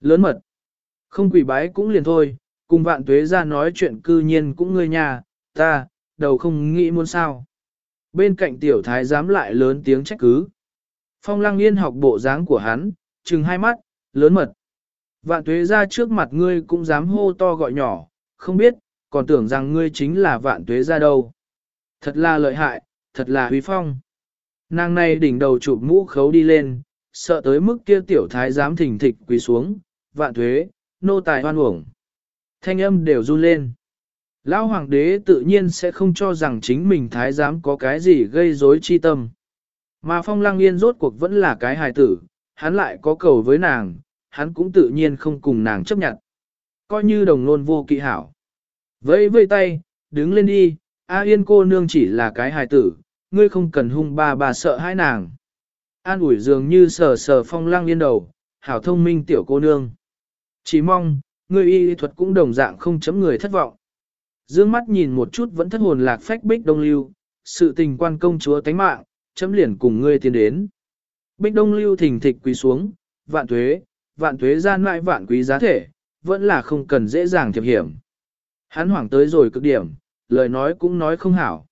Lớn mật. Không quỷ bái cũng liền thôi, cùng vạn tuế ra nói chuyện cư nhiên cũng ngươi nhà, ta, đầu không nghĩ muốn sao. Bên cạnh tiểu thái dám lại lớn tiếng trách cứ. Phong lăng yên học bộ dáng của hắn, trừng hai mắt, lớn mật. Vạn tuế ra trước mặt ngươi cũng dám hô to gọi nhỏ, không biết, còn tưởng rằng ngươi chính là vạn tuế ra đâu. Thật là lợi hại, thật là huy phong. Nàng này đỉnh đầu chụp mũ khấu đi lên, sợ tới mức kia tiểu thái dám thỉnh thịch quỳ xuống, vạn thuế, nô tài hoan uổng. Thanh âm đều run lên. Lão hoàng đế tự nhiên sẽ không cho rằng chính mình thái giám có cái gì gây rối chi tâm. Mà phong lăng yên rốt cuộc vẫn là cái hài tử, hắn lại có cầu với nàng, hắn cũng tự nhiên không cùng nàng chấp nhận. Coi như đồng nôn vô kỵ hảo. Vẫy vây tay, đứng lên đi, A yên cô nương chỉ là cái hài tử, ngươi không cần hung ba bà sợ hai nàng. An ủi dường như sờ sờ phong lăng yên đầu, hảo thông minh tiểu cô nương. Chỉ mong, người y thuật cũng đồng dạng không chấm người thất vọng. Dương mắt nhìn một chút vẫn thất hồn lạc phách bích đông lưu, sự tình quan công chúa tánh mạng, chấm liền cùng ngươi tiến đến. Bích đông lưu thình thịch quỳ xuống, vạn tuế, vạn tuế gian mãi vạn quý giá thể, vẫn là không cần dễ dàng thiệp hiểm. Hắn hoảng tới rồi cực điểm, lời nói cũng nói không hảo.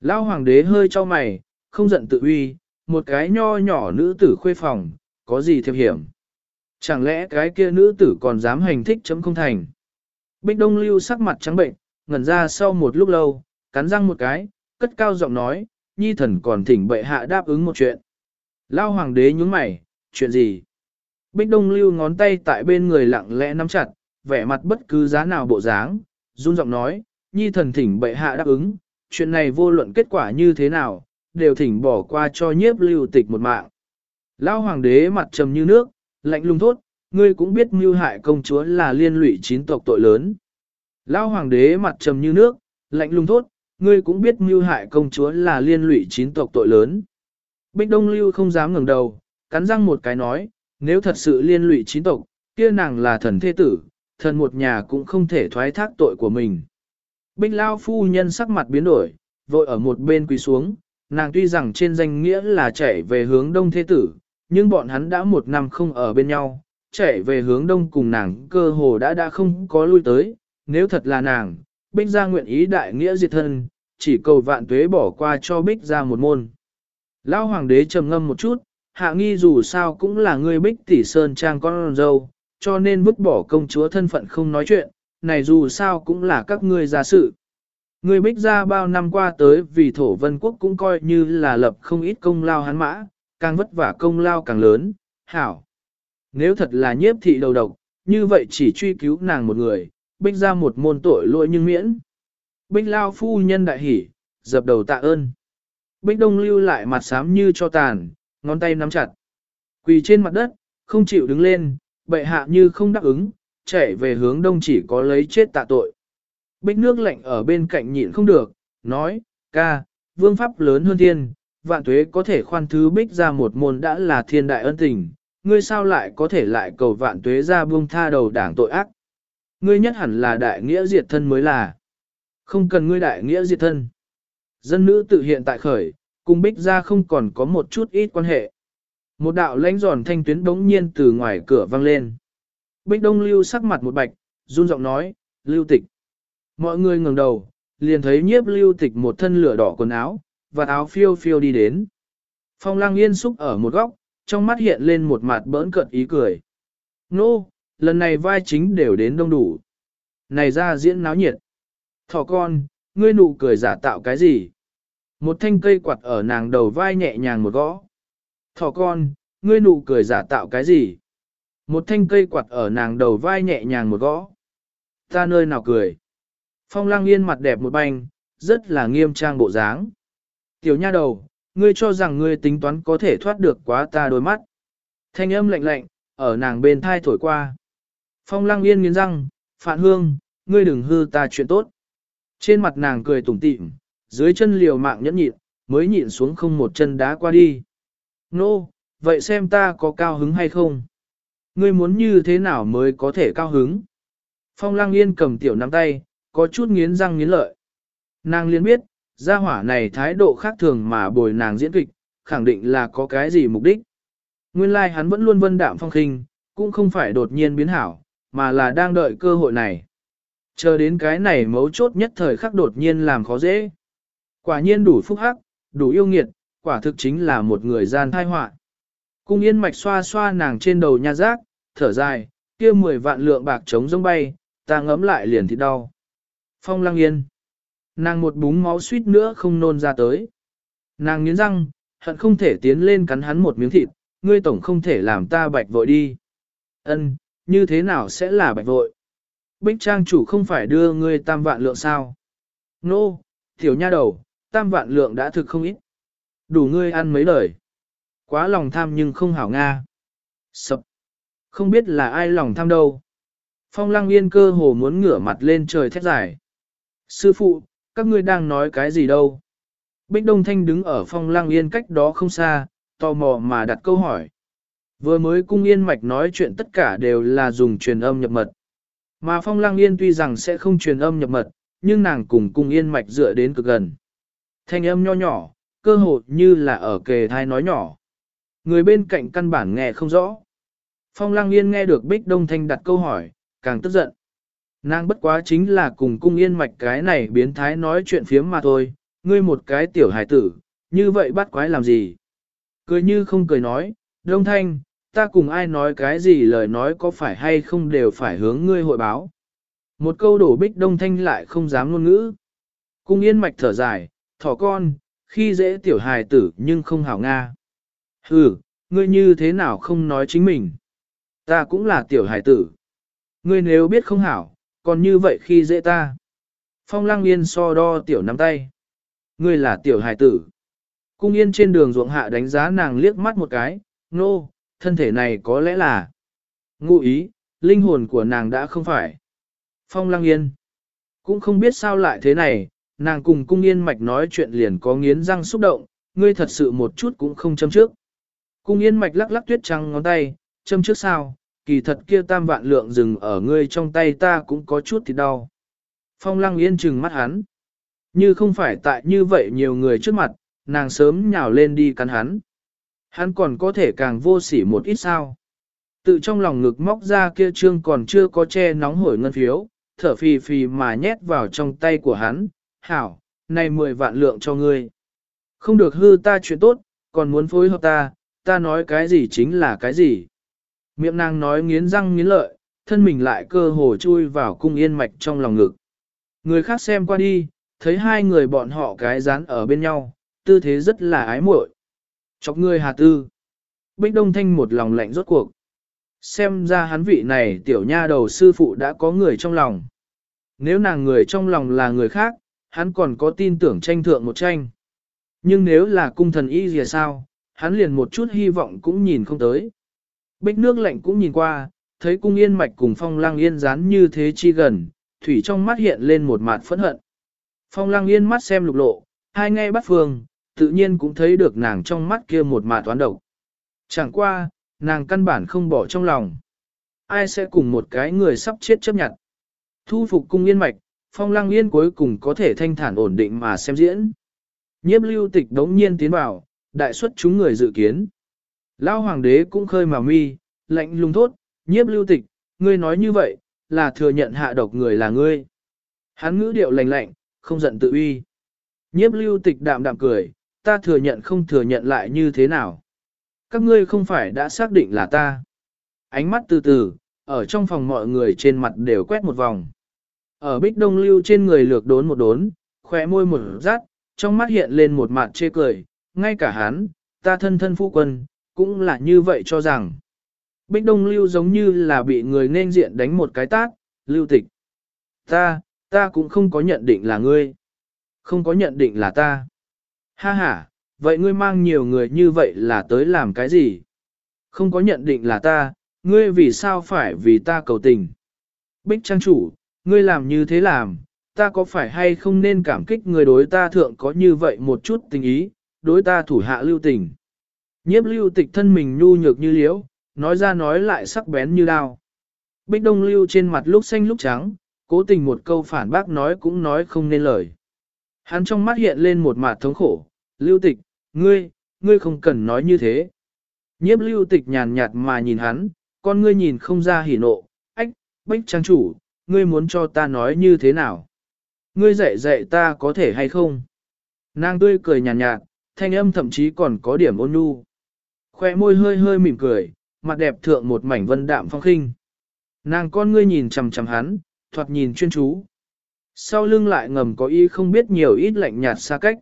lao hoàng đế hơi cho mày, không giận tự uy, một cái nho nhỏ nữ tử khuê phòng, có gì thiệp hiểm. Chẳng lẽ cái kia nữ tử còn dám hành thích chấm không thành. Bích Đông Lưu sắc mặt trắng bệnh, ngẩn ra sau một lúc lâu, cắn răng một cái, cất cao giọng nói, nhi thần còn thỉnh bệ hạ đáp ứng một chuyện. Lao hoàng đế nhúng mày, chuyện gì? Bích Đông Lưu ngón tay tại bên người lặng lẽ nắm chặt, vẻ mặt bất cứ giá nào bộ dáng, run giọng nói, nhi thần thỉnh bệ hạ đáp ứng, chuyện này vô luận kết quả như thế nào, đều thỉnh bỏ qua cho nhiếp lưu tịch một mạng. Lao hoàng đế mặt trầm như nước, lạnh lùng thốt, ngươi cũng biết mưu hại công chúa là liên lụy chín tộc tội lớn. Lao hoàng đế mặt trầm như nước, lạnh lùng thốt, ngươi cũng biết mưu hại công chúa là liên lụy chín tộc tội lớn. Bích Đông Lưu không dám ngẩng đầu, cắn răng một cái nói, nếu thật sự liên lụy chín tộc, kia nàng là thần thế tử, thần một nhà cũng không thể thoái thác tội của mình. Bích Lao phu nhân sắc mặt biến đổi, vội ở một bên quỳ xuống, nàng tuy rằng trên danh nghĩa là chạy về hướng đông thế tử, nhưng bọn hắn đã một năm không ở bên nhau, chạy về hướng đông cùng nàng cơ hồ đã đã không có lui tới, nếu thật là nàng, Bích gia nguyện ý đại nghĩa diệt thân, chỉ cầu vạn tuế bỏ qua cho Bích gia một môn. Lão hoàng đế trầm ngâm một chút, hạ nghi dù sao cũng là người Bích tỷ sơn trang con dâu, cho nên vứt bỏ công chúa thân phận không nói chuyện, này dù sao cũng là các ngươi gia sự. Người Bích gia bao năm qua tới vì thổ vân quốc cũng coi như là lập không ít công lao hắn mã, càng vất vả công lao càng lớn, hảo. Nếu thật là nhiếp thị đầu độc, như vậy chỉ truy cứu nàng một người, bích ra một môn tội lỗi nhưng miễn. Bích lao phu nhân đại hỉ, dập đầu tạ ơn. Bích đông lưu lại mặt xám như cho tàn, ngón tay nắm chặt. Quỳ trên mặt đất, không chịu đứng lên, bệ hạ như không đáp ứng, chạy về hướng đông chỉ có lấy chết tạ tội. Bích nước lạnh ở bên cạnh nhịn không được, nói, ca, vương pháp lớn hơn thiên, vạn tuế có thể khoan thứ bích ra một môn đã là thiên đại ân tình, ngươi sao lại có thể lại cầu vạn tuế ra buông tha đầu đảng tội ác. Ngươi nhất hẳn là đại nghĩa diệt thân mới là. Không cần ngươi đại nghĩa diệt thân. Dân nữ tự hiện tại khởi, cùng bích ra không còn có một chút ít quan hệ. Một đạo lãnh giòn thanh tuyến đống nhiên từ ngoài cửa vang lên. Bích đông lưu sắc mặt một bạch, run giọng nói, lưu tịch. Mọi người ngẩng đầu, liền thấy nhiếp lưu tịch một thân lửa đỏ quần áo, và áo phiêu phiêu đi đến. Phong lăng yên xúc ở một góc, trong mắt hiện lên một mặt bỡn cợt ý cười. Nô, lần này vai chính đều đến đông đủ. Này ra diễn náo nhiệt. Thỏ con, ngươi nụ cười giả tạo cái gì? Một thanh cây quạt ở nàng đầu vai nhẹ nhàng một gõ. Thỏ con, ngươi nụ cười giả tạo cái gì? Một thanh cây quạt ở nàng đầu vai nhẹ nhàng một gõ. Ta nơi nào cười? Phong lăng yên mặt đẹp một banh, rất là nghiêm trang bộ dáng. Tiểu nha đầu, ngươi cho rằng ngươi tính toán có thể thoát được quá ta đôi mắt. Thanh âm lạnh lạnh, ở nàng bên thai thổi qua. Phong lăng yên nghiến răng, phản hương, ngươi đừng hư ta chuyện tốt. Trên mặt nàng cười tủm tỉm, dưới chân liều mạng nhẫn nhịn, mới nhịn xuống không một chân đá qua đi. Nô, no, vậy xem ta có cao hứng hay không? Ngươi muốn như thế nào mới có thể cao hứng? Phong lăng yên cầm tiểu nắm tay, có chút nghiến răng nghiến lợi. Nàng liền biết, gia hỏa này thái độ khác thường mà bồi nàng diễn kịch, khẳng định là có cái gì mục đích. Nguyên lai like hắn vẫn luôn vân đạm phong khinh, cũng không phải đột nhiên biến hảo, mà là đang đợi cơ hội này. Chờ đến cái này mấu chốt nhất thời khắc đột nhiên làm khó dễ. Quả nhiên đủ phúc hắc, đủ yêu nghiệt, quả thực chính là một người gian thai họa. Cung yên mạch xoa xoa nàng trên đầu nha giác, thở dài, kia mười vạn lượng bạc trống rông bay, ta ngấm lại liền thì đau. Phong lăng yên. Nàng một búng máu suýt nữa không nôn ra tới. Nàng nghiến răng, hận không thể tiến lên cắn hắn một miếng thịt, ngươi tổng không thể làm ta bạch vội đi. Ân, như thế nào sẽ là bạch vội? Bích trang chủ không phải đưa ngươi tam vạn lượng sao? Nô, no, tiểu nha đầu, tam vạn lượng đã thực không ít. Đủ ngươi ăn mấy lời. Quá lòng tham nhưng không hảo Nga. Sập. Không biết là ai lòng tham đâu. Phong lăng yên cơ hồ muốn ngửa mặt lên trời thét dài. Sư phụ, các ngươi đang nói cái gì đâu? Bích Đông Thanh đứng ở phong lang yên cách đó không xa, tò mò mà đặt câu hỏi. Vừa mới cung yên mạch nói chuyện tất cả đều là dùng truyền âm nhập mật. Mà phong lang yên tuy rằng sẽ không truyền âm nhập mật, nhưng nàng cùng cung yên mạch dựa đến cực gần. Thanh âm nho nhỏ, cơ hồ như là ở kề thai nói nhỏ. Người bên cạnh căn bản nghe không rõ. Phong lang yên nghe được Bích Đông Thanh đặt câu hỏi, càng tức giận. Nàng bất quá chính là cùng cung yên mạch cái này biến thái nói chuyện phiếm mà thôi, ngươi một cái tiểu hải tử, như vậy bắt quái làm gì? Cười như không cười nói, Đông Thanh, ta cùng ai nói cái gì lời nói có phải hay không đều phải hướng ngươi hội báo. Một câu đổ bích Đông Thanh lại không dám ngôn ngữ. Cung yên mạch thở dài, thỏ con, khi dễ tiểu hài tử nhưng không hảo Nga. Ừ, ngươi như thế nào không nói chính mình? Ta cũng là tiểu hài tử. Ngươi nếu biết không hảo, còn như vậy khi dễ ta. Phong lăng yên so đo tiểu nắm tay. Ngươi là tiểu hài tử. Cung yên trên đường ruộng hạ đánh giá nàng liếc mắt một cái, nô, no, thân thể này có lẽ là. Ngụ ý, linh hồn của nàng đã không phải. Phong lăng yên. Cũng không biết sao lại thế này, nàng cùng cung yên mạch nói chuyện liền có nghiến răng xúc động, ngươi thật sự một chút cũng không châm trước. Cung yên mạch lắc lắc tuyết trắng ngón tay, châm trước sao, kỳ thật kia tam vạn lượng rừng ở ngươi trong tay ta cũng có chút thì đau. Phong lăng yên trừng mắt hắn. Như không phải tại như vậy nhiều người trước mặt, nàng sớm nhào lên đi cắn hắn. Hắn còn có thể càng vô sỉ một ít sao. Tự trong lòng ngực móc ra kia trương còn chưa có che nóng hổi ngân phiếu, thở phì phì mà nhét vào trong tay của hắn. Hảo, này mười vạn lượng cho ngươi. Không được hư ta chuyện tốt, còn muốn phối hợp ta, ta nói cái gì chính là cái gì. Miệng nàng nói nghiến răng nghiến lợi, thân mình lại cơ hồ chui vào cung yên mạch trong lòng ngực. Người khác xem qua đi, thấy hai người bọn họ cái dán ở bên nhau, tư thế rất là ái muội. Chọc người hà tư. Bích Đông Thanh một lòng lạnh rốt cuộc. Xem ra hắn vị này tiểu nha đầu sư phụ đã có người trong lòng. Nếu nàng người trong lòng là người khác, hắn còn có tin tưởng tranh thượng một tranh. Nhưng nếu là cung thần y gì sao, hắn liền một chút hy vọng cũng nhìn không tới. Bích nước lạnh cũng nhìn qua, thấy cung yên mạch cùng phong lang yên dán như thế chi gần, thủy trong mắt hiện lên một mặt phẫn hận. Phong lang yên mắt xem lục lộ, hai ngay bắt phương, tự nhiên cũng thấy được nàng trong mắt kia một mạt toán độc. Chẳng qua, nàng căn bản không bỏ trong lòng. Ai sẽ cùng một cái người sắp chết chấp nhận. Thu phục cung yên mạch, phong lang yên cuối cùng có thể thanh thản ổn định mà xem diễn. Nhiếp lưu tịch đống nhiên tiến vào, đại suất chúng người dự kiến. Lao hoàng đế cũng khơi mà mi, lạnh lùng thốt, nhiếp lưu tịch, ngươi nói như vậy, là thừa nhận hạ độc người là ngươi. Hắn ngữ điệu lạnh lạnh, không giận tự uy. Nhiếp lưu tịch đạm đạm cười, ta thừa nhận không thừa nhận lại như thế nào. Các ngươi không phải đã xác định là ta. Ánh mắt từ từ, ở trong phòng mọi người trên mặt đều quét một vòng. Ở bích đông lưu trên người lược đốn một đốn, khỏe môi một rát, trong mắt hiện lên một mặt chê cười, ngay cả hắn, ta thân thân phu quân, cũng là như vậy cho rằng. Bích đông lưu giống như là bị người nên diện đánh một cái tát, lưu tịch. Ta, ta cũng không có nhận định là ngươi. Không có nhận định là ta. Ha ha, vậy ngươi mang nhiều người như vậy là tới làm cái gì? Không có nhận định là ta, ngươi vì sao phải vì ta cầu tình? Bích trang chủ, ngươi làm như thế làm, ta có phải hay không nên cảm kích người đối ta thượng có như vậy một chút tình ý, đối ta thủ hạ lưu tình. Nhiếp lưu tịch thân mình nhu nhược như liễu, nói ra nói lại sắc bén như đao. Bích đông lưu trên mặt lúc xanh lúc trắng, cố tình một câu phản bác nói cũng nói không nên lời. Hắn trong mắt hiện lên một mặt thống khổ, lưu tịch, ngươi, ngươi không cần nói như thế. Nhiếp lưu tịch nhàn nhạt mà nhìn hắn, con ngươi nhìn không ra hỉ nộ, ách, bách trang chủ, ngươi muốn cho ta nói như thế nào? Ngươi dạy dạy ta có thể hay không? Nàng tươi cười nhàn nhạt, nhạt, thanh âm thậm chí còn có điểm ôn nhu. Khoe môi hơi hơi mỉm cười, mặt đẹp thượng một mảnh vân đạm phong khinh. Nàng con ngươi nhìn chằm chằm hắn, thoạt nhìn chuyên chú. Sau lưng lại ngầm có ý không biết nhiều ít lạnh nhạt xa cách.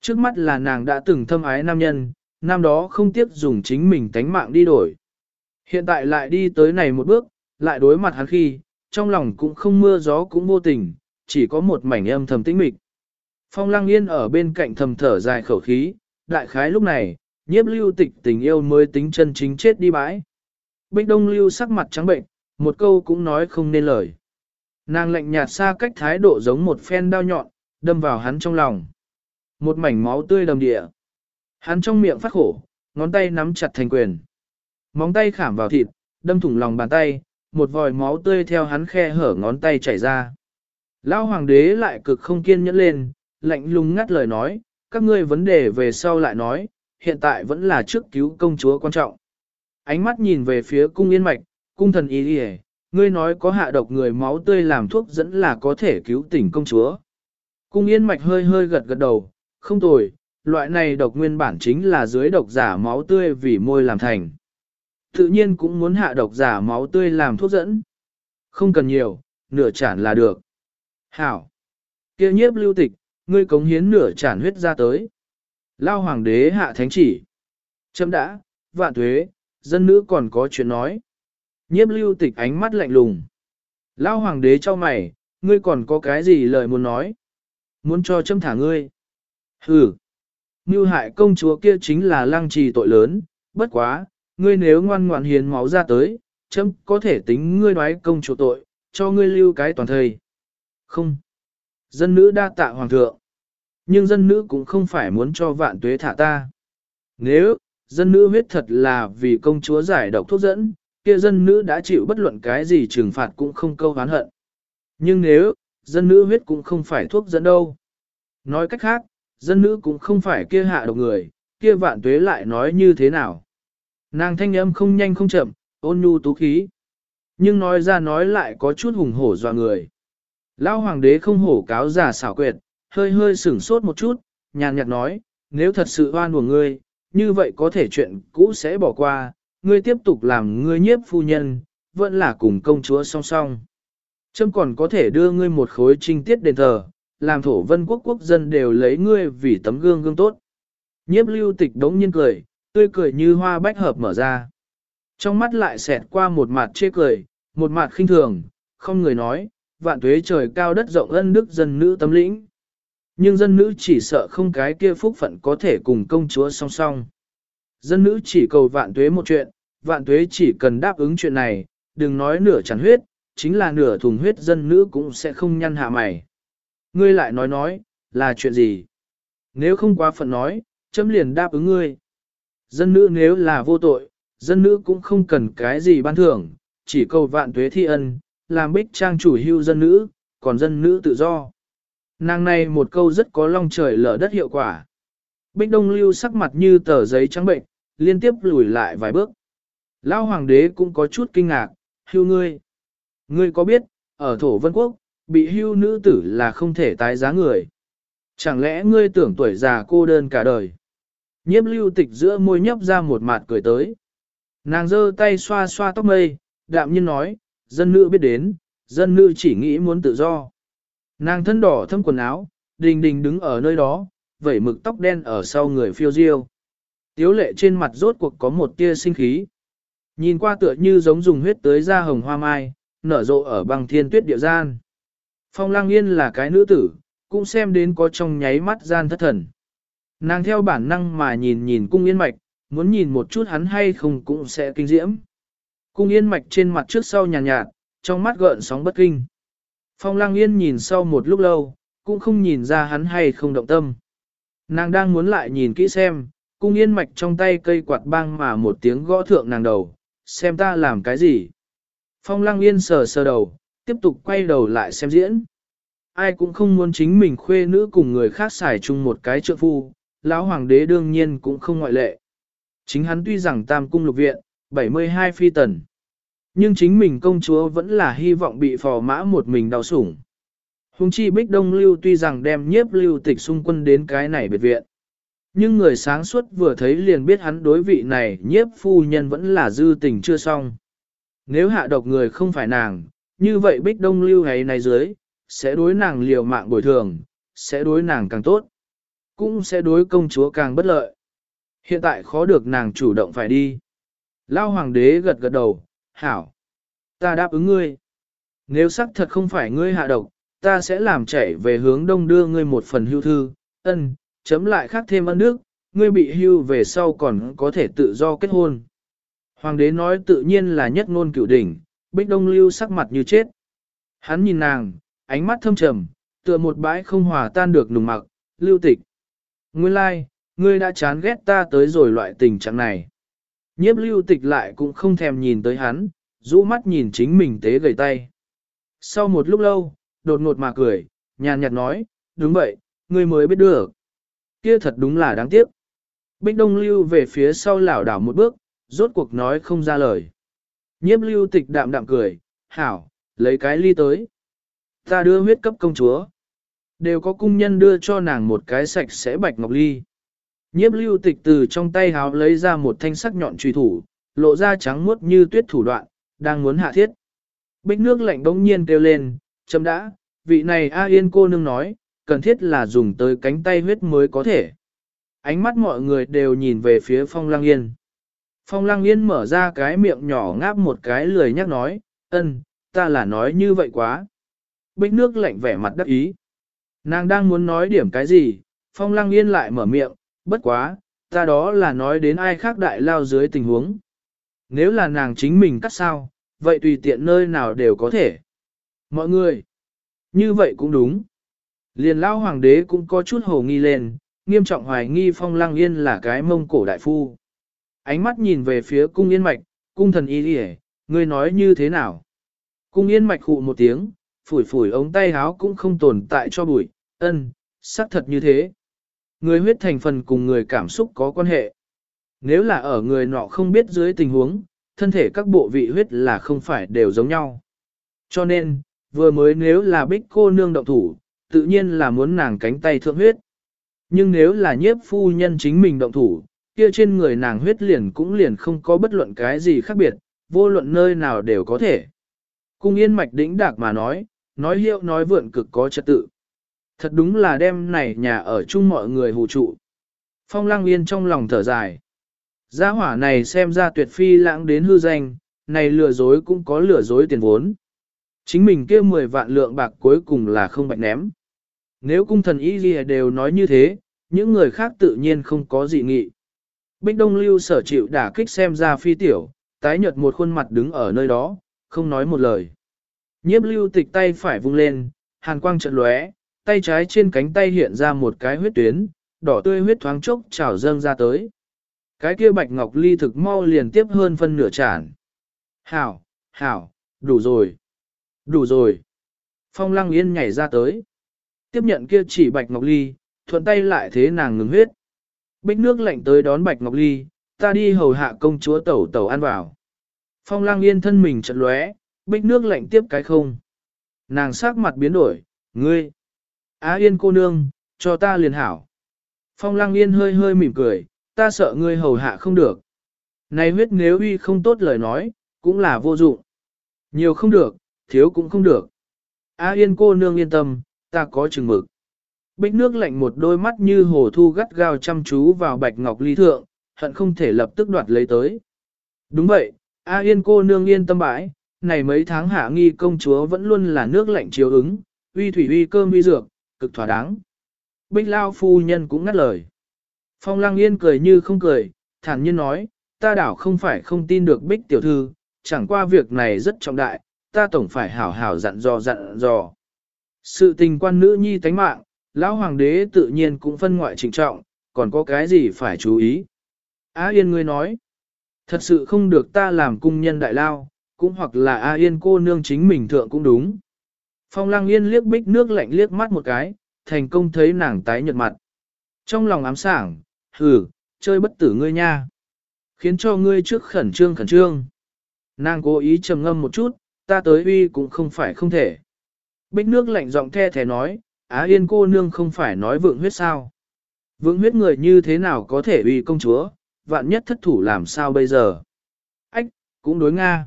Trước mắt là nàng đã từng thâm ái nam nhân, nam đó không tiếc dùng chính mình tánh mạng đi đổi. Hiện tại lại đi tới này một bước, lại đối mặt hắn khi, trong lòng cũng không mưa gió cũng vô tình, chỉ có một mảnh âm thầm tĩnh mịch. Phong lăng yên ở bên cạnh thầm thở dài khẩu khí, đại khái lúc này, nhiếp lưu tịch tình yêu mới tính chân chính chết đi bãi. Bích đông lưu sắc mặt trắng bệnh, một câu cũng nói không nên lời. Nàng lạnh nhạt xa cách thái độ giống một phen đao nhọn, đâm vào hắn trong lòng. Một mảnh máu tươi đầm địa. Hắn trong miệng phát khổ, ngón tay nắm chặt thành quyền. Móng tay khảm vào thịt, đâm thủng lòng bàn tay, một vòi máu tươi theo hắn khe hở ngón tay chảy ra. Lão hoàng đế lại cực không kiên nhẫn lên, lạnh lùng ngắt lời nói, các ngươi vấn đề về sau lại nói, hiện tại vẫn là trước cứu công chúa quan trọng. Ánh mắt nhìn về phía cung yên mạch, cung thần y đi ngươi nói có hạ độc người máu tươi làm thuốc dẫn là có thể cứu tỉnh công chúa. Cung yên mạch hơi hơi gật gật đầu, không tồi, loại này độc nguyên bản chính là dưới độc giả máu tươi vì môi làm thành. Tự nhiên cũng muốn hạ độc giả máu tươi làm thuốc dẫn. Không cần nhiều, nửa chản là được. Hảo! kia nhiếp lưu tịch, ngươi cống hiến nửa chản huyết ra tới. Lao hoàng đế hạ thánh chỉ. Chấm đã, vạn thuế dân nữ còn có chuyện nói. Nhiếp lưu tịch ánh mắt lạnh lùng. Lao hoàng đế cho mày, ngươi còn có cái gì lời muốn nói? Muốn cho châm thả ngươi? Hừ! Mưu hại công chúa kia chính là lăng trì tội lớn, bất quá, ngươi nếu ngoan ngoãn hiến máu ra tới, châm có thể tính ngươi đoái công chúa tội, cho ngươi lưu cái toàn thời. Không. Dân nữ đa tạ hoàng thượng. Nhưng dân nữ cũng không phải muốn cho vạn tuế thả ta. Nếu, dân nữ huyết thật là vì công chúa giải độc thuốc dẫn, kia dân nữ đã chịu bất luận cái gì trừng phạt cũng không câu hán hận. Nhưng nếu, dân nữ huyết cũng không phải thuốc dẫn đâu. Nói cách khác, dân nữ cũng không phải kia hạ độc người, kia vạn tuế lại nói như thế nào. Nàng thanh âm không nhanh không chậm, ôn nhu tú khí. Nhưng nói ra nói lại có chút hùng hổ dọa người. lao hoàng đế không hổ cáo giả xảo quyệt, hơi hơi sửng sốt một chút, nhàn nhạt nói, nếu thật sự oan của ngươi, như vậy có thể chuyện cũ sẽ bỏ qua, ngươi tiếp tục làm ngươi nhiếp phu nhân, vẫn là cùng công chúa song song. Trâm còn có thể đưa ngươi một khối trinh tiết đền thờ, làm thổ vân quốc quốc dân đều lấy ngươi vì tấm gương gương tốt. Nhiếp lưu tịch đống nhiên cười, tươi cười như hoa bách hợp mở ra. Trong mắt lại xẹt qua một mặt chê cười, một mặt khinh thường, không người nói, vạn tuế trời cao đất rộng ân đức dân nữ tấm lĩnh. Nhưng dân nữ chỉ sợ không cái kia phúc phận có thể cùng công chúa song song. Dân nữ chỉ cầu vạn tuế một chuyện, vạn tuế chỉ cần đáp ứng chuyện này, đừng nói nửa chẳng huyết, chính là nửa thùng huyết dân nữ cũng sẽ không nhăn hạ mày. Ngươi lại nói nói, là chuyện gì? Nếu không quá phận nói, chấm liền đáp ứng ngươi. Dân nữ nếu là vô tội, dân nữ cũng không cần cái gì ban thưởng, chỉ cầu vạn tuế thi ân, làm bích trang chủ hưu dân nữ, còn dân nữ tự do. Nàng này một câu rất có long trời lở đất hiệu quả. Bích đông lưu sắc mặt như tờ giấy trắng bệnh, liên tiếp lùi lại vài bước. Lão hoàng đế cũng có chút kinh ngạc, hưu ngươi. Ngươi có biết, ở thổ vân quốc, bị hưu nữ tử là không thể tái giá người. Chẳng lẽ ngươi tưởng tuổi già cô đơn cả đời? Nhiếp lưu tịch giữa môi nhấp ra một mặt cười tới. Nàng giơ tay xoa xoa tóc mây, đạm nhiên nói, dân nữ biết đến, dân nữ chỉ nghĩ muốn tự do. Nàng thân đỏ thâm quần áo, đình đình đứng ở nơi đó, vẩy mực tóc đen ở sau người phiêu diêu. Tiếu lệ trên mặt rốt cuộc có một tia sinh khí. Nhìn qua tựa như giống dùng huyết tới ra hồng hoa mai, nở rộ ở băng thiên tuyết địa gian. Phong lang yên là cái nữ tử, cũng xem đến có trong nháy mắt gian thất thần. Nàng theo bản năng mà nhìn nhìn cung yên mạch, muốn nhìn một chút hắn hay không cũng sẽ kinh diễm. Cung yên mạch trên mặt trước sau nhàn nhạt, nhạt, trong mắt gợn sóng bất kinh. Phong lang yên nhìn sau một lúc lâu, cũng không nhìn ra hắn hay không động tâm. Nàng đang muốn lại nhìn kỹ xem, cung yên mạch trong tay cây quạt băng mà một tiếng gõ thượng nàng đầu, xem ta làm cái gì. Phong lang yên sờ sờ đầu, tiếp tục quay đầu lại xem diễn. Ai cũng không muốn chính mình khuê nữ cùng người khác xài chung một cái trượng phu, lão hoàng đế đương nhiên cũng không ngoại lệ. Chính hắn tuy rằng tam cung lục viện, 72 phi tần. Nhưng chính mình công chúa vẫn là hy vọng bị phò mã một mình đau sủng. Hùng chi Bích Đông Lưu tuy rằng đem nhiếp lưu tịch xung quân đến cái này biệt viện. Nhưng người sáng suốt vừa thấy liền biết hắn đối vị này nhiếp phu nhân vẫn là dư tình chưa xong. Nếu hạ độc người không phải nàng, như vậy Bích Đông Lưu ấy này dưới, sẽ đối nàng liều mạng bồi thường, sẽ đối nàng càng tốt, cũng sẽ đối công chúa càng bất lợi. Hiện tại khó được nàng chủ động phải đi. Lao hoàng đế gật gật đầu, hảo. Ta đáp ứng ngươi. Nếu xác thật không phải ngươi hạ độc, ta sẽ làm chạy về hướng đông đưa ngươi một phần hưu thư, ân, chấm lại khác thêm ân nước, ngươi bị hưu về sau còn có thể tự do kết hôn. Hoàng đế nói tự nhiên là nhất ngôn cửu đỉnh, bích đông lưu sắc mặt như chết. Hắn nhìn nàng, ánh mắt thâm trầm, tựa một bãi không hòa tan được nùng mặc, lưu tịch. Nguyên lai, like, ngươi đã chán ghét ta tới rồi loại tình trạng này. Nhiếp lưu tịch lại cũng không thèm nhìn tới hắn, rũ mắt nhìn chính mình tế gầy tay. Sau một lúc lâu, đột ngột mà cười, nhàn nhạt nói, đúng vậy, ngươi mới biết được. Kia thật đúng là đáng tiếc. Bích Đông lưu về phía sau lảo đảo một bước, rốt cuộc nói không ra lời. Nhiếp lưu tịch đạm đạm cười, hảo, lấy cái ly tới. Ta đưa huyết cấp công chúa. Đều có cung nhân đưa cho nàng một cái sạch sẽ bạch ngọc ly. Nhiếp lưu tịch từ trong tay háo lấy ra một thanh sắc nhọn truy thủ, lộ ra trắng muốt như tuyết thủ đoạn, đang muốn hạ thiết. Bích nước lạnh bỗng nhiên kêu lên, chấm đã, vị này A Yên cô nương nói, cần thiết là dùng tới cánh tay huyết mới có thể. Ánh mắt mọi người đều nhìn về phía phong lang yên. Phong lang yên mở ra cái miệng nhỏ ngáp một cái lười nhắc nói, ân, ta là nói như vậy quá. Bích nước lạnh vẻ mặt đắc ý. Nàng đang muốn nói điểm cái gì, phong lang yên lại mở miệng, bất quá, ta đó là nói đến ai khác đại lao dưới tình huống. Nếu là nàng chính mình cắt sao, vậy tùy tiện nơi nào đều có thể. Mọi người, như vậy cũng đúng. Liền lao hoàng đế cũng có chút hồ nghi lên, nghiêm trọng hoài nghi phong lăng yên là cái mông cổ đại phu. Ánh mắt nhìn về phía cung yên mạch, cung thần y đi ngươi nói như thế nào? Cung yên mạch hụ một tiếng, phủi phủi ống tay háo cũng không tồn tại cho bụi, ân, xác thật như thế. Người huyết thành phần cùng người cảm xúc có quan hệ. Nếu là ở người nọ không biết dưới tình huống, thân thể các bộ vị huyết là không phải đều giống nhau. Cho nên, vừa mới nếu là bích cô nương động thủ, tự nhiên là muốn nàng cánh tay thượng huyết. Nhưng nếu là nhiếp phu nhân chính mình động thủ, kia trên người nàng huyết liền cũng liền không có bất luận cái gì khác biệt, vô luận nơi nào đều có thể. Cung yên mạch đĩnh đạc mà nói, nói hiệu nói vượn cực có trật tự. Thật đúng là đêm này nhà ở chung mọi người hù trụ. Phong lang yên trong lòng thở dài. Gia hỏa này xem ra tuyệt phi lãng đến hư danh, này lừa dối cũng có lừa dối tiền vốn. Chính mình kia 10 vạn lượng bạc cuối cùng là không bạch ném. Nếu cung thần y gì đều nói như thế, những người khác tự nhiên không có gì nghị. Bích Đông Lưu sở chịu đả kích xem ra phi tiểu, tái nhợt một khuôn mặt đứng ở nơi đó, không nói một lời. Nhiếp lưu tịch tay phải vung lên, hàn quang trận lóe, tay trái trên cánh tay hiện ra một cái huyết tuyến, đỏ tươi huyết thoáng chốc trào dâng ra tới. Cái kia bạch ngọc ly thực mau liền tiếp hơn phân nửa chản. Hảo, hảo, đủ rồi, đủ rồi. Phong lăng yên nhảy ra tới. Tiếp nhận kia chỉ bạch ngọc ly, thuận tay lại thế nàng ngừng huyết. Bích nước lạnh tới đón bạch ngọc ly, ta đi hầu hạ công chúa tẩu tẩu ăn vào. Phong lăng yên thân mình chật lóe, bích nước lạnh tiếp cái không. Nàng sắc mặt biến đổi, ngươi. Á yên cô nương, cho ta liền hảo. Phong lăng yên hơi hơi mỉm cười, ta sợ ngươi hầu hạ không được. Này huyết nếu uy không tốt lời nói, cũng là vô dụng. Nhiều không được, thiếu cũng không được. Á yên cô nương yên tâm, ta có chừng mực. Bích nước lạnh một đôi mắt như hồ thu gắt gao chăm chú vào bạch ngọc ly thượng, hận không thể lập tức đoạt lấy tới. Đúng vậy, A yên cô nương yên tâm bãi, này mấy tháng hạ nghi công chúa vẫn luôn là nước lạnh chiếu ứng, uy thủy uy cơm uy dược, cực thỏa đáng. Bích lao phu nhân cũng ngắt lời. Phong lăng yên cười như không cười, thản nhiên nói, ta đảo không phải không tin được bích tiểu thư, chẳng qua việc này rất trọng đại, ta tổng phải hảo hảo dặn dò dặn dò. Sự tình quan nữ nhi tánh mạng, lão hoàng đế tự nhiên cũng phân ngoại trình trọng, còn có cái gì phải chú ý. Á Yên ngươi nói, thật sự không được ta làm cung nhân đại lao, cũng hoặc là A Yên cô nương chính mình thượng cũng đúng. Phong Lăng Yên liếc bích nước lạnh liếc mắt một cái, thành công thấy nàng tái nhợt mặt. Trong lòng ám sảng, hừ, chơi bất tử ngươi nha. Khiến cho ngươi trước khẩn trương khẩn trương. Nàng cố ý trầm ngâm một chút, ta tới uy cũng không phải không thể. Bích nước lạnh giọng the thé nói, Á Yên cô nương không phải nói vượng huyết sao. Vượng huyết người như thế nào có thể uy công chúa, vạn nhất thất thủ làm sao bây giờ. Ách, cũng đối Nga.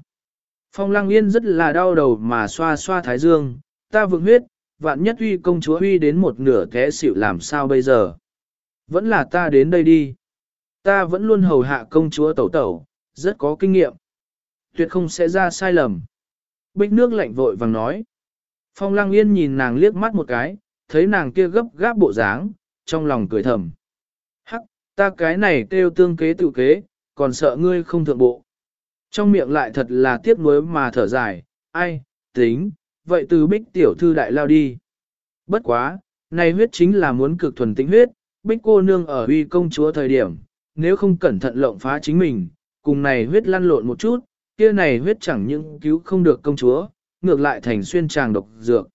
Phong Lăng Yên rất là đau đầu mà xoa xoa thái dương, ta vượng huyết, vạn nhất uy công chúa huy đến một nửa té xỉu làm sao bây giờ. Vẫn là ta đến đây đi. Ta vẫn luôn hầu hạ công chúa tẩu tẩu, rất có kinh nghiệm. Tuyệt không sẽ ra sai lầm. Bích nước lạnh vội vàng nói. Phong Lăng Yên nhìn nàng liếc mắt một cái, thấy nàng kia gấp gáp bộ dáng, trong lòng cười thầm. Hắc, ta cái này kêu tương kế tự kế, còn sợ ngươi không thượng bộ. Trong miệng lại thật là tiếc nuối mà thở dài, ai, tính, vậy từ bích tiểu thư đại lao đi. Bất quá, này huyết chính là muốn cực thuần tĩnh huyết, bích cô nương ở uy công chúa thời điểm, nếu không cẩn thận lộng phá chính mình, cùng này huyết lăn lộn một chút, kia này huyết chẳng những cứu không được công chúa, ngược lại thành xuyên tràng độc dược.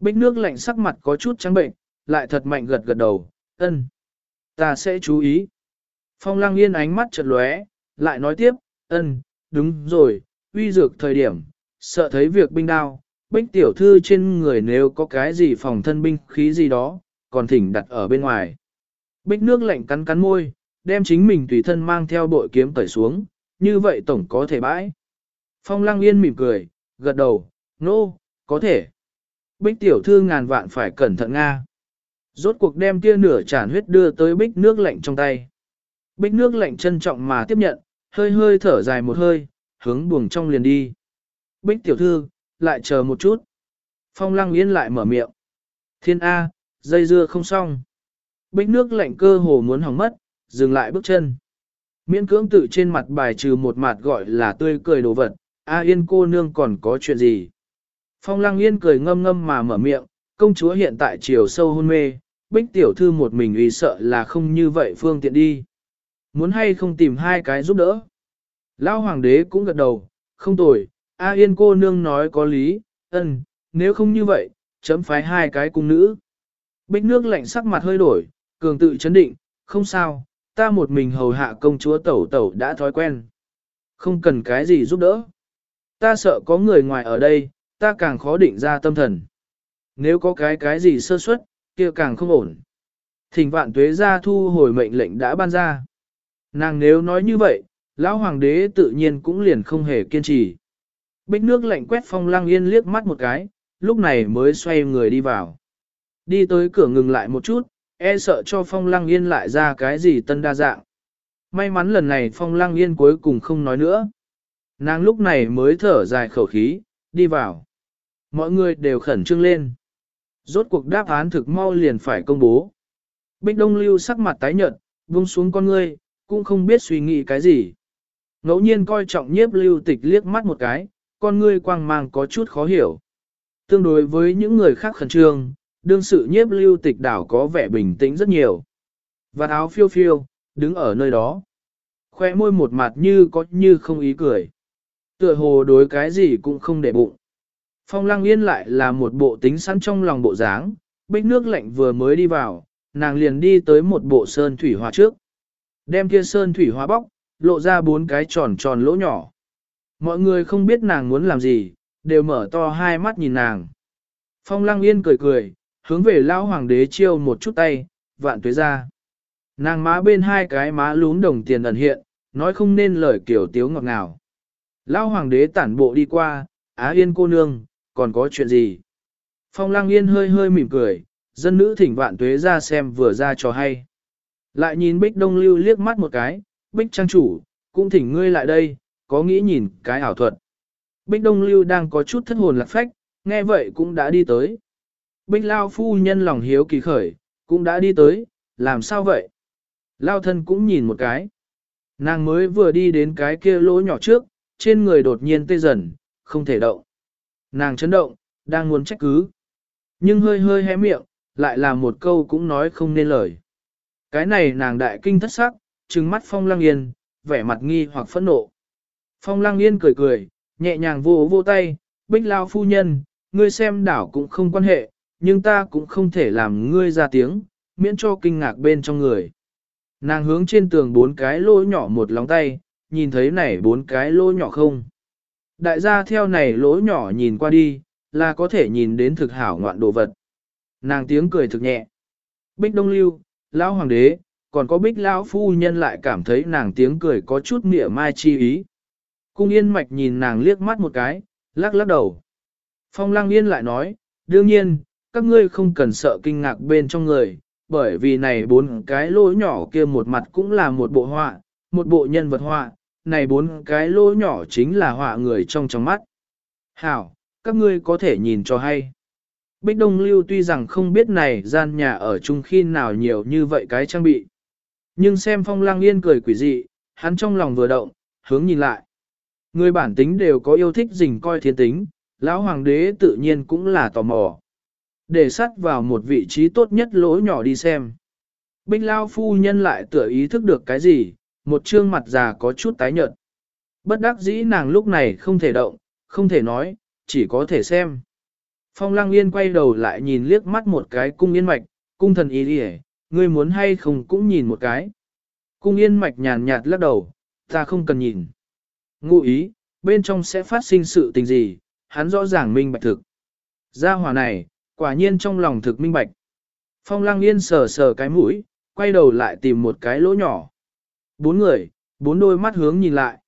Bích nước lạnh sắc mặt có chút trắng bệnh, lại thật mạnh gật gật đầu, ân. Ta sẽ chú ý. Phong lăng yên ánh mắt chợt lóe, lại nói tiếp, ân, đúng rồi, uy dược thời điểm, sợ thấy việc binh đao, bích tiểu thư trên người nếu có cái gì phòng thân binh khí gì đó, còn thỉnh đặt ở bên ngoài. Bích nước lạnh cắn cắn môi, đem chính mình tùy thân mang theo bội kiếm tẩy xuống, như vậy tổng có thể bãi. Phong lăng yên mỉm cười, gật đầu, nô, no, có thể. Bích tiểu thư ngàn vạn phải cẩn thận Nga. Rốt cuộc đem kia nửa tràn huyết đưa tới bích nước lạnh trong tay. Bích nước lạnh trân trọng mà tiếp nhận, hơi hơi thở dài một hơi, hướng buồng trong liền đi. Bích tiểu thư, lại chờ một chút. Phong lăng yên lại mở miệng. Thiên A, dây dưa không xong. Bích nước lạnh cơ hồ muốn hỏng mất, dừng lại bước chân. Miễn cưỡng tự trên mặt bài trừ một mặt gọi là tươi cười đồ vật, A yên cô nương còn có chuyện gì? Phong lăng yên cười ngâm ngâm mà mở miệng, công chúa hiện tại chiều sâu hôn mê, bích tiểu thư một mình uy sợ là không như vậy phương tiện đi. Muốn hay không tìm hai cái giúp đỡ? Lão hoàng đế cũng gật đầu, không tồi, A yên cô nương nói có lý, ân, nếu không như vậy, chấm phái hai cái cung nữ. Bích nước lạnh sắc mặt hơi đổi, cường tự chấn định, không sao, ta một mình hầu hạ công chúa tẩu tẩu đã thói quen. Không cần cái gì giúp đỡ. Ta sợ có người ngoài ở đây, ta càng khó định ra tâm thần. Nếu có cái cái gì sơ suất, kia càng không ổn. Thỉnh vạn tuế ra thu hồi mệnh lệnh đã ban ra. Nàng nếu nói như vậy, lão hoàng đế tự nhiên cũng liền không hề kiên trì. Bích nước lạnh quét phong lăng yên liếc mắt một cái, lúc này mới xoay người đi vào. Đi tới cửa ngừng lại một chút, e sợ cho phong lăng yên lại ra cái gì tân đa dạng. May mắn lần này phong lăng yên cuối cùng không nói nữa. Nàng lúc này mới thở dài khẩu khí, đi vào. Mọi người đều khẩn trương lên. Rốt cuộc đáp án thực mau liền phải công bố. Bích Đông Lưu sắc mặt tái nhợt, buông xuống con ngươi, cũng không biết suy nghĩ cái gì. Ngẫu nhiên coi trọng nhiếp lưu tịch liếc mắt một cái, con ngươi quang mang có chút khó hiểu. Tương đối với những người khác khẩn trương, đương sự nhiếp lưu tịch đảo có vẻ bình tĩnh rất nhiều. Và áo phiêu phiêu, đứng ở nơi đó. Khoe môi một mặt như có như không ý cười. Tựa hồ đối cái gì cũng không để bụng. Phong lăng yên lại là một bộ tính sẵn trong lòng bộ dáng, bích nước lạnh vừa mới đi vào, nàng liền đi tới một bộ sơn thủy hoa trước. Đem kia sơn thủy hoa bóc, lộ ra bốn cái tròn tròn lỗ nhỏ. Mọi người không biết nàng muốn làm gì, đều mở to hai mắt nhìn nàng. Phong lăng yên cười cười, hướng về lão hoàng đế chiêu một chút tay, vạn tuế ra. Nàng má bên hai cái má lún đồng tiền ẩn hiện, nói không nên lời kiểu tiếu ngọt ngào. Lão hoàng đế tản bộ đi qua, Á Yên cô nương, còn có chuyện gì? Phong Lăng Yên hơi hơi mỉm cười, dân nữ thỉnh vạn tuế ra xem vừa ra cho hay. Lại nhìn Bích Đông Lưu liếc mắt một cái, Bích Trang chủ, cũng thỉnh ngươi lại đây, có nghĩ nhìn cái ảo thuật. Bích Đông Lưu đang có chút thất hồn lạc phách, nghe vậy cũng đã đi tới. Bích Lao phu nhân lòng hiếu kỳ khởi, cũng đã đi tới, làm sao vậy? Lao thân cũng nhìn một cái. Nàng mới vừa đi đến cái kia lỗ nhỏ trước, trên người đột nhiên tê dần, không thể động. Nàng chấn động, đang muốn trách cứ. Nhưng hơi hơi hé miệng, lại là một câu cũng nói không nên lời. Cái này nàng đại kinh thất sắc, trừng mắt phong lăng yên, vẻ mặt nghi hoặc phẫn nộ. Phong lăng yên cười cười, nhẹ nhàng vô vô tay, bích lao phu nhân, ngươi xem đảo cũng không quan hệ, nhưng ta cũng không thể làm ngươi ra tiếng, miễn cho kinh ngạc bên trong người. Nàng hướng trên tường bốn cái lỗ nhỏ một lóng tay, nhìn thấy này bốn cái lỗ nhỏ không? Đại gia theo này lỗ nhỏ nhìn qua đi, là có thể nhìn đến thực hảo ngoạn đồ vật. Nàng tiếng cười thực nhẹ. Bích Đông Lưu, Lão Hoàng đế, còn có Bích Lão Phu Nhân lại cảm thấy nàng tiếng cười có chút mỉa mai chi ý. Cung Yên Mạch nhìn nàng liếc mắt một cái, lắc lắc đầu. Phong Lăng Yên lại nói, đương nhiên, các ngươi không cần sợ kinh ngạc bên trong người, bởi vì này bốn cái lỗ nhỏ kia một mặt cũng là một bộ họa, một bộ nhân vật họa, này bốn cái lỗ nhỏ chính là họa người trong trong mắt. Hảo, các ngươi có thể nhìn cho hay. Bích Đông Lưu tuy rằng không biết này gian nhà ở chung khi nào nhiều như vậy cái trang bị. Nhưng xem phong lang yên cười quỷ dị, hắn trong lòng vừa động, hướng nhìn lại. Người bản tính đều có yêu thích rình coi thiên tính, lão hoàng đế tự nhiên cũng là tò mò. Để sắt vào một vị trí tốt nhất lỗ nhỏ đi xem. Bích Lao phu nhân lại tựa ý thức được cái gì, một trương mặt già có chút tái nhợt. Bất đắc dĩ nàng lúc này không thể động, không thể nói, chỉ có thể xem. Phong Lăng Yên quay đầu lại nhìn liếc mắt một cái cung yên mạch, cung thần ý đi ngươi muốn hay không cũng nhìn một cái. Cung yên mạch nhàn nhạt lắc đầu, ta không cần nhìn. Ngụ ý, bên trong sẽ phát sinh sự tình gì, hắn rõ ràng minh bạch thực. Gia hỏa này, quả nhiên trong lòng thực minh bạch. Phong Lăng Yên sờ sờ cái mũi, quay đầu lại tìm một cái lỗ nhỏ. Bốn người, bốn đôi mắt hướng nhìn lại.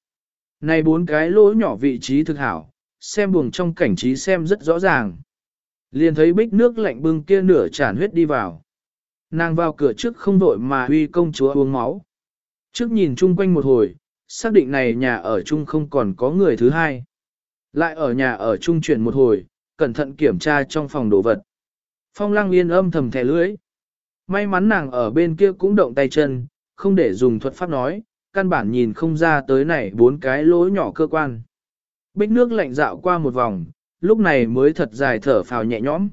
Này bốn cái lỗ nhỏ vị trí thực hảo, xem buồng trong cảnh trí xem rất rõ ràng. Liền thấy bích nước lạnh bưng kia nửa tràn huyết đi vào. Nàng vào cửa trước không vội mà huy công chúa uống máu. Trước nhìn chung quanh một hồi, xác định này nhà ở chung không còn có người thứ hai. Lại ở nhà ở chung chuyển một hồi, cẩn thận kiểm tra trong phòng đồ vật. Phong lăng yên âm thầm thẻ lưỡi. May mắn nàng ở bên kia cũng động tay chân, không để dùng thuật pháp nói, căn bản nhìn không ra tới này bốn cái lỗ nhỏ cơ quan. Bích nước lạnh dạo qua một vòng, lúc này mới thật dài thở phào nhẹ nhõm.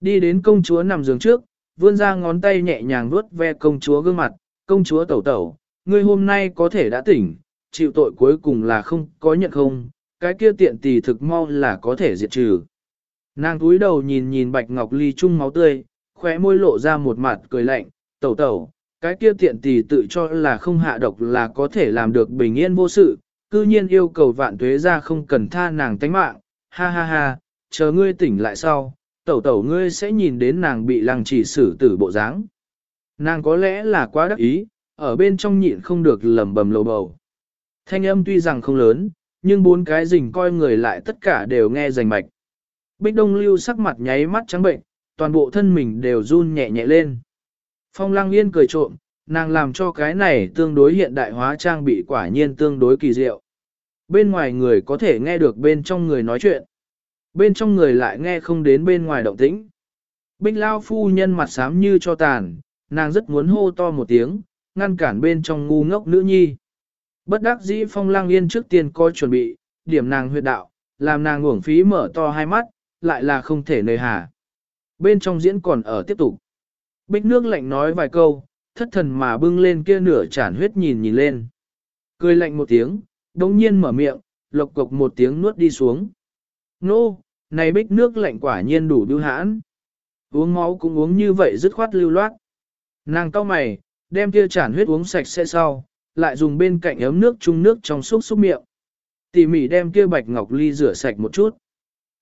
Đi đến công chúa nằm giường trước, vươn ra ngón tay nhẹ nhàng vuốt ve công chúa gương mặt, công chúa tẩu tẩu, ngươi hôm nay có thể đã tỉnh, chịu tội cuối cùng là không có nhận không, cái kia tiện tỷ thực mau là có thể diệt trừ. Nàng túi đầu nhìn nhìn bạch ngọc ly chung máu tươi, khóe môi lộ ra một mặt cười lạnh, tẩu tẩu, cái kia tiện tỷ tự cho là không hạ độc là có thể làm được bình yên vô sự, cư nhiên yêu cầu vạn tuế ra không cần tha nàng tánh mạng, ha ha ha, chờ ngươi tỉnh lại sau, tẩu tẩu ngươi sẽ nhìn đến nàng bị lăng chỉ xử tử bộ dáng. Nàng có lẽ là quá đắc ý, ở bên trong nhịn không được lầm bầm lầu bầu. Thanh âm tuy rằng không lớn, nhưng bốn cái rình coi người lại tất cả đều nghe rành mạch. Bích Đông Lưu sắc mặt nháy mắt trắng bệnh, toàn bộ thân mình đều run nhẹ nhẹ lên. Phong Lăng Yên cười trộm, nàng làm cho cái này tương đối hiện đại hóa trang bị quả nhiên tương đối kỳ diệu. Bên ngoài người có thể nghe được bên trong người nói chuyện. Bên trong người lại nghe không đến bên ngoài động tĩnh. Bích Lao phu nhân mặt xám như cho tàn, nàng rất muốn hô to một tiếng, ngăn cản bên trong ngu ngốc nữ nhi. Bất đắc dĩ phong lang yên trước tiên coi chuẩn bị, điểm nàng huyệt đạo, làm nàng uổng phí mở to hai mắt, lại là không thể nơi hà. Bên trong diễn còn ở tiếp tục. Bích nước lạnh nói vài câu, thất thần mà bưng lên kia nửa chản huyết nhìn nhìn lên. Cười lạnh một tiếng, đống nhiên mở miệng, lộc cục một tiếng nuốt đi xuống. Nô, này bích nước lạnh quả nhiên đủ bưu hãn. Uống máu cũng uống như vậy dứt khoát lưu loát. Nàng cau mày, đem kia chản huyết uống sạch sẽ sau, lại dùng bên cạnh ấm nước chung nước trong xúc xúc miệng. Tỉ mỉ đem kia bạch ngọc ly rửa sạch một chút.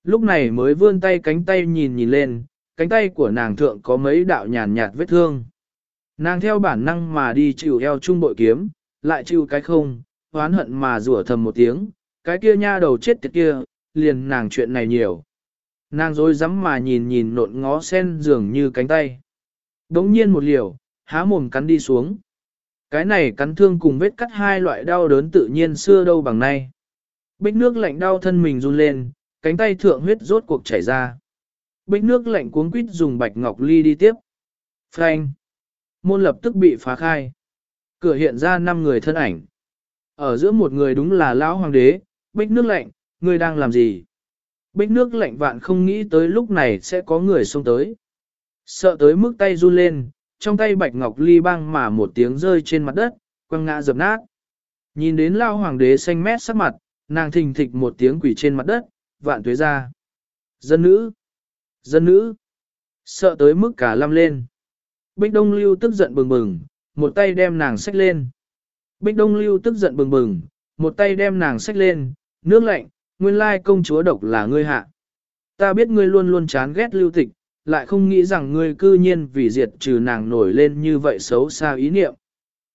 Lúc này mới vươn tay cánh tay nhìn nhìn lên, cánh tay của nàng thượng có mấy đạo nhàn nhạt vết thương. Nàng theo bản năng mà đi chịu eo chung bội kiếm, lại chịu cái không, hoán hận mà rủa thầm một tiếng, cái kia nha đầu chết tiệt kia, liền nàng chuyện này nhiều. Nàng dối rắm mà nhìn nhìn nộn ngó sen dường như cánh tay. Đống nhiên một liều, há mồm cắn đi xuống. Cái này cắn thương cùng vết cắt hai loại đau đớn tự nhiên xưa đâu bằng nay. Bích nước lạnh đau thân mình run lên, cánh tay thượng huyết rốt cuộc chảy ra. Bích nước lạnh cuống quýt dùng bạch ngọc ly đi tiếp. Frank. Môn lập tức bị phá khai. Cửa hiện ra năm người thân ảnh. Ở giữa một người đúng là lão hoàng đế, bích nước lạnh, người đang làm gì? Bích nước lạnh vạn không nghĩ tới lúc này sẽ có người xông tới. Sợ tới mức tay run lên, trong tay bạch ngọc ly băng mà một tiếng rơi trên mặt đất, quăng ngã dập nát. Nhìn đến lao hoàng đế xanh mét sắc mặt, nàng thình thịch một tiếng quỷ trên mặt đất, vạn tuế ra. Dân nữ! Dân nữ! Sợ tới mức cả lâm lên. Bích Đông Lưu tức giận bừng bừng, một tay đem nàng xách lên. Bích Đông Lưu tức giận bừng bừng, một tay đem nàng xách lên, nước lạnh, nguyên lai công chúa độc là ngươi hạ. Ta biết ngươi luôn luôn chán ghét lưu tịch, lại không nghĩ rằng ngươi cư nhiên vì diệt trừ nàng nổi lên như vậy xấu xa ý niệm.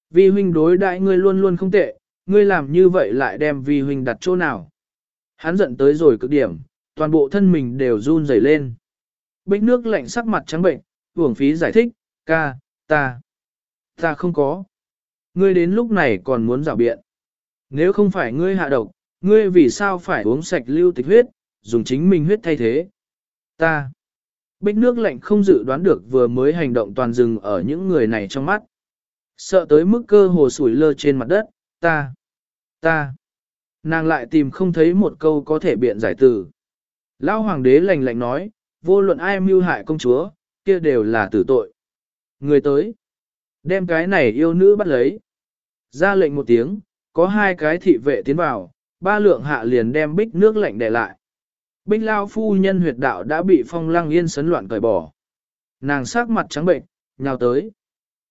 Vi huynh đối đại ngươi luôn luôn không tệ, ngươi làm như vậy lại đem vi huynh đặt chỗ nào. Hắn giận tới rồi cực điểm, toàn bộ thân mình đều run rẩy lên. Bích nước lạnh sắc mặt trắng bệnh, uổng phí giải thích, ca, ta, ta không có. Ngươi đến lúc này còn muốn rào biện. Nếu không phải ngươi hạ độc, ngươi vì sao phải uống sạch lưu tịch huyết, dùng chính mình huyết thay thế. Ta, bích nước lạnh không dự đoán được vừa mới hành động toàn dừng ở những người này trong mắt. Sợ tới mức cơ hồ sủi lơ trên mặt đất, ta, ta. Nàng lại tìm không thấy một câu có thể biện giải từ. Lão hoàng đế lạnh lạnh nói, vô luận ai mưu hại công chúa, kia đều là tử tội. Người tới, đem cái này yêu nữ bắt lấy. Ra lệnh một tiếng, có hai cái thị vệ tiến vào, ba lượng hạ liền đem bích nước lạnh để lại. Bích lao phu nhân huyệt đạo đã bị phong lăng yên sấn loạn cởi bỏ. Nàng sắc mặt trắng bệnh, nhào tới.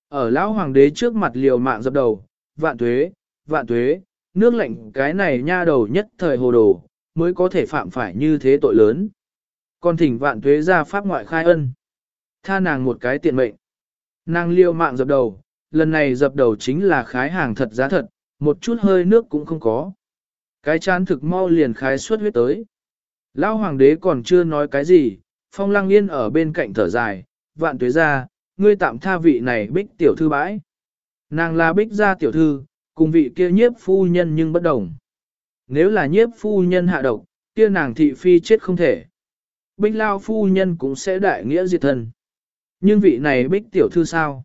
Ở lão hoàng đế trước mặt liều mạng dập đầu, vạn tuế, vạn tuế, nước lạnh cái này nha đầu nhất thời hồ đồ, mới có thể phạm phải như thế tội lớn. Còn thỉnh vạn tuế ra pháp ngoại khai ân. Tha nàng một cái tiện mệnh. Nàng liều mạng dập đầu, lần này dập đầu chính là khái hàng thật giá thật, một chút hơi nước cũng không có. Cái chán thực mau liền khái suốt huyết tới. Lão hoàng đế còn chưa nói cái gì, phong lăng yên ở bên cạnh thở dài, vạn tuế ra, ngươi tạm tha vị này bích tiểu thư bãi. Nàng là bích gia tiểu thư, cùng vị kia nhiếp phu nhân nhưng bất đồng. Nếu là nhiếp phu nhân hạ độc, kia nàng thị phi chết không thể. Bích lao phu nhân cũng sẽ đại nghĩa diệt thân. Nhưng vị này bích tiểu thư sao?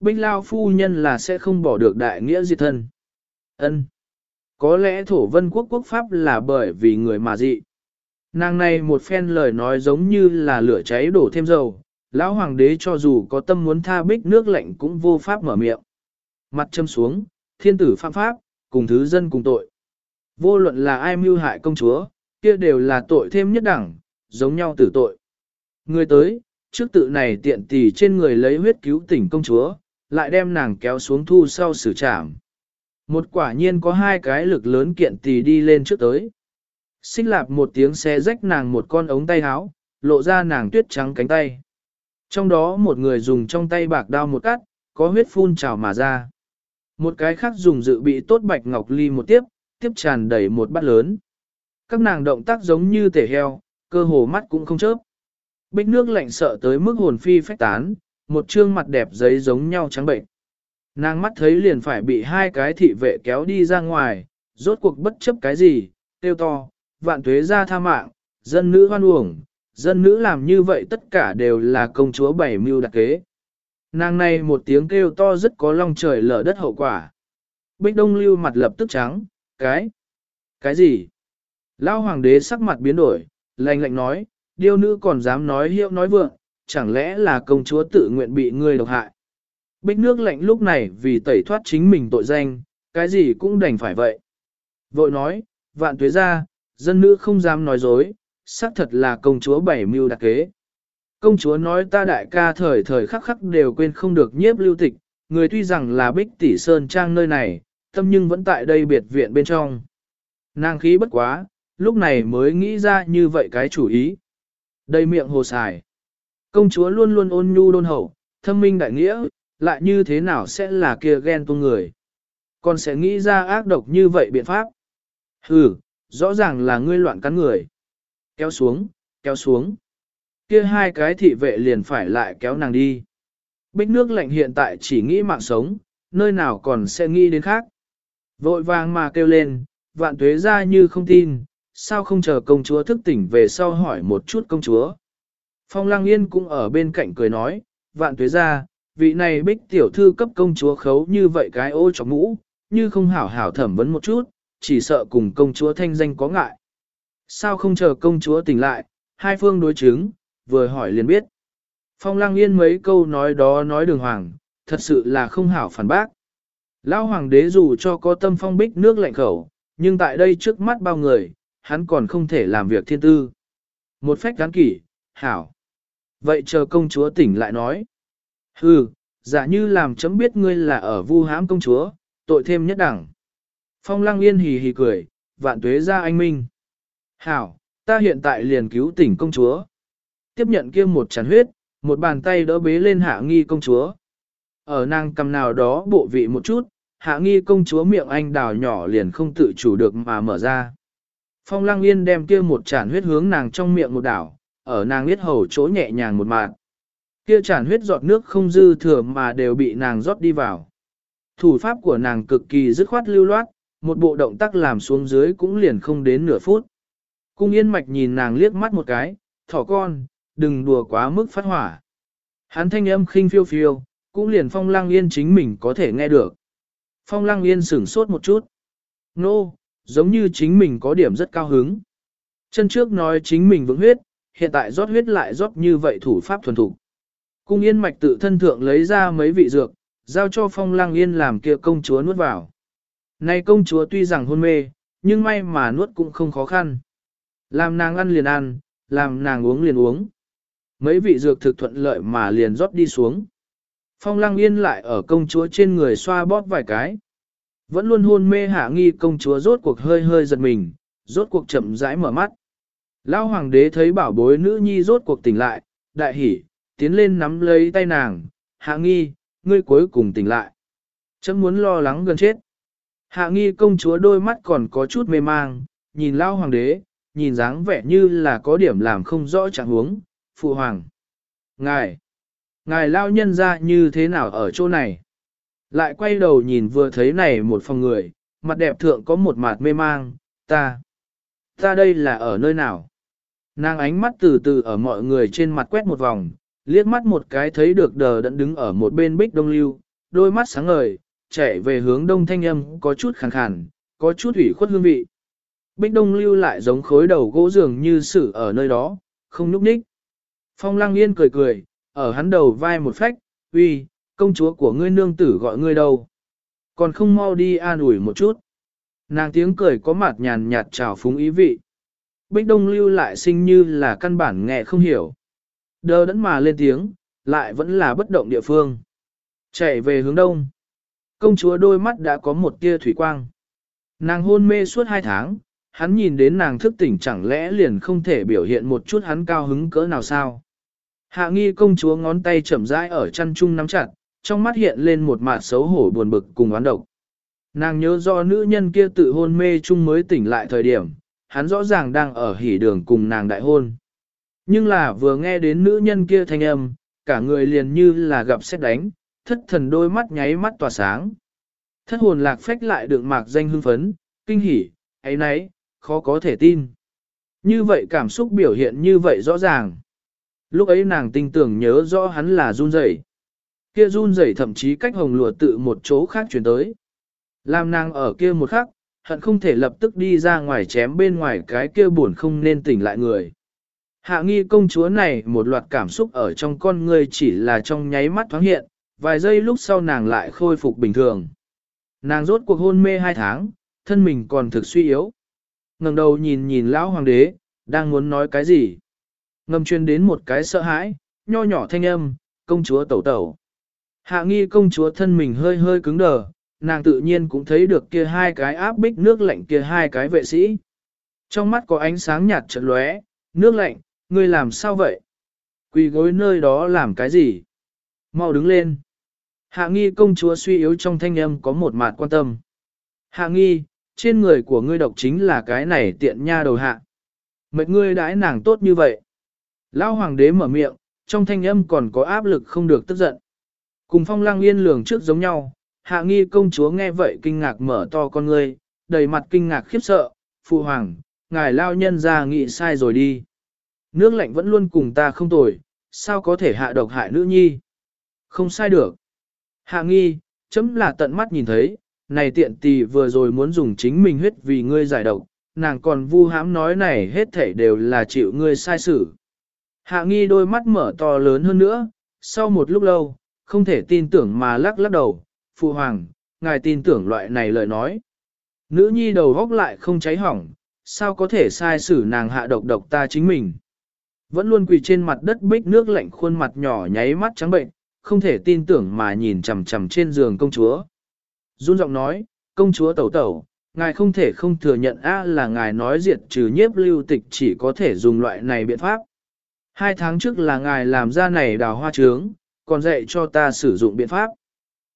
Bích lao phu nhân là sẽ không bỏ được đại nghĩa diệt thân. Ân. Có lẽ thổ vân quốc quốc pháp là bởi vì người mà dị. Nàng này một phen lời nói giống như là lửa cháy đổ thêm dầu, lão hoàng đế cho dù có tâm muốn tha bích nước lạnh cũng vô pháp mở miệng. Mặt châm xuống, thiên tử phạm pháp, cùng thứ dân cùng tội. Vô luận là ai mưu hại công chúa, kia đều là tội thêm nhất đẳng, giống nhau tử tội. Người tới, trước tự này tiện tỷ trên người lấy huyết cứu tỉnh công chúa, lại đem nàng kéo xuống thu sau xử trảm. Một quả nhiên có hai cái lực lớn kiện tỷ đi lên trước tới. Xích lạp một tiếng xe rách nàng một con ống tay áo, lộ ra nàng tuyết trắng cánh tay. Trong đó một người dùng trong tay bạc đao một cắt, có huyết phun trào mà ra. Một cái khác dùng dự bị tốt bạch ngọc ly một tiếp, tiếp tràn đầy một bát lớn. Các nàng động tác giống như tể heo, cơ hồ mắt cũng không chớp. Bích nước lạnh sợ tới mức hồn phi phách tán, một trương mặt đẹp giấy giống nhau trắng bệnh. Nàng mắt thấy liền phải bị hai cái thị vệ kéo đi ra ngoài, rốt cuộc bất chấp cái gì, tiêu to, vạn tuế ra tha mạng, dân nữ hoan uổng, dân nữ làm như vậy tất cả đều là công chúa bảy mưu đặc kế. Nàng này một tiếng kêu to rất có long trời lở đất hậu quả. Bích Đông Lưu mặt lập tức trắng, cái, cái gì? Lão hoàng đế sắc mặt biến đổi, lạnh lạnh nói, điêu nữ còn dám nói hiệu nói vượng, chẳng lẽ là công chúa tự nguyện bị ngươi độc hại? Bích nước lạnh lúc này vì tẩy thoát chính mình tội danh, cái gì cũng đành phải vậy. Vội nói, vạn tuế ra, dân nữ không dám nói dối, xác thật là công chúa bảy mưu đặc kế. Công chúa nói ta đại ca thời thời khắc khắc đều quên không được nhiếp lưu tịch, người tuy rằng là bích tỷ sơn trang nơi này, tâm nhưng vẫn tại đây biệt viện bên trong. Nàng khí bất quá, lúc này mới nghĩ ra như vậy cái chủ ý. Đây miệng hồ xài. Công chúa luôn luôn ôn nhu đôn hậu, thâm minh đại nghĩa, lại như thế nào sẽ là kia ghen tuông người. Còn sẽ nghĩ ra ác độc như vậy biện pháp. hừ rõ ràng là ngươi loạn cắn người. Kéo xuống, kéo xuống. Kia hai cái thị vệ liền phải lại kéo nàng đi. Bích nước lạnh hiện tại chỉ nghĩ mạng sống, nơi nào còn sẽ nghĩ đến khác. Vội vàng mà kêu lên, vạn tuế ra như không tin, sao không chờ công chúa thức tỉnh về sau hỏi một chút công chúa. Phong Lang Yên cũng ở bên cạnh cười nói, vạn tuế ra, vị này bích tiểu thư cấp công chúa khấu như vậy cái ô chọc mũ, như không hảo hảo thẩm vấn một chút, chỉ sợ cùng công chúa thanh danh có ngại. Sao không chờ công chúa tỉnh lại, hai phương đối chứng, vừa hỏi liền biết. Phong Lang Yên mấy câu nói đó nói đường hoàng, thật sự là không hảo phản bác. Lão hoàng đế dù cho có tâm phong bích nước lạnh khẩu, nhưng tại đây trước mắt bao người, hắn còn không thể làm việc thiên tư. Một phách gắn kỷ, hảo. Vậy chờ công chúa tỉnh lại nói. Hừ, giả như làm chấm biết ngươi là ở vu hãm công chúa, tội thêm nhất đẳng. Phong lăng yên hì hì cười, vạn tuế ra anh minh. Hảo, ta hiện tại liền cứu tỉnh công chúa. Tiếp nhận kia một chán huyết, một bàn tay đỡ bế lên hạ nghi công chúa. Ở nàng cầm nào đó bộ vị một chút, hạ nghi công chúa miệng anh đào nhỏ liền không tự chủ được mà mở ra. Phong lăng yên đem kia một chản huyết hướng nàng trong miệng một đảo, ở nàng huyết hầu chỗ nhẹ nhàng một mạt. Kia chản huyết giọt nước không dư thừa mà đều bị nàng rót đi vào. Thủ pháp của nàng cực kỳ dứt khoát lưu loát, một bộ động tác làm xuống dưới cũng liền không đến nửa phút. Cung yên mạch nhìn nàng liếc mắt một cái, thỏ con, đừng đùa quá mức phát hỏa. Hắn thanh âm khinh phiêu phiêu, cũng liền phong lăng yên chính mình có thể nghe được. Phong lăng yên sửng sốt một chút. Nô, no, giống như chính mình có điểm rất cao hứng. Chân trước nói chính mình vững huyết, hiện tại rót huyết lại rót như vậy thủ pháp thuần thủ. Cung yên mạch tự thân thượng lấy ra mấy vị dược, giao cho phong lăng yên làm kia công chúa nuốt vào. Nay công chúa tuy rằng hôn mê, nhưng may mà nuốt cũng không khó khăn. Làm nàng ăn liền ăn, làm nàng uống liền uống. Mấy vị dược thực thuận lợi mà liền rót đi xuống. Phong lăng yên lại ở công chúa trên người xoa bóp vài cái. Vẫn luôn hôn mê hạ nghi công chúa rốt cuộc hơi hơi giật mình, rốt cuộc chậm rãi mở mắt. Lão hoàng đế thấy bảo bối nữ nhi rốt cuộc tỉnh lại, đại hỉ, tiến lên nắm lấy tay nàng, hạ nghi, ngươi cuối cùng tỉnh lại. Chấm muốn lo lắng gần chết. Hạ nghi công chúa đôi mắt còn có chút mê mang, nhìn lao hoàng đế, nhìn dáng vẻ như là có điểm làm không rõ trạng huống, phụ hoàng. Ngài, ngài lao nhân ra như thế nào ở chỗ này? Lại quay đầu nhìn vừa thấy này một phòng người, mặt đẹp thượng có một mặt mê mang, ta, ta đây là ở nơi nào? Nàng ánh mắt từ từ ở mọi người trên mặt quét một vòng, liếc mắt một cái thấy được đờ đẫn đứng ở một bên bích đông lưu, đôi mắt sáng ngời, chạy về hướng đông thanh âm có chút khàn khàn, có chút ủy khuất hương vị. Bích đông lưu lại giống khối đầu gỗ dường như sử ở nơi đó, không núp ních. Phong lăng yên cười cười, ở hắn đầu vai một phách, uy, công chúa của ngươi nương tử gọi ngươi đâu. Còn không mau đi an ủi một chút. Nàng tiếng cười có mặt nhàn nhạt trào phúng ý vị. Bích đông lưu lại sinh như là căn bản nghe không hiểu. Đơ đẫn mà lên tiếng, lại vẫn là bất động địa phương. Chạy về hướng đông. Công chúa đôi mắt đã có một tia thủy quang. Nàng hôn mê suốt hai tháng, hắn nhìn đến nàng thức tỉnh chẳng lẽ liền không thể biểu hiện một chút hắn cao hứng cỡ nào sao. Hạ nghi công chúa ngón tay chậm rãi ở chăn chung nắm chặt, trong mắt hiện lên một mạt xấu hổ buồn bực cùng oán độc. Nàng nhớ do nữ nhân kia tự hôn mê chung mới tỉnh lại thời điểm, hắn rõ ràng đang ở hỉ đường cùng nàng đại hôn. Nhưng là vừa nghe đến nữ nhân kia thanh âm, cả người liền như là gặp xét đánh, thất thần đôi mắt nháy mắt tỏa sáng. Thất hồn lạc phách lại được mạc danh hưng phấn, kinh hỉ, ấy nấy, khó có thể tin. Như vậy cảm xúc biểu hiện như vậy rõ ràng. Lúc ấy nàng tinh tưởng nhớ rõ hắn là run rẩy, Kia run rẩy thậm chí cách hồng lụa tự một chỗ khác chuyển tới. Làm nàng ở kia một khắc, hận không thể lập tức đi ra ngoài chém bên ngoài cái kia buồn không nên tỉnh lại người. Hạ nghi công chúa này một loạt cảm xúc ở trong con người chỉ là trong nháy mắt thoáng hiện, vài giây lúc sau nàng lại khôi phục bình thường. Nàng rốt cuộc hôn mê hai tháng, thân mình còn thực suy yếu. ngẩng đầu nhìn nhìn lão hoàng đế, đang muốn nói cái gì. Ngầm truyền đến một cái sợ hãi, nho nhỏ thanh âm, công chúa tẩu tẩu. Hạ nghi công chúa thân mình hơi hơi cứng đờ, nàng tự nhiên cũng thấy được kia hai cái áp bích nước lạnh kia hai cái vệ sĩ. Trong mắt có ánh sáng nhạt chợt lóe, nước lạnh, ngươi làm sao vậy? Quỳ gối nơi đó làm cái gì? Mau đứng lên. Hạ nghi công chúa suy yếu trong thanh âm có một mạt quan tâm. Hạ nghi, trên người của ngươi độc chính là cái này tiện nha đầu hạ. Mệt ngươi đãi nàng tốt như vậy. Lão hoàng đế mở miệng, trong thanh âm còn có áp lực không được tức giận. Cùng phong lang yên lường trước giống nhau, hạ nghi công chúa nghe vậy kinh ngạc mở to con ngươi, đầy mặt kinh ngạc khiếp sợ, phụ hoàng, ngài lao nhân ra nghị sai rồi đi. Nước lạnh vẫn luôn cùng ta không tồi, sao có thể hạ độc hại nữ nhi? Không sai được. Hạ nghi, chấm là tận mắt nhìn thấy, này tiện tỳ vừa rồi muốn dùng chính mình huyết vì ngươi giải độc, nàng còn vu hãm nói này hết thảy đều là chịu ngươi sai xử. Hạ nghi đôi mắt mở to lớn hơn nữa, sau một lúc lâu, không thể tin tưởng mà lắc lắc đầu, phụ hoàng, ngài tin tưởng loại này lời nói. Nữ nhi đầu góc lại không cháy hỏng, sao có thể sai xử nàng hạ độc độc ta chính mình. Vẫn luôn quỳ trên mặt đất bích nước lạnh khuôn mặt nhỏ nháy mắt trắng bệnh, không thể tin tưởng mà nhìn chằm chằm trên giường công chúa. Run giọng nói, công chúa tẩu tẩu, ngài không thể không thừa nhận A là ngài nói diệt trừ nhiếp lưu tịch chỉ có thể dùng loại này biện pháp. Hai tháng trước là ngài làm ra này đào hoa trướng, còn dạy cho ta sử dụng biện pháp.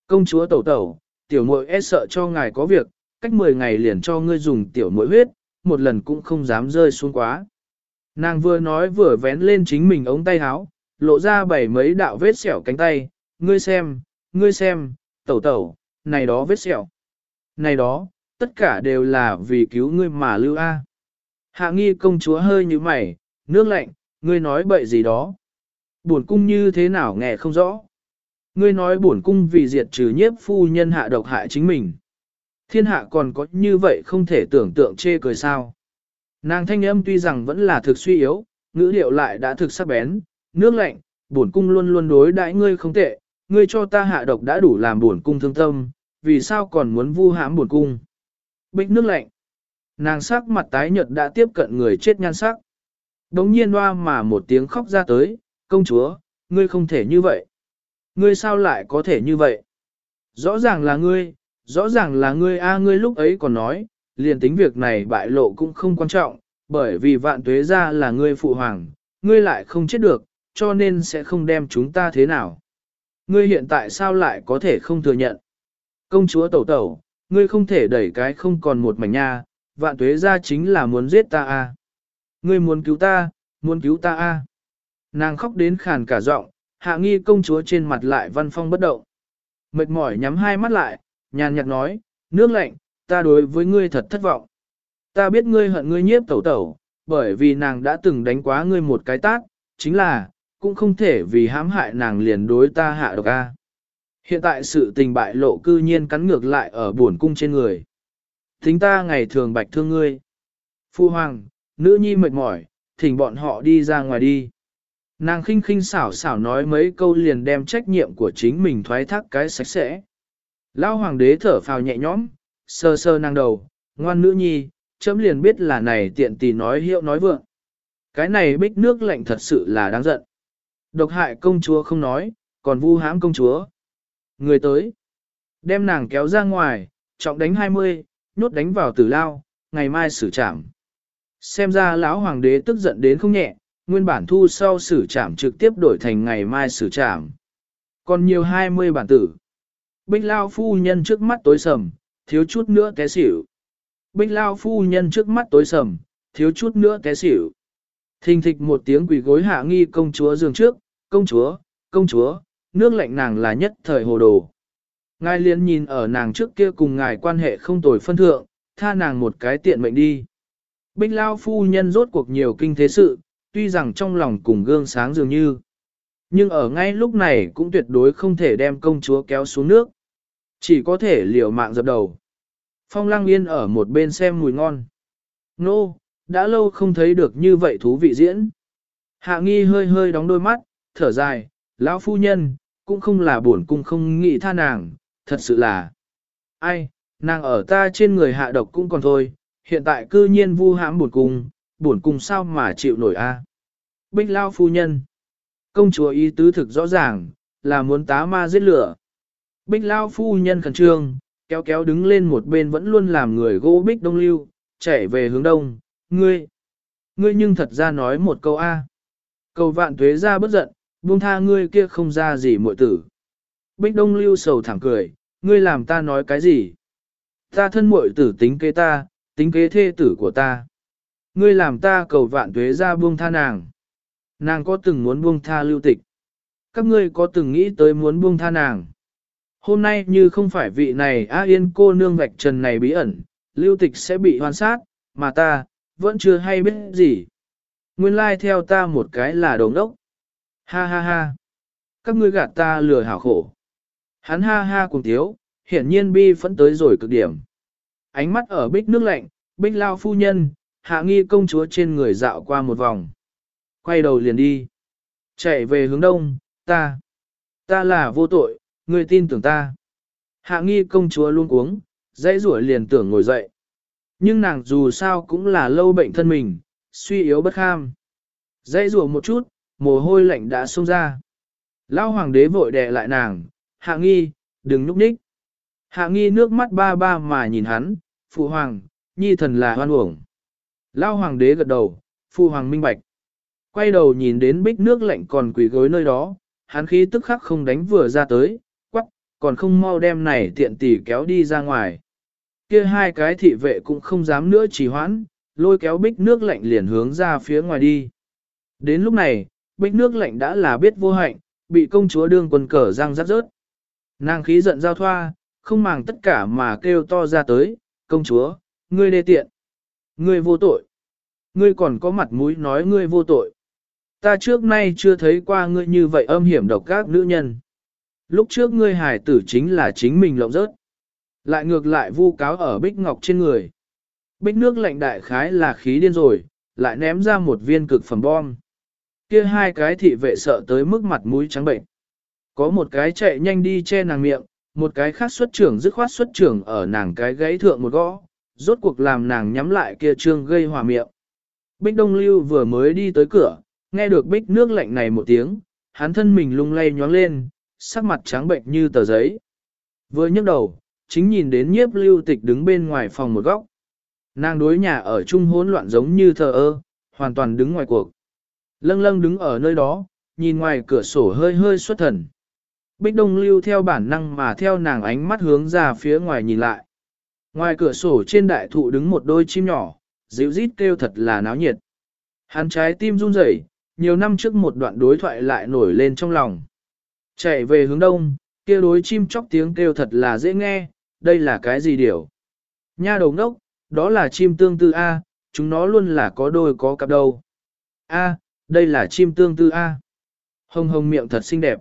Công chúa tẩu tẩu, tiểu muội e sợ cho ngài có việc, cách 10 ngày liền cho ngươi dùng tiểu muội huyết, một lần cũng không dám rơi xuống quá. Nàng vừa nói vừa vén lên chính mình ống tay áo, lộ ra bảy mấy đạo vết sẹo cánh tay, ngươi xem, ngươi xem, tẩu tẩu, này đó vết sẹo. Này đó, tất cả đều là vì cứu ngươi mà lưu A. Hạ nghi công chúa hơi như mày, nước lạnh, ngươi nói bậy gì đó. Buồn cung như thế nào nghe không rõ. Ngươi nói buồn cung vì diệt trừ nhiếp phu nhân hạ độc hại chính mình. Thiên hạ còn có như vậy không thể tưởng tượng chê cười sao. Nàng thanh âm tuy rằng vẫn là thực suy yếu, ngữ điệu lại đã thực sắc bén, nước lạnh, bổn cung luôn luôn đối đãi ngươi không tệ, ngươi cho ta hạ độc đã đủ làm bổn cung thương tâm, vì sao còn muốn vu hãm bổn cung. Bích nước lạnh. Nàng sắc mặt tái nhợt đã tiếp cận người chết nhan sắc. Đống nhiên hoa mà một tiếng khóc ra tới, công chúa, ngươi không thể như vậy. Ngươi sao lại có thể như vậy? Rõ ràng là ngươi, rõ ràng là ngươi a ngươi lúc ấy còn nói, liền tính việc này bại lộ cũng không quan trọng, bởi vì vạn tuế ra là ngươi phụ hoàng, ngươi lại không chết được, cho nên sẽ không đem chúng ta thế nào. Ngươi hiện tại sao lại có thể không thừa nhận? Công chúa tẩu tẩu, ngươi không thể đẩy cái không còn một mảnh nha, vạn tuế ra chính là muốn giết ta a. Ngươi muốn cứu ta, muốn cứu ta a. Nàng khóc đến khàn cả giọng, hạ nghi công chúa trên mặt lại văn phong bất động. Mệt mỏi nhắm hai mắt lại, nhàn nhạt nói, nước lạnh, ta đối với ngươi thật thất vọng. Ta biết ngươi hận ngươi nhiếp tẩu tẩu, bởi vì nàng đã từng đánh quá ngươi một cái tát, chính là, cũng không thể vì hãm hại nàng liền đối ta hạ độc a. Hiện tại sự tình bại lộ cư nhiên cắn ngược lại ở buồn cung trên người. Thính ta ngày thường bạch thương ngươi. Phu hoàng, nữ nhi mệt mỏi, thỉnh bọn họ đi ra ngoài đi. Nàng khinh khinh xảo xảo nói mấy câu liền đem trách nhiệm của chính mình thoái thác cái sạch sẽ. Lão hoàng đế thở phào nhẹ nhõm, sơ sơ nàng đầu, ngoan nữ nhi, chấm liền biết là này tiện tì nói hiệu nói vượng. Cái này bích nước lạnh thật sự là đáng giận. Độc hại công chúa không nói, còn vu hãm công chúa. Người tới, đem nàng kéo ra ngoài, trọng đánh 20, nhốt đánh vào tử lao, ngày mai xử trảm. Xem ra lão hoàng đế tức giận đến không nhẹ, nguyên bản thu sau xử trảm trực tiếp đổi thành ngày mai xử trảm. Còn nhiều 20 bản tử. Bích lao phu nhân trước mắt tối sầm, thiếu chút nữa té xỉu. Bích lao phu nhân trước mắt tối sầm, thiếu chút nữa té xỉu. Thình thịch một tiếng quỷ gối hạ nghi công chúa giường trước, công chúa, công chúa, nước lạnh nàng là nhất thời hồ đồ. Ngài liên nhìn ở nàng trước kia cùng ngài quan hệ không tồi phân thượng, tha nàng một cái tiện mệnh đi. Bích lao phu nhân rốt cuộc nhiều kinh thế sự, tuy rằng trong lòng cùng gương sáng dường như. Nhưng ở ngay lúc này cũng tuyệt đối không thể đem công chúa kéo xuống nước. Chỉ có thể liều mạng dập đầu. Phong lăng yên ở một bên xem mùi ngon. Nô, đã lâu không thấy được như vậy thú vị diễn. Hạ nghi hơi hơi đóng đôi mắt, thở dài, lão phu nhân, cũng không là buồn cung không nghĩ tha nàng, thật sự là. Ai, nàng ở ta trên người hạ độc cũng còn thôi, hiện tại cư nhiên vu hãm buồn cung, buồn cung sao mà chịu nổi a? Bích lao phu nhân. Công chúa ý tứ thực rõ ràng, là muốn tá ma giết lửa. Bích lao phu nhân khẩn trương, kéo kéo đứng lên một bên vẫn luôn làm người gỗ bích đông lưu, chạy về hướng đông, ngươi. Ngươi nhưng thật ra nói một câu A. Cầu vạn tuế ra bất giận, buông tha ngươi kia không ra gì muội tử. Bích đông lưu sầu thẳng cười, ngươi làm ta nói cái gì? Ta thân muội tử tính kế ta, tính kế thê tử của ta. Ngươi làm ta cầu vạn tuế ra buông tha nàng. Nàng có từng muốn buông tha lưu tịch. Các ngươi có từng nghĩ tới muốn buông tha nàng. Hôm nay như không phải vị này A Yên cô nương vạch trần này bí ẩn, lưu tịch sẽ bị hoan sát, mà ta, vẫn chưa hay biết gì. Nguyên lai like theo ta một cái là đồng đốc. Ha ha ha. Các ngươi gạt ta lừa hảo khổ. Hắn ha ha cùng thiếu, hiển nhiên bi phẫn tới rồi cực điểm. Ánh mắt ở bích nước lạnh, bích lao phu nhân, hạ nghi công chúa trên người dạo qua một vòng. Quay đầu liền đi. Chạy về hướng đông, ta. Ta là vô tội, người tin tưởng ta. Hạ nghi công chúa luôn uống, dãy rủa liền tưởng ngồi dậy. Nhưng nàng dù sao cũng là lâu bệnh thân mình, suy yếu bất kham. Dây rùa một chút, mồ hôi lạnh đã xông ra. lao hoàng đế vội đè lại nàng, hạ nghi, đừng núp ních. Hạ nghi nước mắt ba ba mà nhìn hắn, phụ hoàng, nhi thần là hoan uổng. Lao hoàng đế gật đầu, phụ hoàng minh bạch. Quay đầu nhìn đến bích nước lạnh còn quỷ gối nơi đó, hắn khí tức khắc không đánh vừa ra tới, quắc, còn không mau đem này tiện tỷ kéo đi ra ngoài. Kia hai cái thị vệ cũng không dám nữa trì hoãn, lôi kéo bích nước lạnh liền hướng ra phía ngoài đi. Đến lúc này, bích nước lạnh đã là biết vô hạnh, bị công chúa đương quần cờ răng rắt rớt. Nàng khí giận giao thoa, không màng tất cả mà kêu to ra tới, công chúa, ngươi đê tiện, ngươi vô tội, ngươi còn có mặt mũi nói ngươi vô tội. Ta trước nay chưa thấy qua ngươi như vậy âm hiểm độc các nữ nhân. Lúc trước ngươi hài tử chính là chính mình lộng rớt. Lại ngược lại vu cáo ở bích ngọc trên người. Bích nước lạnh đại khái là khí điên rồi, lại ném ra một viên cực phẩm bom. Kia hai cái thị vệ sợ tới mức mặt mũi trắng bệnh. Có một cái chạy nhanh đi che nàng miệng, một cái khác xuất trưởng dứt khoát xuất trưởng ở nàng cái gãy thượng một gõ, rốt cuộc làm nàng nhắm lại kia trương gây hòa miệng. Bích Đông Lưu vừa mới đi tới cửa, nghe được bích nước lạnh này một tiếng, hắn thân mình lung lay nhoáng lên, sắc mặt trắng bệnh như tờ giấy. Vừa nhấc đầu, chính nhìn đến nhiếp lưu tịch đứng bên ngoài phòng một góc. Nàng đối nhà ở chung hỗn loạn giống như thờ ơ, hoàn toàn đứng ngoài cuộc. Lâng lâng đứng ở nơi đó, nhìn ngoài cửa sổ hơi hơi xuất thần. Bích Đông Lưu theo bản năng mà theo nàng ánh mắt hướng ra phía ngoài nhìn lại. Ngoài cửa sổ trên đại thụ đứng một đôi chim nhỏ, dịu rít kêu thật là náo nhiệt. Hắn trái tim run rẩy, nhiều năm trước một đoạn đối thoại lại nổi lên trong lòng. Chạy về hướng đông, kia đối chim chóc tiếng kêu thật là dễ nghe, đây là cái gì điều? Nha đầu ngốc, đó là chim tương tư A, chúng nó luôn là có đôi có cặp đâu. A, đây là chim tương tư A. Hồng hồng miệng thật xinh đẹp.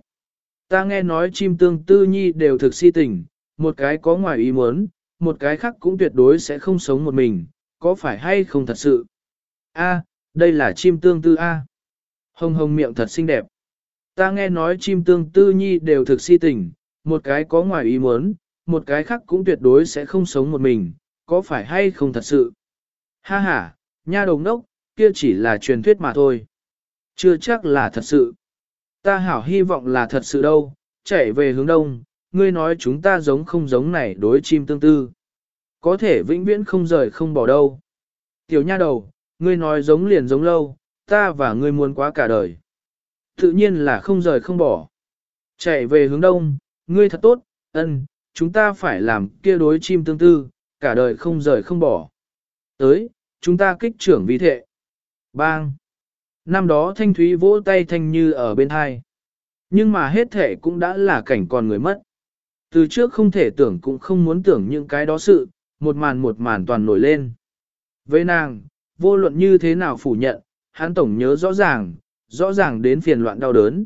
Ta nghe nói chim tương tư nhi đều thực si tình, một cái có ngoài ý muốn, một cái khác cũng tuyệt đối sẽ không sống một mình, có phải hay không thật sự? A, đây là chim tương tư A. Hồng hồng miệng thật xinh đẹp. Ta nghe nói chim tương tư nhi đều thực si tình, một cái có ngoài ý muốn, một cái khác cũng tuyệt đối sẽ không sống một mình, có phải hay không thật sự? Ha ha, nha đồng đốc, kia chỉ là truyền thuyết mà thôi. Chưa chắc là thật sự. Ta hảo hy vọng là thật sự đâu, chạy về hướng đông, ngươi nói chúng ta giống không giống này đối chim tương tư. Có thể vĩnh viễn không rời không bỏ đâu. Tiểu nha đầu, ngươi nói giống liền giống lâu, ta và ngươi muốn quá cả đời. Tự nhiên là không rời không bỏ. Chạy về hướng đông, ngươi thật tốt, ân, chúng ta phải làm kia đối chim tương tư, cả đời không rời không bỏ. Tới, chúng ta kích trưởng vi thệ. Bang! Năm đó thanh thúy vỗ tay thanh như ở bên hai. Nhưng mà hết thể cũng đã là cảnh còn người mất. Từ trước không thể tưởng cũng không muốn tưởng những cái đó sự, một màn một màn toàn nổi lên. Với nàng, vô luận như thế nào phủ nhận, hắn tổng nhớ rõ ràng, rõ ràng đến phiền loạn đau đớn.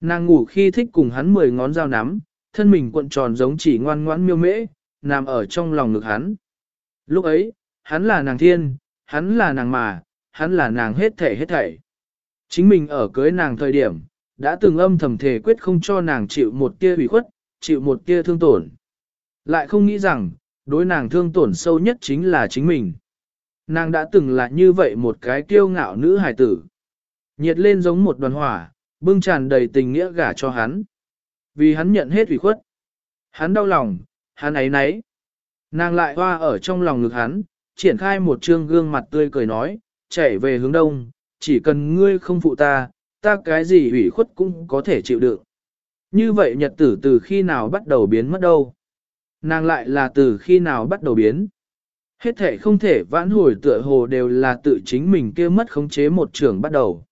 Nàng ngủ khi thích cùng hắn mười ngón dao nắm, thân mình cuộn tròn giống chỉ ngoan ngoãn miêu mễ, nằm ở trong lòng ngực hắn. Lúc ấy, hắn là nàng thiên, hắn là nàng mà, hắn là nàng hết thể hết thảy. Chính mình ở cưới nàng thời điểm, đã từng âm thầm thể quyết không cho nàng chịu một tia ủy khuất, chịu một tia thương tổn. Lại không nghĩ rằng, đối nàng thương tổn sâu nhất chính là chính mình. Nàng đã từng là như vậy một cái kiêu ngạo nữ hài tử. Nhiệt lên giống một đoàn hỏa, bưng tràn đầy tình nghĩa gả cho hắn. Vì hắn nhận hết ủy khuất. Hắn đau lòng, hắn ấy nấy. Nàng lại hoa ở trong lòng ngực hắn, triển khai một trương gương mặt tươi cười nói, chạy về hướng đông, chỉ cần ngươi không phụ ta, ta cái gì ủy khuất cũng có thể chịu đựng. Như vậy nhật tử từ khi nào bắt đầu biến mất đâu? Nàng lại là từ khi nào bắt đầu biến? Hết thể không thể vãn hồi tựa hồ đều là tự chính mình kia mất khống chế một trường bắt đầu.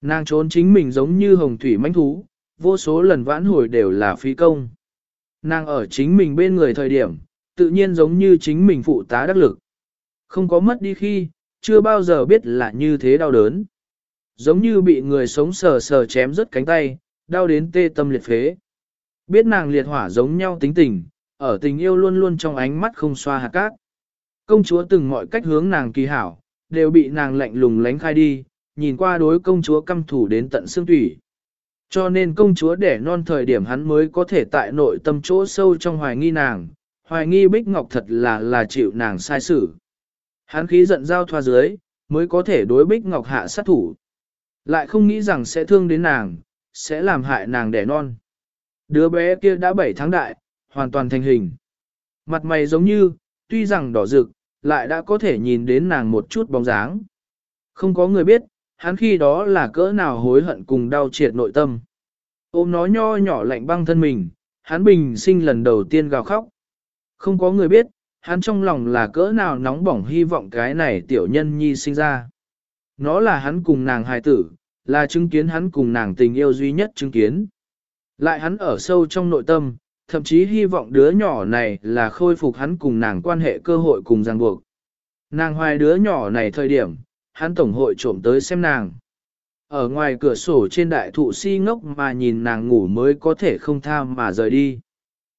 Nàng trốn chính mình giống như hồng thủy manh thú, vô số lần vãn hồi đều là phí công. Nàng ở chính mình bên người thời điểm, tự nhiên giống như chính mình phụ tá đắc lực. Không có mất đi khi, chưa bao giờ biết là như thế đau đớn. Giống như bị người sống sờ sờ chém rớt cánh tay, đau đến tê tâm liệt phế. Biết nàng liệt hỏa giống nhau tính tình, ở tình yêu luôn luôn trong ánh mắt không xoa hạt cát. Công chúa từng mọi cách hướng nàng kỳ hảo, đều bị nàng lạnh lùng lánh khai đi, nhìn qua đối công chúa căm thủ đến tận xương thủy. Cho nên công chúa đẻ non thời điểm hắn mới có thể tại nội tâm chỗ sâu trong hoài nghi nàng, hoài nghi Bích Ngọc thật là là chịu nàng sai xử. Hắn khí giận giao thoa dưới, mới có thể đối Bích Ngọc hạ sát thủ. Lại không nghĩ rằng sẽ thương đến nàng, sẽ làm hại nàng đẻ non. Đứa bé kia đã 7 tháng đại, hoàn toàn thành hình. Mặt mày giống như, tuy rằng đỏ rực, lại đã có thể nhìn đến nàng một chút bóng dáng. Không có người biết, hắn khi đó là cỡ nào hối hận cùng đau triệt nội tâm. Ôm nó nho nhỏ lạnh băng thân mình, hắn bình sinh lần đầu tiên gào khóc. Không có người biết, hắn trong lòng là cỡ nào nóng bỏng hy vọng cái này tiểu nhân nhi sinh ra. Nó là hắn cùng nàng hài tử, là chứng kiến hắn cùng nàng tình yêu duy nhất chứng kiến. Lại hắn ở sâu trong nội tâm, thậm chí hy vọng đứa nhỏ này là khôi phục hắn cùng nàng quan hệ cơ hội cùng ràng buộc. Nàng hoài đứa nhỏ này thời điểm, hắn tổng hội trộm tới xem nàng. Ở ngoài cửa sổ trên đại thụ si ngốc mà nhìn nàng ngủ mới có thể không tham mà rời đi.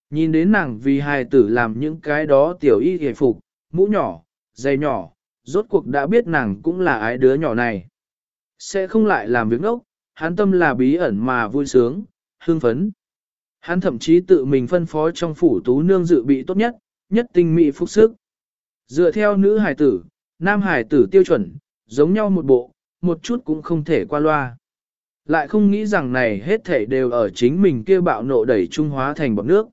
Nhìn đến nàng vì hài tử làm những cái đó tiểu y hề phục, mũ nhỏ, giày nhỏ, rốt cuộc đã biết nàng cũng là ái đứa nhỏ này. Sẽ không lại làm việc ngốc, hắn tâm là bí ẩn mà vui sướng, hương phấn. Hắn thậm chí tự mình phân phó trong phủ tú nương dự bị tốt nhất, nhất tinh mỹ phúc sức. Dựa theo nữ hài tử, nam hài tử tiêu chuẩn, giống nhau một bộ, một chút cũng không thể qua loa. Lại không nghĩ rằng này hết thể đều ở chính mình kia bạo nộ đẩy Trung Hóa thành bọc nước.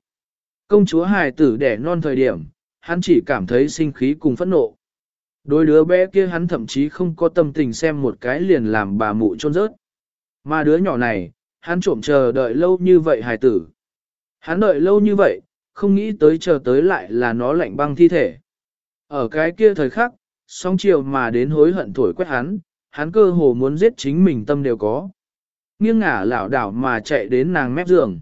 Công chúa hài tử đẻ non thời điểm, hắn chỉ cảm thấy sinh khí cùng phẫn nộ. Đôi đứa bé kia hắn thậm chí không có tâm tình xem một cái liền làm bà mụ trôn rớt. Mà đứa nhỏ này, hắn trộm chờ đợi lâu như vậy hài tử. Hắn đợi lâu như vậy, không nghĩ tới chờ tới lại là nó lạnh băng thi thể. Ở cái kia thời khắc, song chiều mà đến hối hận thổi quét hắn, hắn cơ hồ muốn giết chính mình tâm đều có. Nghiêng ngả lảo đảo mà chạy đến nàng mép giường.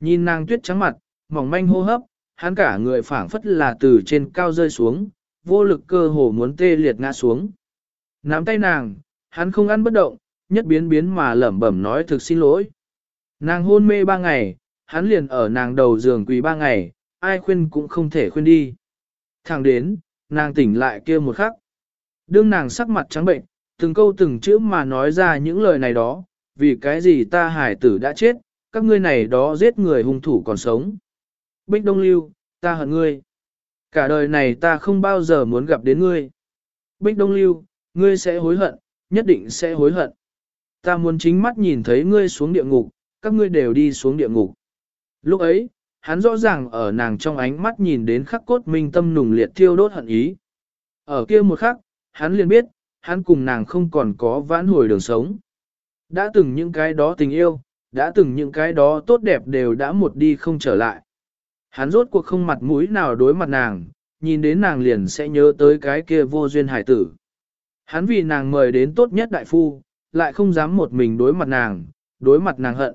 Nhìn nàng tuyết trắng mặt, mỏng manh hô hấp, hắn cả người phảng phất là từ trên cao rơi xuống, vô lực cơ hồ muốn tê liệt ngã xuống. Nắm tay nàng, hắn không ăn bất động, nhất biến biến mà lẩm bẩm nói thực xin lỗi. Nàng hôn mê ba ngày, hắn liền ở nàng đầu giường quỳ ba ngày, ai khuyên cũng không thể khuyên đi. Thẳng đến, nàng tỉnh lại kia một khắc. Đương nàng sắc mặt trắng bệnh, từng câu từng chữ mà nói ra những lời này đó, vì cái gì ta hải tử đã chết, các ngươi này đó giết người hung thủ còn sống. Bích Đông Lưu, ta hận ngươi. Cả đời này ta không bao giờ muốn gặp đến ngươi. Bích Đông Lưu, ngươi sẽ hối hận, nhất định sẽ hối hận. Ta muốn chính mắt nhìn thấy ngươi xuống địa ngục, các ngươi đều đi xuống địa ngục. Lúc ấy, hắn rõ ràng ở nàng trong ánh mắt nhìn đến khắc cốt minh tâm nùng liệt thiêu đốt hận ý. Ở kia một khắc, hắn liền biết, hắn cùng nàng không còn có vãn hồi đường sống. Đã từng những cái đó tình yêu, đã từng những cái đó tốt đẹp đều đã một đi không trở lại. Hắn rốt cuộc không mặt mũi nào đối mặt nàng, nhìn đến nàng liền sẽ nhớ tới cái kia vô duyên hải tử. Hắn vì nàng mời đến tốt nhất đại phu, lại không dám một mình đối mặt nàng, đối mặt nàng hận.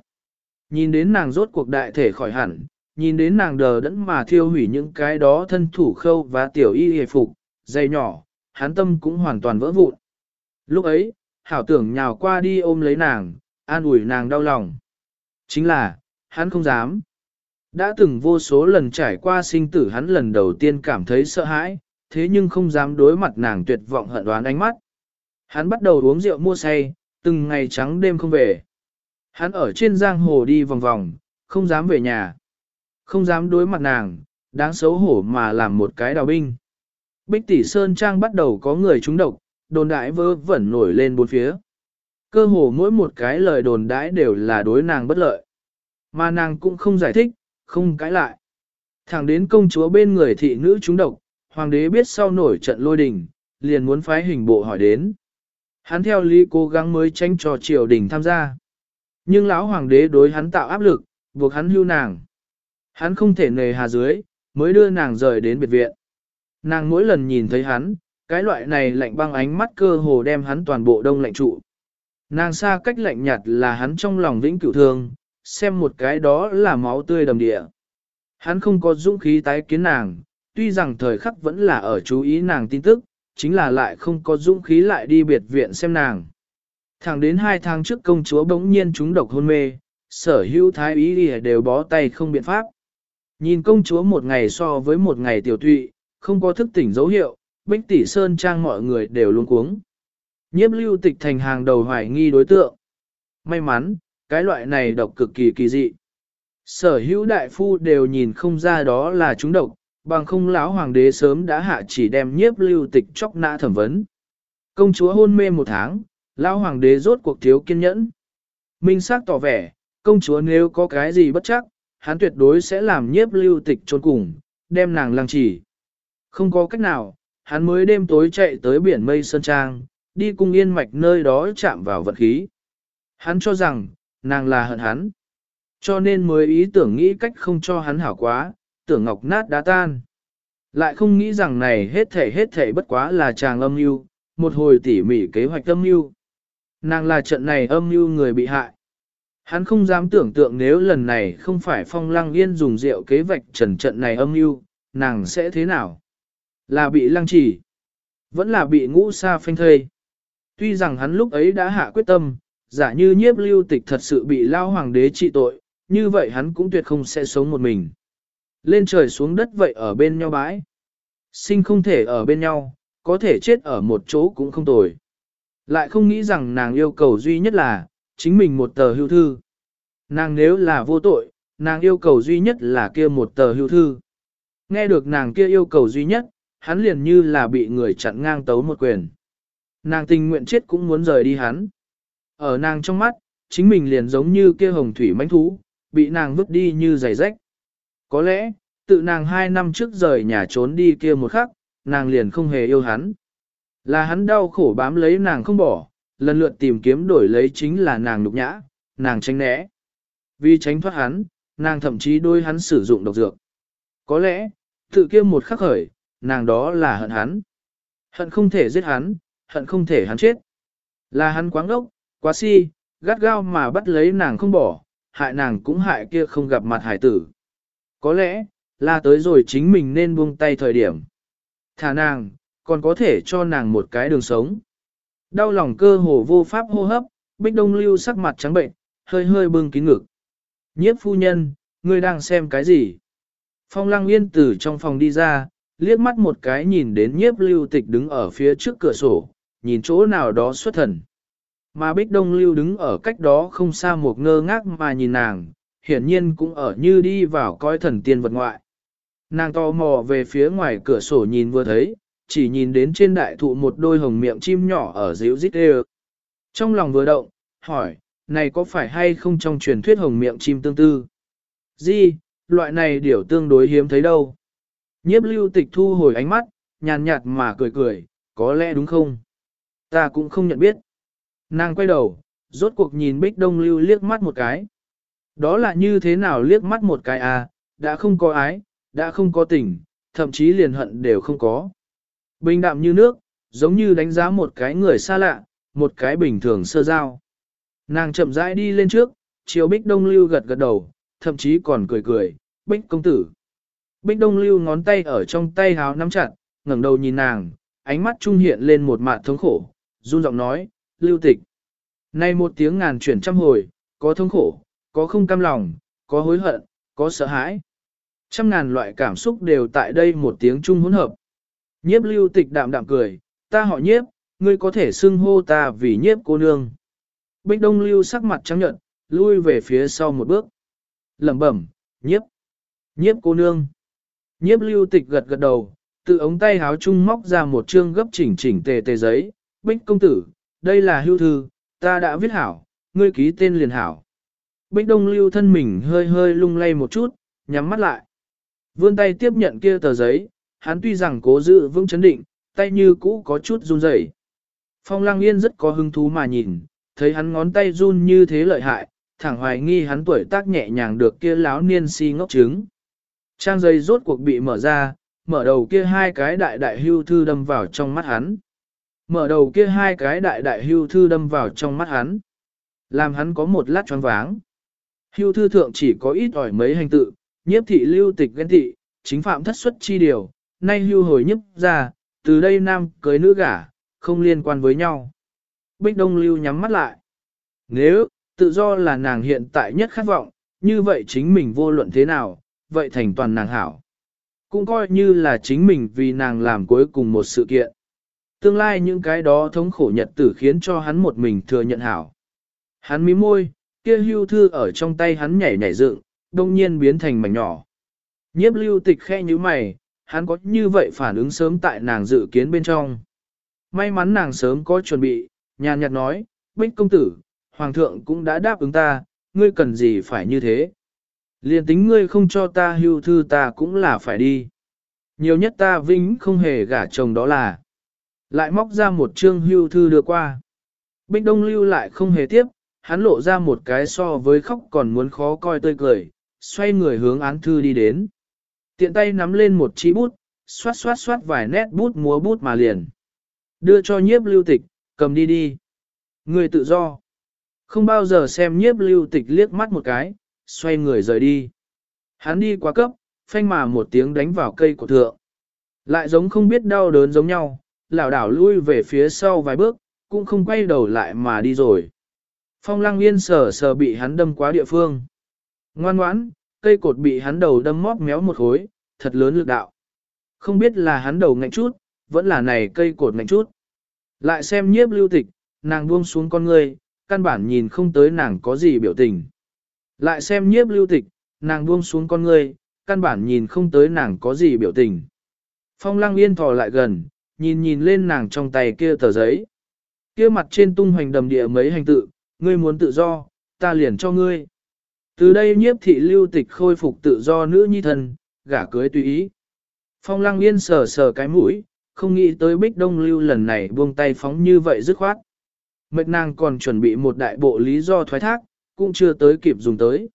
Nhìn đến nàng rốt cuộc đại thể khỏi hẳn, nhìn đến nàng đờ đẫn mà thiêu hủy những cái đó thân thủ khâu và tiểu y hề phục, dây nhỏ, hắn tâm cũng hoàn toàn vỡ vụn. Lúc ấy, hảo tưởng nhào qua đi ôm lấy nàng, an ủi nàng đau lòng. Chính là, hắn không dám. Đã từng vô số lần trải qua sinh tử hắn lần đầu tiên cảm thấy sợ hãi, thế nhưng không dám đối mặt nàng tuyệt vọng hận đoán ánh mắt. Hắn bắt đầu uống rượu mua say, từng ngày trắng đêm không về. Hắn ở trên giang hồ đi vòng vòng, không dám về nhà. Không dám đối mặt nàng, đáng xấu hổ mà làm một cái đào binh. Bích tỷ Sơn Trang bắt đầu có người trúng độc, đồn đãi vơ vẩn nổi lên bốn phía. Cơ hồ mỗi một cái lời đồn đãi đều là đối nàng bất lợi. Mà nàng cũng không giải thích, không cãi lại. Thẳng đến công chúa bên người thị nữ trúng độc, hoàng đế biết sau nổi trận lôi đình, liền muốn phái hình bộ hỏi đến. Hắn theo lý cố gắng mới tranh cho triều đình tham gia. Nhưng lão hoàng đế đối hắn tạo áp lực, buộc hắn hưu nàng. Hắn không thể nề hà dưới, mới đưa nàng rời đến biệt viện. Nàng mỗi lần nhìn thấy hắn, cái loại này lạnh băng ánh mắt cơ hồ đem hắn toàn bộ đông lạnh trụ. Nàng xa cách lạnh nhạt là hắn trong lòng vĩnh cửu thương, xem một cái đó là máu tươi đầm địa. Hắn không có dũng khí tái kiến nàng, tuy rằng thời khắc vẫn là ở chú ý nàng tin tức, chính là lại không có dũng khí lại đi biệt viện xem nàng. Thẳng đến hai tháng trước công chúa bỗng nhiên trúng độc hôn mê, sở hữu thái ý đều bó tay không biện pháp. Nhìn công chúa một ngày so với một ngày tiểu tụy, không có thức tỉnh dấu hiệu, bích tỷ sơn trang mọi người đều luôn cuống. Nhiếp lưu tịch thành hàng đầu hoài nghi đối tượng. May mắn, cái loại này độc cực kỳ kỳ dị. Sở hữu đại phu đều nhìn không ra đó là chúng độc, bằng không lão hoàng đế sớm đã hạ chỉ đem nhiếp lưu tịch chóc nã thẩm vấn. Công chúa hôn mê một tháng, lão hoàng đế rốt cuộc thiếu kiên nhẫn. Minh xác tỏ vẻ, công chúa nếu có cái gì bất chắc, hắn tuyệt đối sẽ làm nhiếp lưu tịch trốn cùng, đem nàng lăng trì. Không có cách nào, hắn mới đêm tối chạy tới biển mây Sơn Trang, đi cung yên mạch nơi đó chạm vào vật khí. Hắn cho rằng, nàng là hận hắn. Cho nên mới ý tưởng nghĩ cách không cho hắn hảo quá, tưởng ngọc nát đá tan. Lại không nghĩ rằng này hết thể hết thể bất quá là chàng âm mưu, một hồi tỉ mỉ kế hoạch âm mưu. Nàng là trận này âm mưu người bị hại. Hắn không dám tưởng tượng nếu lần này không phải phong lăng yên dùng rượu kế vạch trần trận này âm mưu, nàng sẽ thế nào? Là bị lăng trì, vẫn là bị ngũ sa phanh thây. Tuy rằng hắn lúc ấy đã hạ quyết tâm, giả như nhiếp lưu tịch thật sự bị lao hoàng đế trị tội, như vậy hắn cũng tuyệt không sẽ sống một mình. Lên trời xuống đất vậy ở bên nhau bãi. Sinh không thể ở bên nhau, có thể chết ở một chỗ cũng không tồi. Lại không nghĩ rằng nàng yêu cầu duy nhất là, chính mình một tờ hưu thư. Nàng nếu là vô tội, nàng yêu cầu duy nhất là kia một tờ hưu thư. Nghe được nàng kia yêu cầu duy nhất, hắn liền như là bị người chặn ngang tấu một quyền. Nàng tình nguyện chết cũng muốn rời đi hắn. Ở nàng trong mắt, chính mình liền giống như kia hồng thủy mãnh thú, bị nàng vứt đi như giày rách. Có lẽ, tự nàng hai năm trước rời nhà trốn đi kia một khắc, nàng liền không hề yêu hắn. Là hắn đau khổ bám lấy nàng không bỏ, lần lượt tìm kiếm đổi lấy chính là nàng nhục nhã, nàng tránh né. Vì tránh thoát hắn, nàng thậm chí đôi hắn sử dụng độc dược. Có lẽ, tự kia một khắc khởi, nàng đó là hận hắn. Hận không thể giết hắn, hận không thể hắn chết. Là hắn quáng ốc, quá si, gắt gao mà bắt lấy nàng không bỏ, hại nàng cũng hại kia không gặp mặt hải tử. Có lẽ, là tới rồi chính mình nên buông tay thời điểm. Thả nàng, còn có thể cho nàng một cái đường sống. Đau lòng cơ hồ vô pháp hô hấp, bích đông lưu sắc mặt trắng bệnh, hơi hơi bưng kín ngực. Nhiếp phu nhân, ngươi đang xem cái gì? Phong lăng yên từ trong phòng đi ra, liếc mắt một cái nhìn đến nhiếp lưu tịch đứng ở phía trước cửa sổ, nhìn chỗ nào đó xuất thần. Mà bích đông lưu đứng ở cách đó không xa một ngơ ngác mà nhìn nàng, hiển nhiên cũng ở như đi vào coi thần tiên vật ngoại. Nàng to mò về phía ngoài cửa sổ nhìn vừa thấy, chỉ nhìn đến trên đại thụ một đôi hồng miệng chim nhỏ ở díu dít đê Trong lòng vừa động, hỏi, này có phải hay không trong truyền thuyết hồng miệng chim tương tư? Di, loại này điểu tương đối hiếm thấy đâu. Nhiếp lưu tịch thu hồi ánh mắt, nhàn nhạt mà cười cười, có lẽ đúng không? Ta cũng không nhận biết. Nàng quay đầu, rốt cuộc nhìn bích đông lưu liếc mắt một cái. Đó là như thế nào liếc mắt một cái à, đã không có ái, đã không có tình, thậm chí liền hận đều không có. Bình đạm như nước, giống như đánh giá một cái người xa lạ, một cái bình thường sơ giao. Nàng chậm rãi đi lên trước, chiều bích đông lưu gật gật đầu, thậm chí còn cười cười, bích công tử. Bích đông lưu ngón tay ở trong tay háo nắm chặt, ngẩng đầu nhìn nàng, ánh mắt trung hiện lên một mạt thống khổ, run giọng nói, lưu tịch. Nay một tiếng ngàn chuyển trăm hồi, có thống khổ, có không cam lòng, có hối hận, có sợ hãi. Trăm ngàn loại cảm xúc đều tại đây một tiếng chung hỗn hợp. Nhiếp lưu tịch đạm đạm cười, ta họ nhiếp, ngươi có thể xưng hô ta vì nhiếp cô nương. Bích đông lưu sắc mặt trắng nhận, lui về phía sau một bước. lẩm bẩm, nhiếp, nhiếp cô nương. Nhiếp lưu tịch gật gật đầu, tự ống tay háo chung móc ra một chương gấp chỉnh chỉnh tề tề giấy. Bích công tử, đây là hưu thư, ta đã viết hảo, ngươi ký tên liền hảo. Bích đông lưu thân mình hơi hơi lung lay một chút, nhắm mắt lại. Vươn tay tiếp nhận kia tờ giấy, hắn tuy rằng cố giữ vững chấn định, tay như cũ có chút run rẩy. Phong Lang Yên rất có hứng thú mà nhìn, thấy hắn ngón tay run như thế lợi hại, thẳng hoài nghi hắn tuổi tác nhẹ nhàng được kia láo niên si ngốc trứng. Trang giấy rốt cuộc bị mở ra, mở đầu kia hai cái đại đại hưu thư đâm vào trong mắt hắn. Mở đầu kia hai cái đại đại hưu thư đâm vào trong mắt hắn. Làm hắn có một lát choáng váng. Hưu thư thượng chỉ có ít ỏi mấy hành tự, nhiếp thị lưu tịch ghen thị, chính phạm thất xuất chi điều, nay hưu hồi nhấp ra, từ đây nam cưới nữ gả, không liên quan với nhau. Bích Đông Lưu nhắm mắt lại. Nếu, tự do là nàng hiện tại nhất khát vọng, như vậy chính mình vô luận thế nào, vậy thành toàn nàng hảo. Cũng coi như là chính mình vì nàng làm cuối cùng một sự kiện. Tương lai những cái đó thống khổ nhật tử khiến cho hắn một mình thừa nhận hảo. Hắn mím môi, kia hưu thư ở trong tay hắn nhảy nhảy dựng, đông nhiên biến thành mảnh nhỏ. Nhiếp lưu tịch khe như mày, hắn có như vậy phản ứng sớm tại nàng dự kiến bên trong. May mắn nàng sớm có chuẩn bị, nhàn nhạt nói, Bích công tử, Hoàng thượng cũng đã đáp ứng ta, ngươi cần gì phải như thế. Liên tính ngươi không cho ta hưu thư ta cũng là phải đi. Nhiều nhất ta vĩnh không hề gả chồng đó là. Lại móc ra một chương hưu thư đưa qua. Bích Đông lưu lại không hề tiếp, hắn lộ ra một cái so với khóc còn muốn khó coi tươi cười, xoay người hướng án thư đi đến. Tiện tay nắm lên một chi bút, xoát xoát xoát vài nét bút múa bút mà liền. Đưa cho nhiếp lưu tịch, cầm đi đi. Người tự do. Không bao giờ xem nhiếp lưu tịch liếc mắt một cái, xoay người rời đi. Hắn đi quá cấp, phanh mà một tiếng đánh vào cây của thượng. Lại giống không biết đau đớn giống nhau, lảo đảo lui về phía sau vài bước, cũng không quay đầu lại mà đi rồi. Phong lăng yên sờ sờ bị hắn đâm quá địa phương. Ngoan ngoãn, cây cột bị hắn đầu đâm móp méo một khối, thật lớn lực đạo. Không biết là hắn đầu ngạnh chút, vẫn là này cây cột ngạnh chút. Lại xem nhiếp lưu tịch, nàng buông xuống con ngươi, căn bản nhìn không tới nàng có gì biểu tình. Lại xem nhiếp lưu tịch, nàng buông xuống con ngươi, căn bản nhìn không tới nàng có gì biểu tình. Phong lăng yên thò lại gần, nhìn nhìn lên nàng trong tay kia tờ giấy. Kia mặt trên tung hoành đầm địa mấy hành tự, ngươi muốn tự do, ta liền cho ngươi. Từ đây nhiếp thị lưu tịch khôi phục tự do nữ nhi thân, gả cưới tùy ý. Phong lăng yên sờ sờ cái mũi, không nghĩ tới bích đông lưu lần này buông tay phóng như vậy dứt khoát. Mệt nàng còn chuẩn bị một đại bộ lý do thoái thác, cũng chưa tới kịp dùng tới.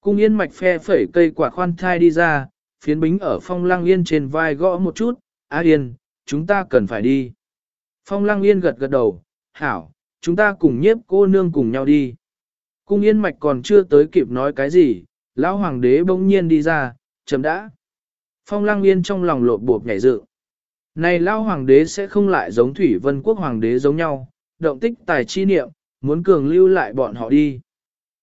Cung yên mạch phe phẩy cây quả khoan thai đi ra, phiến bính ở phong lăng yên trên vai gõ một chút, á yên, chúng ta cần phải đi. Phong lăng yên gật gật đầu, hảo, chúng ta cùng nhiếp cô nương cùng nhau đi. Cung yên mạch còn chưa tới kịp nói cái gì, lão hoàng đế bỗng nhiên đi ra, chấm đã. Phong lang yên trong lòng lộp bộp nhảy dự. Này lão hoàng đế sẽ không lại giống thủy vân quốc hoàng đế giống nhau, động tích tài chi niệm, muốn cường lưu lại bọn họ đi.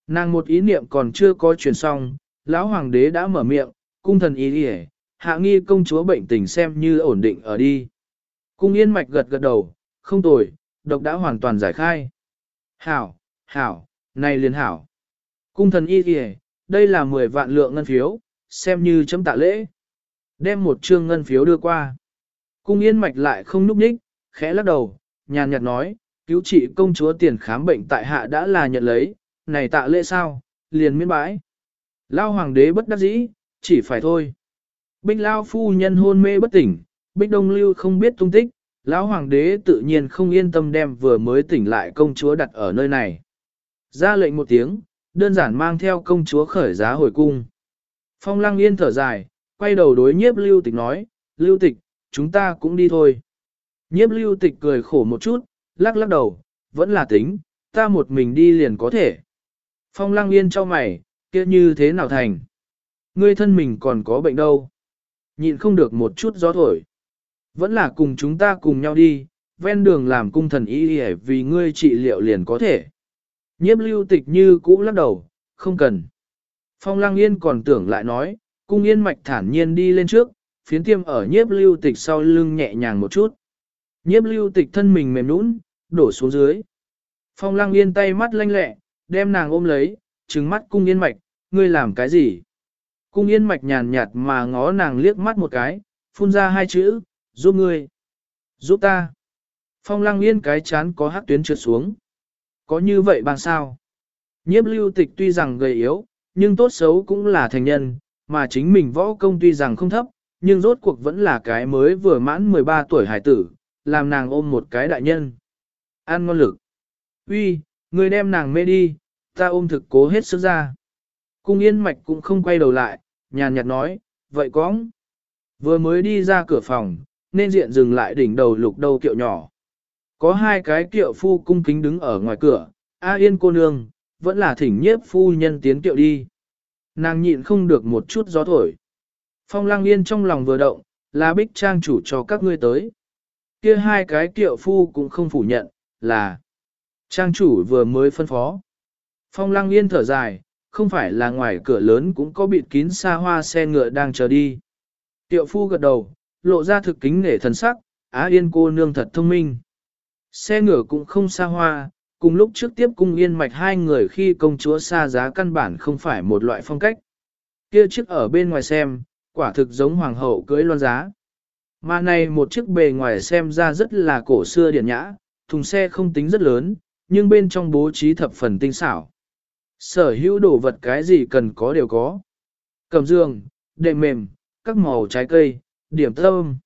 Nàng một ý niệm còn chưa có truyền xong, lão hoàng đế đã mở miệng, cung thần ý đi hạ nghi công chúa bệnh tình xem như ổn định ở đi. Cung yên mạch gật gật đầu, không tồi, độc đã hoàn toàn giải khai. Hảo, hảo, này liền hảo. Cung thần y kìa, đây là 10 vạn lượng ngân phiếu, xem như chấm tạ lễ. Đem một trương ngân phiếu đưa qua. Cung yên mạch lại không núp nhích, khẽ lắc đầu, nhàn nhạt nói, cứu trị công chúa tiền khám bệnh tại hạ đã là nhận lấy, này tạ lễ sao, liền miễn bãi. Lao hoàng đế bất đắc dĩ, chỉ phải thôi. Bích Lao phu nhân hôn mê bất tỉnh, Bích Đông Lưu không biết tung tích, Lão hoàng đế tự nhiên không yên tâm đem vừa mới tỉnh lại công chúa đặt ở nơi này. Ra lệnh một tiếng, đơn giản mang theo công chúa khởi giá hồi cung. Phong lăng yên thở dài, quay đầu đối nhiếp lưu tịch nói, lưu tịch, chúng ta cũng đi thôi. Nhiếp lưu tịch cười khổ một chút, lắc lắc đầu, vẫn là tính, ta một mình đi liền có thể. Phong lăng yên cho mày, kia như thế nào thành? Ngươi thân mình còn có bệnh đâu? Nhịn không được một chút gió thổi. Vẫn là cùng chúng ta cùng nhau đi, ven đường làm cung thần y vì ngươi trị liệu liền có thể. Nhiếp lưu tịch như cũ lắc đầu, không cần. Phong lăng yên còn tưởng lại nói, cung yên mạch thản nhiên đi lên trước, phiến tiêm ở nhiếp lưu tịch sau lưng nhẹ nhàng một chút. Nhiếp lưu tịch thân mình mềm nũng, đổ xuống dưới. Phong lăng yên tay mắt lanh lẹ, đem nàng ôm lấy, trừng mắt cung yên mạch, ngươi làm cái gì? Cung yên mạch nhàn nhạt mà ngó nàng liếc mắt một cái, phun ra hai chữ, giúp ngươi, giúp ta. Phong lăng yên cái chán có hát tuyến trượt xuống. Có như vậy bằng sao? Nhiếp lưu tịch tuy rằng gầy yếu, nhưng tốt xấu cũng là thành nhân, mà chính mình võ công tuy rằng không thấp, nhưng rốt cuộc vẫn là cái mới vừa mãn 13 tuổi hải tử, làm nàng ôm một cái đại nhân. An ngon lực. Uy, người đem nàng mê đi, ta ôm thực cố hết sức ra. Cung yên mạch cũng không quay đầu lại, nhàn nhạt nói, vậy có. Vừa mới đi ra cửa phòng, nên diện dừng lại đỉnh đầu lục đầu kiệu nhỏ. Có hai cái kiệu phu cung kính đứng ở ngoài cửa, A yên cô nương, vẫn là thỉnh nhiếp phu nhân tiến kiệu đi. Nàng nhịn không được một chút gió thổi. Phong lang yên trong lòng vừa động, là bích trang chủ cho các ngươi tới. kia hai cái kiệu phu cũng không phủ nhận, là trang chủ vừa mới phân phó. Phong lang yên thở dài, không phải là ngoài cửa lớn cũng có bịt kín xa hoa xe ngựa đang chờ đi. Tiệu phu gật đầu, lộ ra thực kính nể thần sắc, Á Yên cô nương thật thông minh. Xe ngựa cũng không xa hoa, cùng lúc trước tiếp cung yên mạch hai người khi công chúa xa giá căn bản không phải một loại phong cách. Kia chiếc ở bên ngoài xem, quả thực giống hoàng hậu cưới loan giá. Mà này một chiếc bề ngoài xem ra rất là cổ xưa điển nhã, thùng xe không tính rất lớn, nhưng bên trong bố trí thập phần tinh xảo. Sở hữu đồ vật cái gì cần có đều có. Cầm giường, đệm mềm, các màu trái cây, điểm thơm,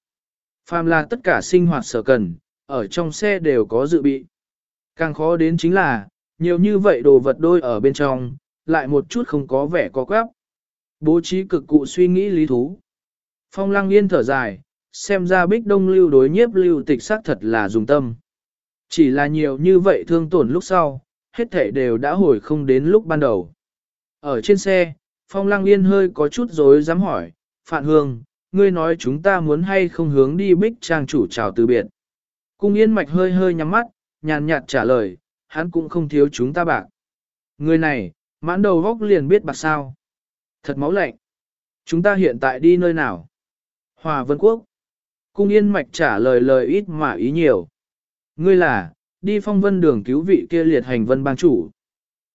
Phàm là tất cả sinh hoạt sở cần, ở trong xe đều có dự bị. Càng khó đến chính là, nhiều như vậy đồ vật đôi ở bên trong, lại một chút không có vẻ có quáp. Bố trí cực cụ suy nghĩ lý thú. Phong lăng yên thở dài, xem ra bích đông lưu đối nhiếp lưu tịch xác thật là dùng tâm. Chỉ là nhiều như vậy thương tổn lúc sau, hết thể đều đã hồi không đến lúc ban đầu. Ở trên xe, Phong Lăng Yên hơi có chút dối dám hỏi, Phạn Hương, ngươi nói chúng ta muốn hay không hướng đi bích trang chủ chào từ biệt. Cung Yên Mạch hơi hơi nhắm mắt, nhàn nhạt trả lời, hắn cũng không thiếu chúng ta bạc. Người này, mãn đầu góc liền biết bạc sao. Thật máu lạnh. Chúng ta hiện tại đi nơi nào? Hòa Vân Quốc. Cung Yên Mạch trả lời lời ít mà ý nhiều. Ngươi là, đi phong vân đường cứu vị kia liệt hành vân bang chủ.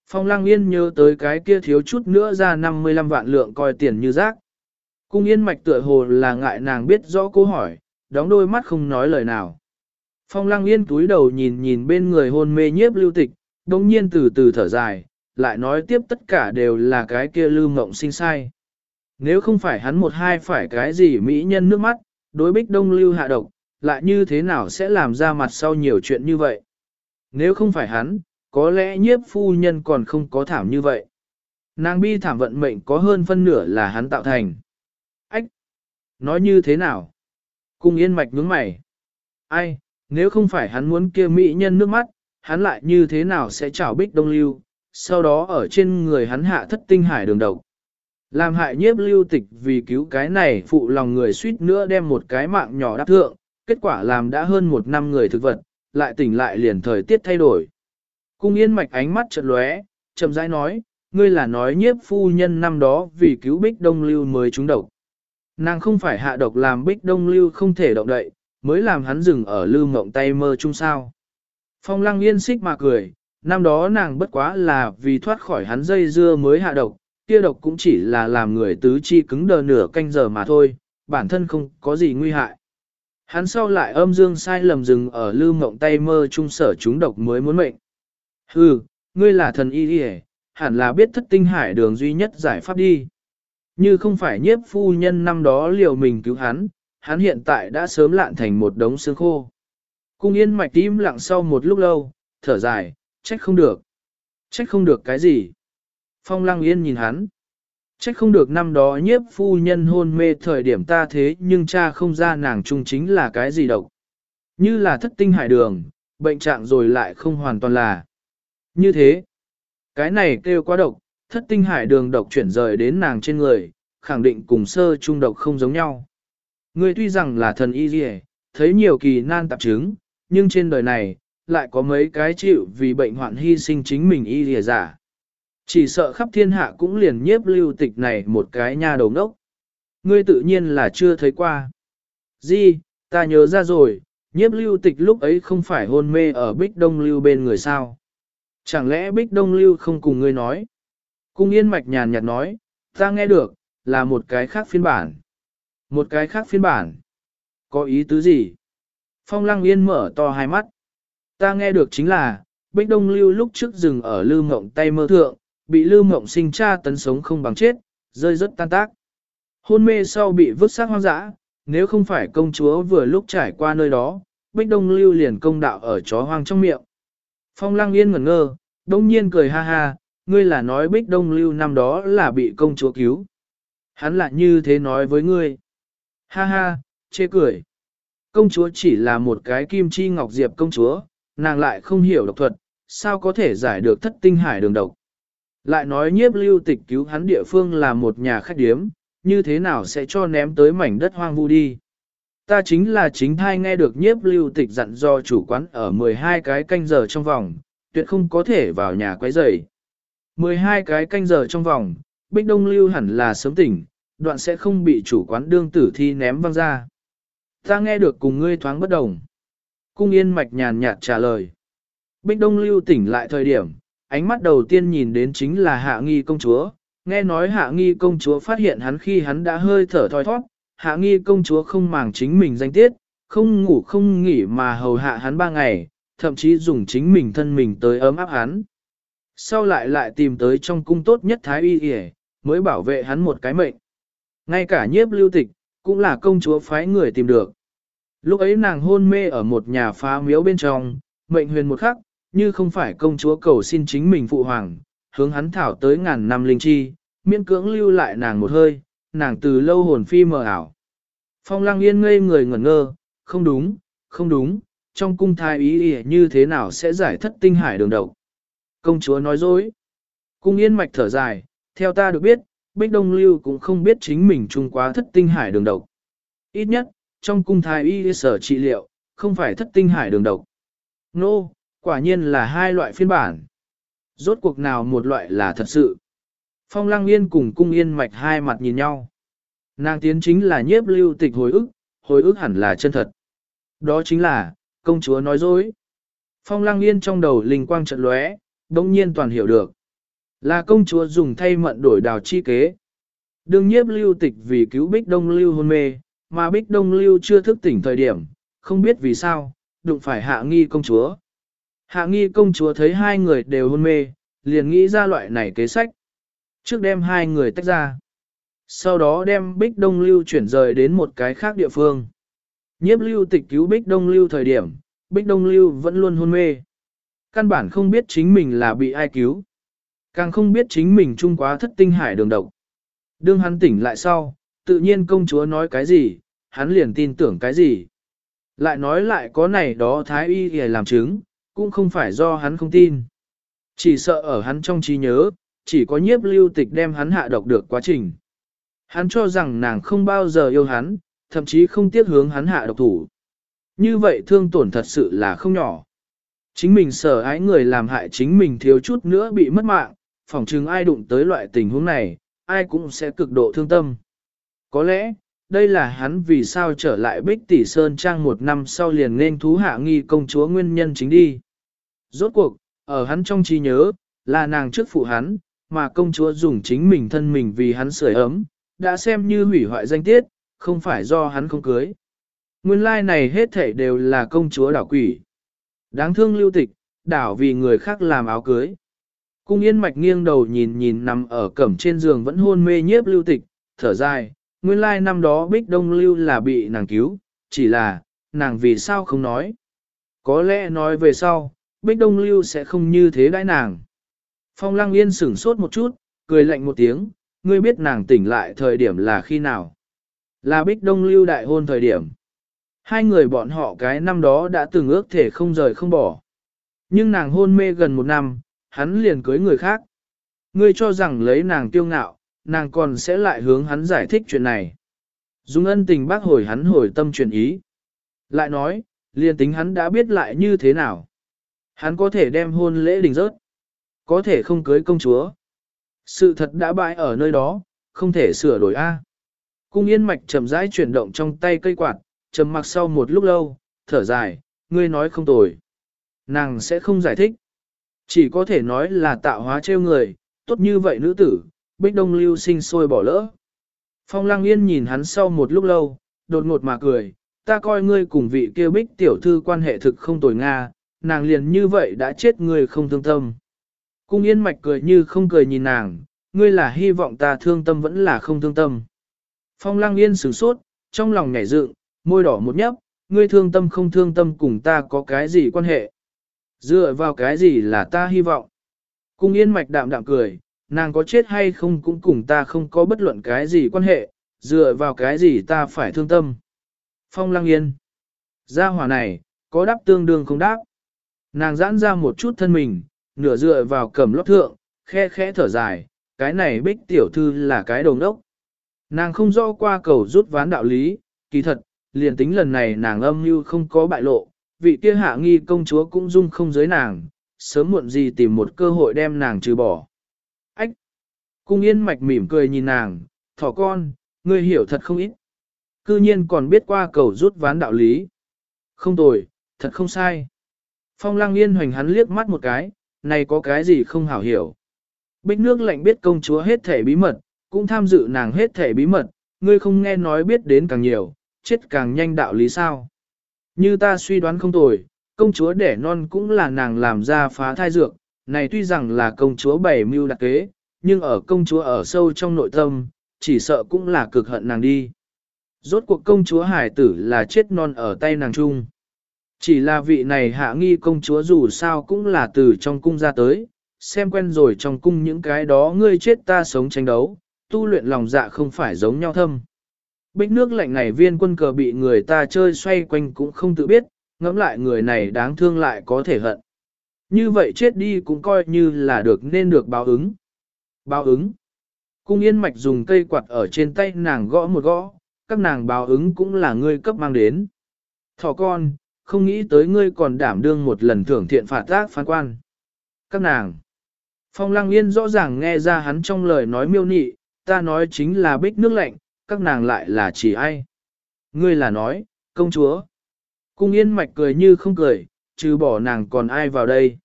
Phong Lăng Yên nhớ tới cái kia thiếu chút nữa ra 55 vạn lượng coi tiền như rác. Cung Yên Mạch tựa hồ là ngại nàng biết rõ câu hỏi, đóng đôi mắt không nói lời nào. Phong Lăng Yên túi đầu nhìn nhìn bên người hôn mê nhiếp lưu tịch, đồng nhiên từ từ thở dài, lại nói tiếp tất cả đều là cái kia lưu mộng sinh sai. Nếu không phải hắn một hai phải cái gì mỹ nhân nước mắt, đối bích đông lưu hạ độc, lại như thế nào sẽ làm ra mặt sau nhiều chuyện như vậy? Nếu không phải hắn, có lẽ nhiếp phu nhân còn không có thảm như vậy. Nàng bi thảm vận mệnh có hơn phân nửa là hắn tạo thành. Ách! Nói như thế nào? Cung yên mạch nhướng mày. Ai, nếu không phải hắn muốn kia mỹ nhân nước mắt, hắn lại như thế nào sẽ chảo bích đông lưu, sau đó ở trên người hắn hạ thất tinh hải đường độc. Làm hại nhiếp lưu tịch vì cứu cái này phụ lòng người suýt nữa đem một cái mạng nhỏ đáp thượng, kết quả làm đã hơn một năm người thực vật, lại tỉnh lại liền thời tiết thay đổi. Cung yên mạch ánh mắt chợt lóe, chậm rãi nói, ngươi là nói nhiếp phu nhân năm đó vì cứu bích đông lưu mới trúng độc. Nàng không phải hạ độc làm bích đông lưu không thể động đậy, mới làm hắn dừng ở lư mộng tay mơ chung sao. Phong lăng yên xích mà cười, năm đó nàng bất quá là vì thoát khỏi hắn dây dưa mới hạ độc, kia độc cũng chỉ là làm người tứ chi cứng đờ nửa canh giờ mà thôi, bản thân không có gì nguy hại. Hắn sau lại âm dương sai lầm dừng ở lư mộng tay mơ trung sở chúng độc mới muốn mệnh. Hừ, ngươi là thần y đi hẳn là biết thất tinh hải đường duy nhất giải pháp đi. Như không phải nhiếp phu nhân năm đó liều mình cứu hắn, hắn hiện tại đã sớm lạn thành một đống xương khô. Cung yên mạch tim lặng sau một lúc lâu, thở dài, trách không được. Trách không được cái gì? Phong lăng yên nhìn hắn. Trách không được năm đó nhiếp phu nhân hôn mê thời điểm ta thế nhưng cha không ra nàng trung chính là cái gì độc. Như là thất tinh hải đường, bệnh trạng rồi lại không hoàn toàn là. Như thế, cái này kêu quá độc, thất tinh hải đường độc chuyển rời đến nàng trên người, khẳng định cùng sơ trung độc không giống nhau. Ngươi tuy rằng là thần y dì thấy nhiều kỳ nan tạp chứng, nhưng trên đời này, lại có mấy cái chịu vì bệnh hoạn hy sinh chính mình y dì giả. Chỉ sợ khắp thiên hạ cũng liền nhiếp lưu tịch này một cái nha đầu ngốc. Ngươi tự nhiên là chưa thấy qua. Di, ta nhớ ra rồi, nhiếp lưu tịch lúc ấy không phải hôn mê ở bích đông lưu bên người sao. Chẳng lẽ bích đông lưu không cùng ngươi nói? Cung yên mạch nhàn nhạt nói, ta nghe được, là một cái khác phiên bản. Một cái khác phiên bản. Có ý tứ gì? Phong lăng yên mở to hai mắt. Ta nghe được chính là, Bích Đông Lưu lúc trước dừng ở Lưu Ngộng tay mơ thượng, bị Lưu Ngộng sinh cha tấn sống không bằng chết, rơi rất tan tác. Hôn mê sau bị vứt xác hoang dã, nếu không phải công chúa vừa lúc trải qua nơi đó, Bích Đông Lưu liền công đạo ở chó hoang trong miệng. Phong Lăng Yên ngẩn ngơ, đông nhiên cười ha ha, ngươi là nói Bích Đông Lưu năm đó là bị công chúa cứu. Hắn lại như thế nói với ngươi. Ha ha, chê cười. Công chúa chỉ là một cái kim chi ngọc diệp công chúa, nàng lại không hiểu độc thuật, sao có thể giải được thất tinh hải đường độc. Lại nói nhiếp lưu tịch cứu hắn địa phương là một nhà khách điếm, như thế nào sẽ cho ném tới mảnh đất hoang vu đi. Ta chính là chính thai nghe được nhiếp lưu tịch dặn do chủ quán ở 12 cái canh giờ trong vòng, tuyệt không có thể vào nhà quấy rầy. 12 cái canh giờ trong vòng, Bích Đông lưu hẳn là sớm tỉnh, đoạn sẽ không bị chủ quán đương tử thi ném văng ra. Ta nghe được cùng ngươi thoáng bất đồng. Cung yên mạch nhàn nhạt trả lời. Bích Đông lưu tỉnh lại thời điểm, ánh mắt đầu tiên nhìn đến chính là hạ nghi công chúa. Nghe nói hạ nghi công chúa phát hiện hắn khi hắn đã hơi thở thoi thoát, hạ nghi công chúa không màng chính mình danh tiết, không ngủ không nghỉ mà hầu hạ hắn ba ngày, thậm chí dùng chính mình thân mình tới ấm áp hắn. Sau lại lại tìm tới trong cung tốt nhất thái y y mới bảo vệ hắn một cái mệnh. Ngay cả nhiếp lưu tịch, cũng là công chúa phái người tìm được. Lúc ấy nàng hôn mê ở một nhà phá miếu bên trong, mệnh huyền một khắc, như không phải công chúa cầu xin chính mình phụ hoàng, hướng hắn thảo tới ngàn năm linh chi, miễn cưỡng lưu lại nàng một hơi, nàng từ lâu hồn phi mờ ảo. Phong lăng yên ngây người ngẩn ngơ, không đúng, không đúng, trong cung thái ý ỉa như thế nào sẽ giải thất tinh hải đường độc. Công chúa nói dối. Cung yên mạch thở dài, theo ta được biết, Bích Đông Lưu cũng không biết chính mình trung quá thất tinh hải đường độc. Ít nhất, trong cung thái y sở trị liệu, không phải thất tinh hải đường độc. Nô, no, quả nhiên là hai loại phiên bản. Rốt cuộc nào một loại là thật sự. Phong Lăng Yên cùng cung yên mạch hai mặt nhìn nhau. Nàng tiến chính là nhiếp lưu tịch hồi ức, hồi ức hẳn là chân thật. Đó chính là, công chúa nói dối. Phong Lăng Yên trong đầu linh quang trận lóe, đông nhiên toàn hiểu được. Là công chúa dùng thay mận đổi đào chi kế. Đương nhiếp lưu tịch vì cứu Bích Đông Lưu hôn mê, mà Bích Đông Lưu chưa thức tỉnh thời điểm, không biết vì sao, đụng phải hạ nghi công chúa. Hạ nghi công chúa thấy hai người đều hôn mê, liền nghĩ ra loại này kế sách. Trước đem hai người tách ra. Sau đó đem Bích Đông Lưu chuyển rời đến một cái khác địa phương. Nhiếp lưu tịch cứu Bích Đông Lưu thời điểm, Bích Đông Lưu vẫn luôn hôn mê. Căn bản không biết chính mình là bị ai cứu. Càng không biết chính mình trung quá thất tinh hải đường độc. Đương hắn tỉnh lại sau, tự nhiên công chúa nói cái gì, hắn liền tin tưởng cái gì. Lại nói lại có này đó thái y để làm chứng, cũng không phải do hắn không tin. Chỉ sợ ở hắn trong trí nhớ, chỉ có nhiếp lưu tịch đem hắn hạ độc được quá trình. Hắn cho rằng nàng không bao giờ yêu hắn, thậm chí không tiếc hướng hắn hạ độc thủ. Như vậy thương tổn thật sự là không nhỏ. Chính mình sợ ái người làm hại chính mình thiếu chút nữa bị mất mạng, phỏng chừng ai đụng tới loại tình huống này, ai cũng sẽ cực độ thương tâm. Có lẽ, đây là hắn vì sao trở lại Bích Tỷ Sơn Trang một năm sau liền nên thú hạ nghi công chúa nguyên nhân chính đi. Rốt cuộc, ở hắn trong trí nhớ, là nàng trước phụ hắn, mà công chúa dùng chính mình thân mình vì hắn sưởi ấm, đã xem như hủy hoại danh tiết, không phải do hắn không cưới. Nguyên lai này hết thảy đều là công chúa đảo quỷ. Đáng thương lưu tịch, đảo vì người khác làm áo cưới. Cung yên mạch nghiêng đầu nhìn nhìn nằm ở cẩm trên giường vẫn hôn mê nhiếp lưu tịch, thở dài, nguyên lai năm đó bích đông lưu là bị nàng cứu, chỉ là, nàng vì sao không nói. Có lẽ nói về sau, bích đông lưu sẽ không như thế đãi nàng. Phong lăng yên sửng sốt một chút, cười lạnh một tiếng, ngươi biết nàng tỉnh lại thời điểm là khi nào. Là bích đông lưu đại hôn thời điểm. Hai người bọn họ cái năm đó đã từng ước thể không rời không bỏ. Nhưng nàng hôn mê gần một năm, hắn liền cưới người khác. Ngươi cho rằng lấy nàng tiêu ngạo, nàng còn sẽ lại hướng hắn giải thích chuyện này. Dung ân tình bác hồi hắn hồi tâm chuyển ý. Lại nói, liền tính hắn đã biết lại như thế nào. Hắn có thể đem hôn lễ đình rớt. Có thể không cưới công chúa. Sự thật đã bại ở nơi đó, không thể sửa đổi A. Cung yên mạch chậm rãi chuyển động trong tay cây quạt, trầm mặc sau một lúc lâu, thở dài, ngươi nói không tồi. Nàng sẽ không giải thích. Chỉ có thể nói là tạo hóa trêu người, tốt như vậy nữ tử, bích đông lưu sinh sôi bỏ lỡ. Phong lăng yên nhìn hắn sau một lúc lâu, đột ngột mà cười, ta coi ngươi cùng vị kia bích tiểu thư quan hệ thực không tồi Nga, nàng liền như vậy đã chết ngươi không thương tâm. Cung yên mạch cười như không cười nhìn nàng, ngươi là hy vọng ta thương tâm vẫn là không thương tâm. Phong lăng yên sửng sốt, trong lòng nhảy dựng, môi đỏ một nhấp, ngươi thương tâm không thương tâm cùng ta có cái gì quan hệ. Dựa vào cái gì là ta hy vọng. Cung yên mạch đạm đạm cười, nàng có chết hay không cũng cùng ta không có bất luận cái gì quan hệ, dựa vào cái gì ta phải thương tâm. Phong lăng yên. Gia hỏa này, có đáp tương đương không đáp. Nàng giãn ra một chút thân mình, nửa dựa vào cầm lót thượng, khe khẽ thở dài, cái này bích tiểu thư là cái đồng đốc. Nàng không rõ qua cầu rút ván đạo lý, kỳ thật, liền tính lần này nàng âm mưu không có bại lộ, vị kia hạ nghi công chúa cũng dung không giới nàng, sớm muộn gì tìm một cơ hội đem nàng trừ bỏ. Ách! Cung yên mạch mỉm cười nhìn nàng, thỏ con, ngươi hiểu thật không ít. Cư nhiên còn biết qua cầu rút ván đạo lý. Không tồi, thật không sai. Phong lăng yên hoành hắn liếc mắt một cái, này có cái gì không hảo hiểu. Bích nước lạnh biết công chúa hết thể bí mật, cũng tham dự nàng hết thể bí mật, ngươi không nghe nói biết đến càng nhiều, chết càng nhanh đạo lý sao. Như ta suy đoán không tồi, công chúa đẻ non cũng là nàng làm ra phá thai dược, này tuy rằng là công chúa bảy mưu đặc kế, nhưng ở công chúa ở sâu trong nội tâm, chỉ sợ cũng là cực hận nàng đi. Rốt cuộc công chúa hải tử là chết non ở tay nàng trung. Chỉ là vị này hạ nghi công chúa dù sao cũng là từ trong cung ra tới, xem quen rồi trong cung những cái đó ngươi chết ta sống tranh đấu, tu luyện lòng dạ không phải giống nhau thâm. Bích nước lạnh này viên quân cờ bị người ta chơi xoay quanh cũng không tự biết, ngẫm lại người này đáng thương lại có thể hận. Như vậy chết đi cũng coi như là được nên được báo ứng. Báo ứng. Cung yên mạch dùng cây quạt ở trên tay nàng gõ một gõ, các nàng báo ứng cũng là ngươi cấp mang đến. Thỏ con, không nghĩ tới ngươi còn đảm đương một lần thưởng thiện phạt tác phán quan. Các nàng. Phong lăng yên rõ ràng nghe ra hắn trong lời nói miêu nị, ta nói chính là bích nước lạnh, các nàng lại là chỉ ai. Ngươi là nói, công chúa. Cung yên mạch cười như không cười, trừ bỏ nàng còn ai vào đây.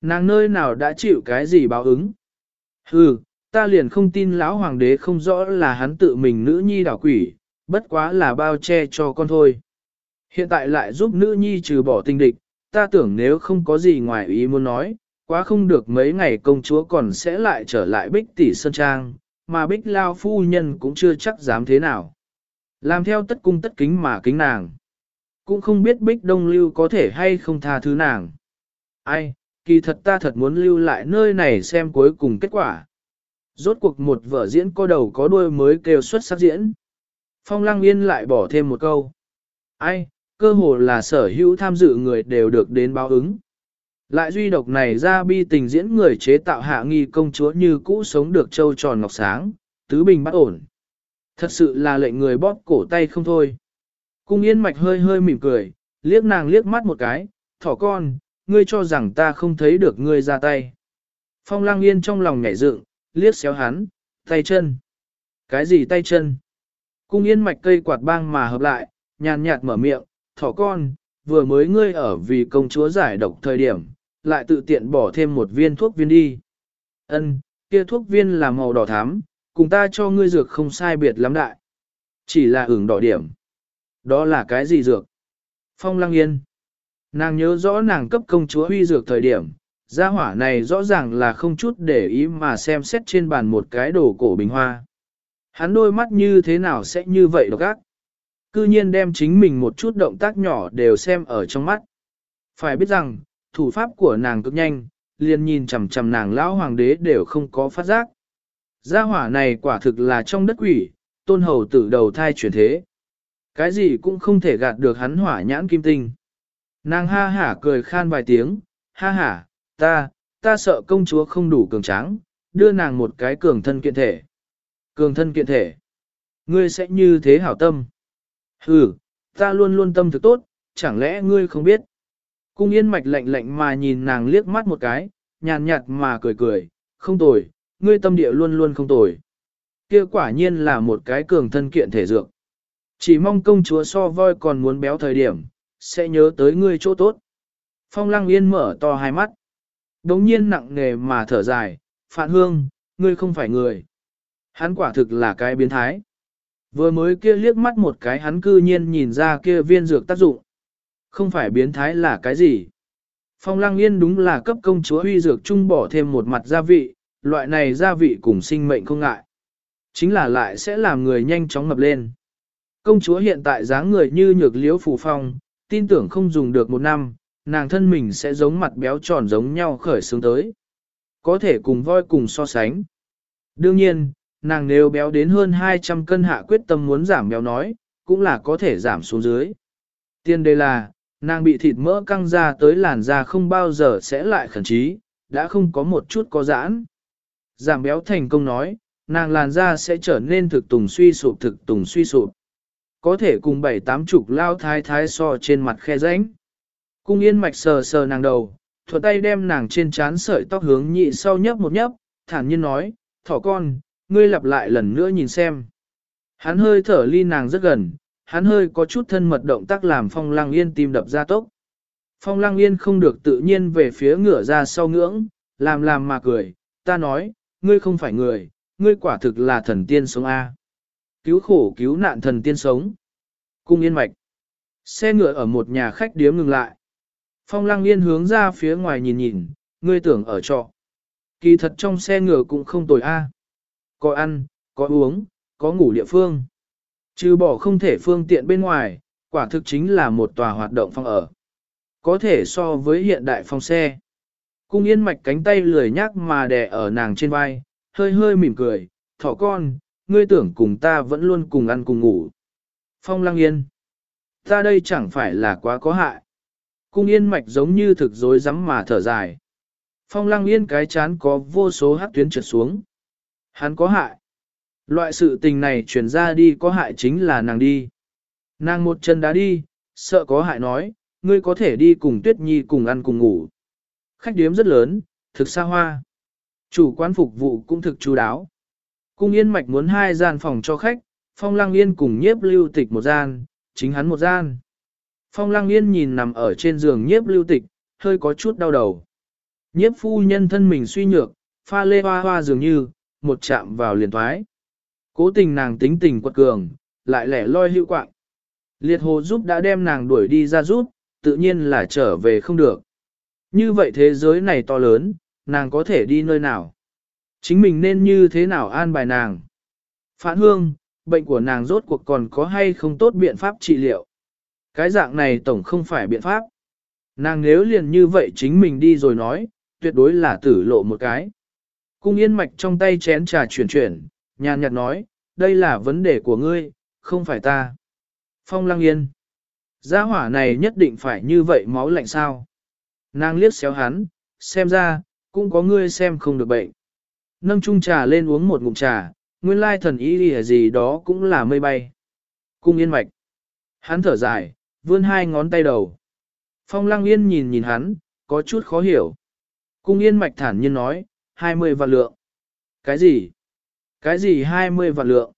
Nàng nơi nào đã chịu cái gì báo ứng. Hừ, ta liền không tin lão hoàng đế không rõ là hắn tự mình nữ nhi đảo quỷ, bất quá là bao che cho con thôi. Hiện tại lại giúp nữ nhi trừ bỏ tinh địch, ta tưởng nếu không có gì ngoài ý muốn nói, quá không được mấy ngày công chúa còn sẽ lại trở lại bích tỷ sơn trang, mà bích lao phu nhân cũng chưa chắc dám thế nào. Làm theo tất cung tất kính mà kính nàng. Cũng không biết bích đông lưu có thể hay không tha thứ nàng. Ai, kỳ thật ta thật muốn lưu lại nơi này xem cuối cùng kết quả. Rốt cuộc một vở diễn có đầu có đuôi mới kêu xuất sắc diễn. Phong lăng yên lại bỏ thêm một câu. Ai, cơ hồ là sở hữu tham dự người đều được đến báo ứng. Lại duy độc này ra bi tình diễn người chế tạo hạ nghi công chúa như cũ sống được trâu tròn ngọc sáng, tứ bình bắt ổn. Thật sự là lệnh người bóp cổ tay không thôi. Cung yên mạch hơi hơi mỉm cười, liếc nàng liếc mắt một cái, thỏ con, ngươi cho rằng ta không thấy được ngươi ra tay. Phong lang yên trong lòng nhảy dựng, liếc xéo hắn, tay chân. Cái gì tay chân? Cung yên mạch cây quạt bang mà hợp lại, nhàn nhạt mở miệng, thỏ con, vừa mới ngươi ở vì công chúa giải độc thời điểm, lại tự tiện bỏ thêm một viên thuốc viên đi. Ân, kia thuốc viên là màu đỏ thắm, cùng ta cho ngươi dược không sai biệt lắm đại. Chỉ là ửng đỏ điểm. Đó là cái gì dược? Phong lăng yên. Nàng nhớ rõ nàng cấp công chúa huy dược thời điểm, gia hỏa này rõ ràng là không chút để ý mà xem xét trên bàn một cái đồ cổ bình hoa. Hắn đôi mắt như thế nào sẽ như vậy độc ác? Cư nhiên đem chính mình một chút động tác nhỏ đều xem ở trong mắt. Phải biết rằng, thủ pháp của nàng cực nhanh, liền nhìn chằm chằm nàng lão hoàng đế đều không có phát giác. Gia hỏa này quả thực là trong đất quỷ, tôn hầu tử đầu thai chuyển thế. Cái gì cũng không thể gạt được hắn hỏa nhãn kim tinh. Nàng ha hả cười khan vài tiếng, ha hả, ta, ta sợ công chúa không đủ cường tráng, đưa nàng một cái cường thân kiện thể. Cường thân kiện thể. Ngươi sẽ như thế hảo tâm. Hừ, ta luôn luôn tâm thực tốt, chẳng lẽ ngươi không biết. Cung yên mạch lạnh lạnh mà nhìn nàng liếc mắt một cái, nhàn nhạt mà cười cười, không tồi, ngươi tâm địa luôn luôn không tồi. Kia quả nhiên là một cái cường thân kiện thể dược. Chỉ mong công chúa so voi còn muốn béo thời điểm, sẽ nhớ tới ngươi chỗ tốt. Phong lăng yên mở to hai mắt. Đống nhiên nặng nề mà thở dài, phản hương, ngươi không phải người. Hắn quả thực là cái biến thái. Vừa mới kia liếc mắt một cái hắn cư nhiên nhìn ra kia viên dược tác dụng. Không phải biến thái là cái gì. Phong lăng yên đúng là cấp công chúa huy dược Trung bỏ thêm một mặt gia vị, loại này gia vị cùng sinh mệnh không ngại. Chính là lại sẽ làm người nhanh chóng ngập lên. Công chúa hiện tại dáng người như nhược liễu phù phong, tin tưởng không dùng được một năm, nàng thân mình sẽ giống mặt béo tròn giống nhau khởi xướng tới. Có thể cùng voi cùng so sánh. Đương nhiên, nàng nếu béo đến hơn 200 cân hạ quyết tâm muốn giảm béo nói, cũng là có thể giảm xuống dưới. Tiên đề là, nàng bị thịt mỡ căng ra tới làn da không bao giờ sẽ lại khẩn trí, đã không có một chút có giãn. Giảm béo thành công nói, nàng làn da sẽ trở nên thực tùng suy sụp thực tùng suy sụp. Có thể cùng bảy tám chục lao thái thái so trên mặt khe rãnh. Cung yên mạch sờ sờ nàng đầu, thuận tay đem nàng trên trán sợi tóc hướng nhị sau nhấp một nhấp, thản nhiên nói, thỏ con, ngươi lặp lại lần nữa nhìn xem. Hắn hơi thở ly nàng rất gần, hắn hơi có chút thân mật động tác làm phong lăng yên tim đập ra tốc. Phong lăng yên không được tự nhiên về phía ngửa ra sau ngưỡng, làm làm mà cười, ta nói, ngươi không phải người, ngươi quả thực là thần tiên sống A. Cứu khổ cứu nạn thần tiên sống. Cung yên mạch. Xe ngựa ở một nhà khách điếm ngừng lại. Phong lăng yên hướng ra phía ngoài nhìn nhìn, ngươi tưởng ở trọ. Kỳ thật trong xe ngựa cũng không tồi A. Có ăn, có uống, có ngủ địa phương. Trừ bỏ không thể phương tiện bên ngoài, quả thực chính là một tòa hoạt động phòng ở. Có thể so với hiện đại phòng xe. Cung yên mạch cánh tay lười nhác mà đè ở nàng trên vai, hơi hơi mỉm cười, thỏ con, ngươi tưởng cùng ta vẫn luôn cùng ăn cùng ngủ. Phong lăng yên. Ta đây chẳng phải là quá có hại. Cung yên mạch giống như thực dối rắm mà thở dài. Phong lăng yên cái chán có vô số hát tuyến trượt xuống. Hắn có hại. Loại sự tình này chuyển ra đi có hại chính là nàng đi. Nàng một chân đá đi, sợ có hại nói, ngươi có thể đi cùng Tuyết Nhi cùng ăn cùng ngủ. Khách điếm rất lớn, thực xa hoa. Chủ quán phục vụ cũng thực chú đáo. Cung Yên Mạch muốn hai gian phòng cho khách, Phong Lăng Yên cùng nhiếp lưu tịch một gian, chính hắn một gian. Phong Lăng Yên nhìn nằm ở trên giường nhiếp lưu tịch, hơi có chút đau đầu. Nhiếp phu nhân thân mình suy nhược, pha lê hoa hoa dường như, một chạm vào liền thoái. Cố tình nàng tính tình quật cường, lại lẻ loi hữu quạng. Liệt hồ giúp đã đem nàng đuổi đi ra giúp, tự nhiên là trở về không được. Như vậy thế giới này to lớn, nàng có thể đi nơi nào? Chính mình nên như thế nào an bài nàng? Phản hương, bệnh của nàng rốt cuộc còn có hay không tốt biện pháp trị liệu? Cái dạng này tổng không phải biện pháp. Nàng nếu liền như vậy chính mình đi rồi nói, tuyệt đối là tử lộ một cái. Cung yên mạch trong tay chén trà chuyển chuyển, nhàn nhạt nói, đây là vấn đề của ngươi, không phải ta. Phong lăng yên. Gia hỏa này nhất định phải như vậy máu lạnh sao. Nàng liếc xéo hắn, xem ra, cũng có ngươi xem không được bệnh. Nâng chung trà lên uống một ngụm trà, nguyên lai thần ý gì gì đó cũng là mây bay. Cung yên mạch. Hắn thở dài, vươn hai ngón tay đầu. Phong lăng yên nhìn nhìn hắn, có chút khó hiểu. Cung yên mạch thản nhiên nói, 20 vạn lượng. Cái gì? Cái gì 20 vạn lượng?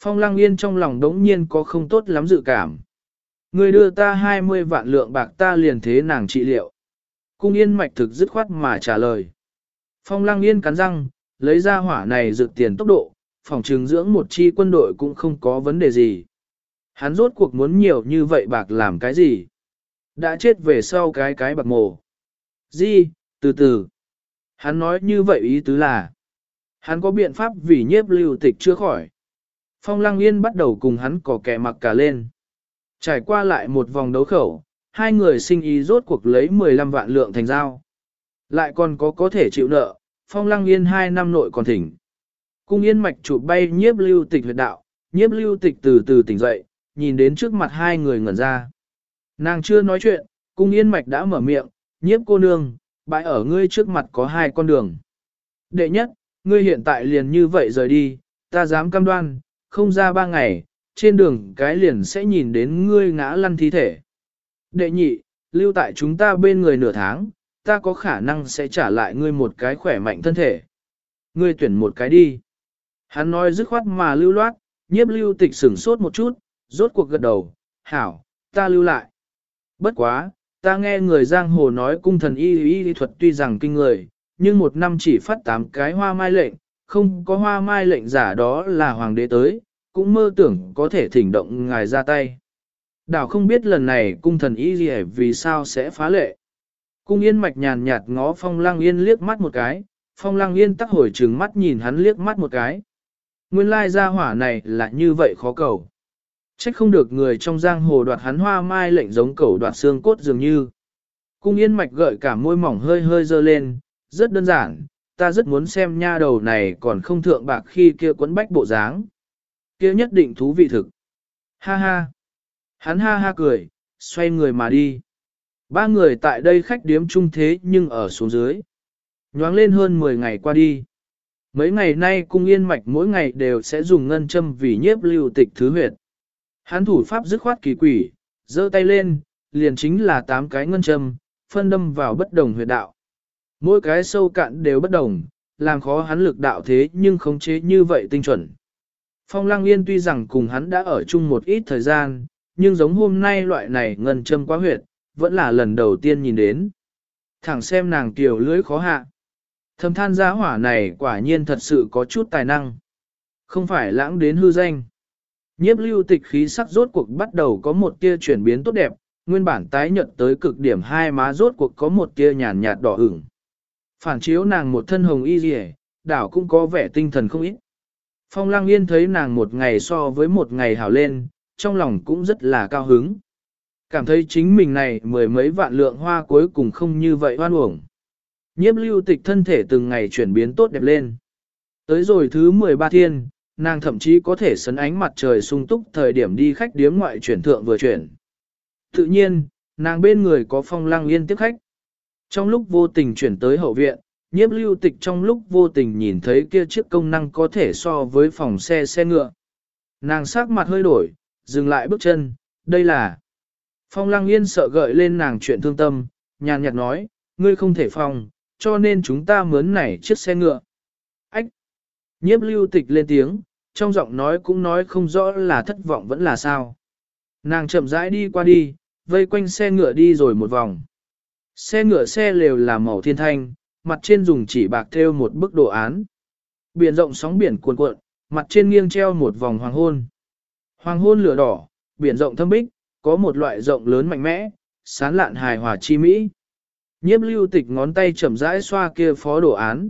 Phong lăng yên trong lòng đống nhiên có không tốt lắm dự cảm. Người đưa ta 20 vạn lượng bạc ta liền thế nàng trị liệu. Cung yên mạch thực dứt khoát mà trả lời. Phong lăng yên cắn răng, lấy ra hỏa này dự tiền tốc độ, phòng trường dưỡng một chi quân đội cũng không có vấn đề gì. Hắn rốt cuộc muốn nhiều như vậy bạc làm cái gì? Đã chết về sau cái cái bạc mồ. Di, từ từ. Hắn nói như vậy ý tứ là. Hắn có biện pháp vì nhiếp lưu tịch chưa khỏi. Phong Lăng Yên bắt đầu cùng hắn cỏ kẻ mặc cả lên. Trải qua lại một vòng đấu khẩu, hai người sinh ý rốt cuộc lấy 15 vạn lượng thành giao. Lại còn có có thể chịu nợ, Phong Lăng Yên hai năm nội còn thỉnh. Cung Yên mạch chụp bay nhiếp lưu tịch huyệt đạo, nhiếp lưu tịch từ từ tỉnh dậy, nhìn đến trước mặt hai người ngẩn ra. Nàng chưa nói chuyện, Cung Yên mạch đã mở miệng, nhiếp cô nương, bãi ở ngươi trước mặt có hai con đường. Đệ nhất, ngươi hiện tại liền như vậy rời đi, ta dám cam đoan, không ra ba ngày, trên đường cái liền sẽ nhìn đến ngươi ngã lăn thi thể. Đệ nhị, lưu tại chúng ta bên người nửa tháng, ta có khả năng sẽ trả lại ngươi một cái khỏe mạnh thân thể. Ngươi tuyển một cái đi. Hắn nói dứt khoát mà lưu loát, nhiếp lưu tịch sửng sốt một chút, rốt cuộc gật đầu, hảo, ta lưu lại. Bất quá, ta nghe người giang hồ nói cung thần y y y thuật tuy rằng kinh người, nhưng một năm chỉ phát tám cái hoa mai lệnh, không có hoa mai lệnh giả đó là hoàng đế tới, cũng mơ tưởng có thể thỉnh động ngài ra tay. Đảo không biết lần này cung thần y gì vì sao sẽ phá lệ. Cung yên mạch nhàn nhạt ngó phong lang yên liếc mắt một cái, phong lang yên tắc hồi trừng mắt nhìn hắn liếc mắt một cái. Nguyên lai gia hỏa này là như vậy khó cầu. Trách không được người trong giang hồ đoạt hắn hoa mai lệnh giống cầu đoạt xương cốt dường như. Cung yên mạch gợi cả môi mỏng hơi hơi dơ lên, rất đơn giản, ta rất muốn xem nha đầu này còn không thượng bạc khi kia quấn bách bộ dáng. Kia nhất định thú vị thực. Ha ha. Hắn ha ha cười, xoay người mà đi. Ba người tại đây khách điếm chung thế nhưng ở xuống dưới. Nhoáng lên hơn 10 ngày qua đi. Mấy ngày nay cung yên mạch mỗi ngày đều sẽ dùng ngân châm vì nhiếp lưu tịch thứ huyệt. Hắn thủ pháp dứt khoát kỳ quỷ, giơ tay lên, liền chính là tám cái ngân châm, phân đâm vào bất đồng huyệt đạo. Mỗi cái sâu cạn đều bất đồng, làm khó hắn lực đạo thế nhưng khống chế như vậy tinh chuẩn. Phong Lăng Yên tuy rằng cùng hắn đã ở chung một ít thời gian, nhưng giống hôm nay loại này ngân châm quá huyệt, vẫn là lần đầu tiên nhìn đến. Thẳng xem nàng tiểu lưỡi khó hạ. Thầm than giá hỏa này quả nhiên thật sự có chút tài năng. Không phải lãng đến hư danh. Nhiếp lưu tịch khí sắc rốt cuộc bắt đầu có một tia chuyển biến tốt đẹp, nguyên bản tái nhợt tới cực điểm hai má rốt cuộc có một tia nhàn nhạt đỏ ửng. Phản chiếu nàng một thân hồng y rìa, đảo cũng có vẻ tinh thần không ít. Phong Lăng Yên thấy nàng một ngày so với một ngày hảo lên, trong lòng cũng rất là cao hứng. Cảm thấy chính mình này mười mấy vạn lượng hoa cuối cùng không như vậy hoan uổng. Nhiếp lưu tịch thân thể từng ngày chuyển biến tốt đẹp lên. Tới rồi thứ 13 thiên, nàng thậm chí có thể sấn ánh mặt trời sung túc thời điểm đi khách điếm ngoại chuyển thượng vừa chuyển. Tự nhiên, nàng bên người có phong lăng yên tiếp khách. Trong lúc vô tình chuyển tới hậu viện, nhiếp lưu tịch trong lúc vô tình nhìn thấy kia chiếc công năng có thể so với phòng xe xe ngựa. Nàng sắc mặt hơi đổi, dừng lại bước chân, đây là... Phong lăng yên sợ gợi lên nàng chuyện thương tâm, nhàn nhạt nói, ngươi không thể phòng, cho nên chúng ta mướn này chiếc xe ngựa. Ách! Nhiếp lưu tịch lên tiếng, trong giọng nói cũng nói không rõ là thất vọng vẫn là sao. Nàng chậm rãi đi qua đi, vây quanh xe ngựa đi rồi một vòng. Xe ngựa xe lều là màu thiên thanh, mặt trên dùng chỉ bạc thêu một bức đồ án. Biển rộng sóng biển cuồn cuộn, mặt trên nghiêng treo một vòng hoàng hôn. Hoàng hôn lửa đỏ, biển rộng thâm bích, có một loại rộng lớn mạnh mẽ, sán lạn hài hòa chi mỹ. Nhiếp lưu tịch ngón tay chậm rãi xoa kia phó đồ án.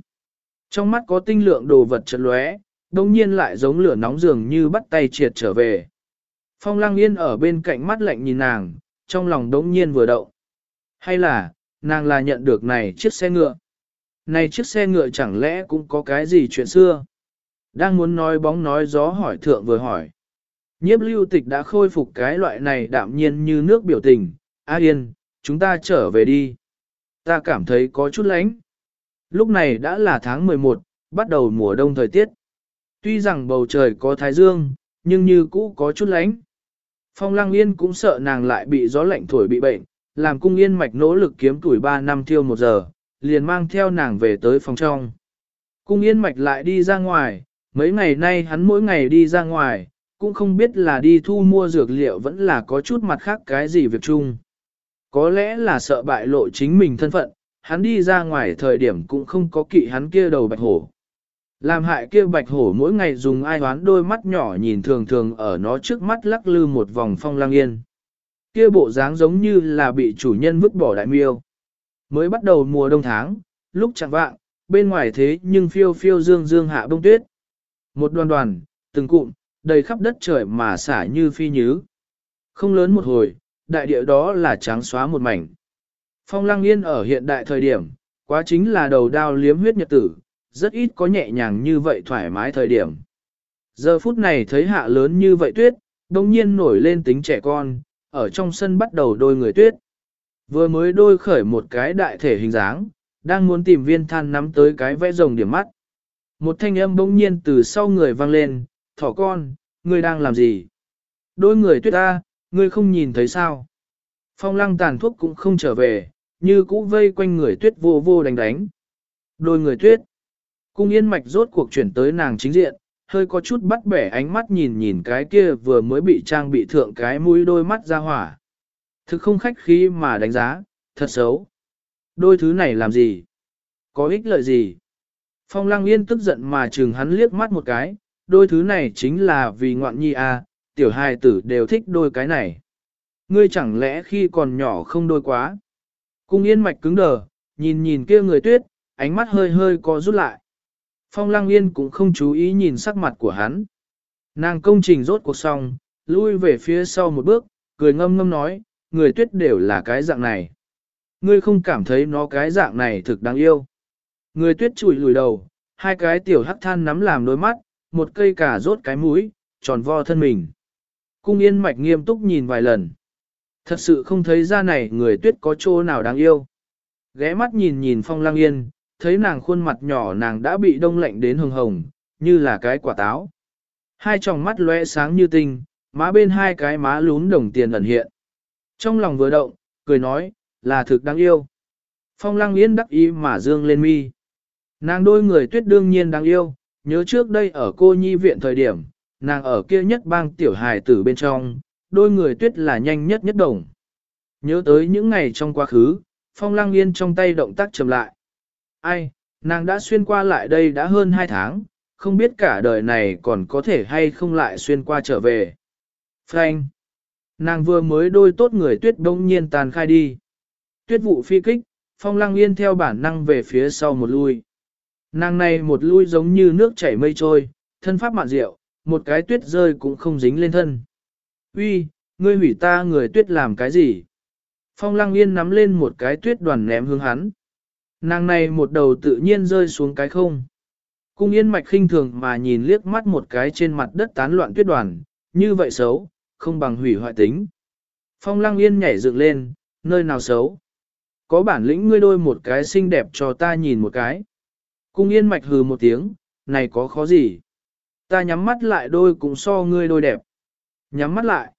Trong mắt có tinh lượng đồ vật chật lóe, đồng nhiên lại giống lửa nóng dường như bắt tay triệt trở về. Phong lăng yên ở bên cạnh mắt lạnh nhìn nàng, trong lòng đống nhiên vừa động. Hay là, nàng là nhận được này chiếc xe ngựa. Này chiếc xe ngựa chẳng lẽ cũng có cái gì chuyện xưa? Đang muốn nói bóng nói gió hỏi thượng vừa hỏi. Nhiếp lưu tịch đã khôi phục cái loại này đạm nhiên như nước biểu tình. A yên, chúng ta trở về đi. Ta cảm thấy có chút lánh. Lúc này đã là tháng 11, bắt đầu mùa đông thời tiết. Tuy rằng bầu trời có thái dương, nhưng như cũ có chút lánh. Phong Lăng Yên cũng sợ nàng lại bị gió lạnh thổi bị bệnh, làm cung yên mạch nỗ lực kiếm tuổi 3 năm thiêu một giờ, liền mang theo nàng về tới phòng trong. Cung yên mạch lại đi ra ngoài, mấy ngày nay hắn mỗi ngày đi ra ngoài, cũng không biết là đi thu mua dược liệu vẫn là có chút mặt khác cái gì việc chung. Có lẽ là sợ bại lộ chính mình thân phận, hắn đi ra ngoài thời điểm cũng không có kỵ hắn kia đầu bạch hổ. Làm hại kia bạch hổ mỗi ngày dùng ai hoán đôi mắt nhỏ nhìn thường thường ở nó trước mắt lắc lư một vòng phong lang yên. Kia bộ dáng giống như là bị chủ nhân vứt bỏ đại miêu. Mới bắt đầu mùa đông tháng, lúc chẳng vạng, bên ngoài thế nhưng phiêu phiêu dương dương hạ bông tuyết. Một đoàn đoàn, từng cụm, đầy khắp đất trời mà xả như phi nhứ. Không lớn một hồi, đại địa đó là trắng xóa một mảnh. Phong lăng yên ở hiện đại thời điểm, quá chính là đầu đao liếm huyết nhật tử, rất ít có nhẹ nhàng như vậy thoải mái thời điểm. Giờ phút này thấy hạ lớn như vậy tuyết, đông nhiên nổi lên tính trẻ con, ở trong sân bắt đầu đôi người tuyết. Vừa mới đôi khởi một cái đại thể hình dáng, đang muốn tìm viên than nắm tới cái vẽ rồng điểm mắt. Một thanh âm bỗng nhiên từ sau người vang lên, thỏ con, ngươi đang làm gì? Đôi người tuyết ta, ngươi không nhìn thấy sao? Phong lăng tàn thuốc cũng không trở về, như cũ vây quanh người tuyết vô vô đánh đánh. Đôi người tuyết. Cung yên mạch rốt cuộc chuyển tới nàng chính diện, hơi có chút bắt bẻ ánh mắt nhìn nhìn cái kia vừa mới bị trang bị thượng cái mũi đôi mắt ra hỏa. Thực không khách khí mà đánh giá, thật xấu. Đôi thứ này làm gì? Có ích lợi gì? Phong lăng yên tức giận mà chừng hắn liếc mắt một cái, đôi thứ này chính là vì ngoạn nhi a, à, tiểu hài tử đều thích đôi cái này. Ngươi chẳng lẽ khi còn nhỏ không đôi quá? Cung yên mạch cứng đờ, nhìn nhìn kia người tuyết, ánh mắt hơi hơi co rút lại. Phong lăng yên cũng không chú ý nhìn sắc mặt của hắn. Nàng công trình rốt cuộc xong, lui về phía sau một bước, cười ngâm ngâm nói, người tuyết đều là cái dạng này. Ngươi không cảm thấy nó cái dạng này thực đáng yêu. Người tuyết chùi lùi đầu, hai cái tiểu hắc than nắm làm đôi mắt, một cây cà rốt cái mũi, tròn vo thân mình. Cung yên mạch nghiêm túc nhìn vài lần. Thật sự không thấy ra này người tuyết có chỗ nào đáng yêu. Ghé mắt nhìn nhìn phong lang yên, thấy nàng khuôn mặt nhỏ nàng đã bị đông lạnh đến hồng hồng, như là cái quả táo. Hai tròng mắt lóe sáng như tinh, má bên hai cái má lún đồng tiền ẩn hiện. Trong lòng vừa động, cười nói, là thực đáng yêu. Phong lăng yên đắc ý mà dương lên mi. Nàng đôi người tuyết đương nhiên đáng yêu, nhớ trước đây ở cô nhi viện thời điểm, nàng ở kia nhất bang tiểu hài tử bên trong, đôi người tuyết là nhanh nhất nhất đồng. Nhớ tới những ngày trong quá khứ, phong lăng yên trong tay động tác chậm lại. Ai, nàng đã xuyên qua lại đây đã hơn 2 tháng, không biết cả đời này còn có thể hay không lại xuyên qua trở về. Frank. Nàng vừa mới đôi tốt người tuyết đông nhiên tàn khai đi. Tuyết vụ phi kích, phong lăng yên theo bản năng về phía sau một lui. Nàng này một lui giống như nước chảy mây trôi, thân pháp mạn rượu, một cái tuyết rơi cũng không dính lên thân. Uy, ngươi hủy ta người tuyết làm cái gì? Phong lăng yên nắm lên một cái tuyết đoàn ném hướng hắn. Nàng này một đầu tự nhiên rơi xuống cái không. Cung yên mạch khinh thường mà nhìn liếc mắt một cái trên mặt đất tán loạn tuyết đoàn, như vậy xấu, không bằng hủy hoại tính. Phong lăng yên nhảy dựng lên, nơi nào xấu. Có bản lĩnh ngươi đôi một cái xinh đẹp cho ta nhìn một cái. Cung yên mạch hừ một tiếng, này có khó gì. Ta nhắm mắt lại đôi cũng so ngươi đôi đẹp. Nhắm mắt lại.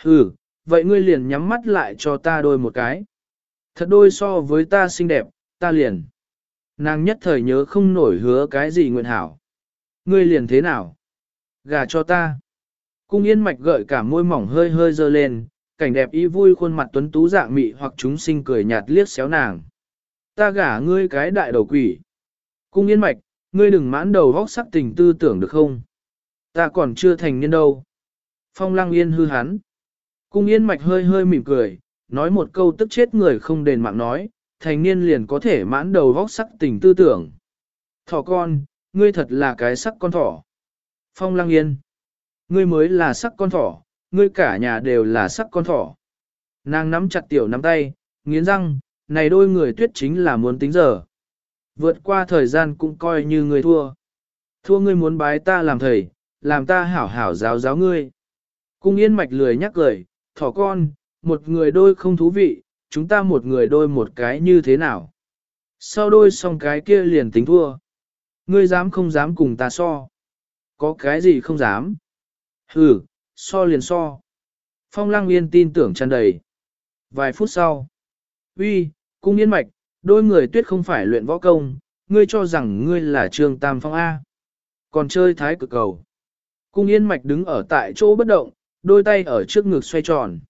Hừ, vậy ngươi liền nhắm mắt lại cho ta đôi một cái. Thật đôi so với ta xinh đẹp, ta liền. Nàng nhất thời nhớ không nổi hứa cái gì nguyện hảo. Ngươi liền thế nào? Gà cho ta. Cung yên mạch gợi cả môi mỏng hơi hơi dơ lên, cảnh đẹp y vui khuôn mặt tuấn tú dạng mị hoặc chúng sinh cười nhạt liếc xéo nàng. Ta gả ngươi cái đại đầu quỷ. Cung yên mạch, ngươi đừng mãn đầu vóc sắc tình tư tưởng được không? Ta còn chưa thành niên đâu. Phong lăng yên hư hắn. Cung yên mạch hơi hơi mỉm cười, nói một câu tức chết người không đền mạng nói, thành niên liền có thể mãn đầu vóc sắc tình tư tưởng. Thỏ con, ngươi thật là cái sắc con thỏ. Phong lăng yên. Ngươi mới là sắc con thỏ, ngươi cả nhà đều là sắc con thỏ. Nàng nắm chặt tiểu nắm tay, nghiến răng, này đôi người tuyết chính là muốn tính giờ. Vượt qua thời gian cũng coi như ngươi thua. Thua ngươi muốn bái ta làm thầy, làm ta hảo hảo giáo giáo ngươi. Cung yên mạch lười nhắc lời thỏ con, một người đôi không thú vị, chúng ta một người đôi một cái như thế nào? Sau đôi xong cái kia liền tính thua. Ngươi dám không dám cùng ta so? Có cái gì không dám? Hừ, so liền so. Phong lăng yên tin tưởng tràn đầy. Vài phút sau. uy, cung yên mạch, đôi người tuyết không phải luyện võ công, ngươi cho rằng ngươi là trương tam phong A. Còn chơi thái cực cầu. Cung yên mạch đứng ở tại chỗ bất động, đôi tay ở trước ngực xoay tròn.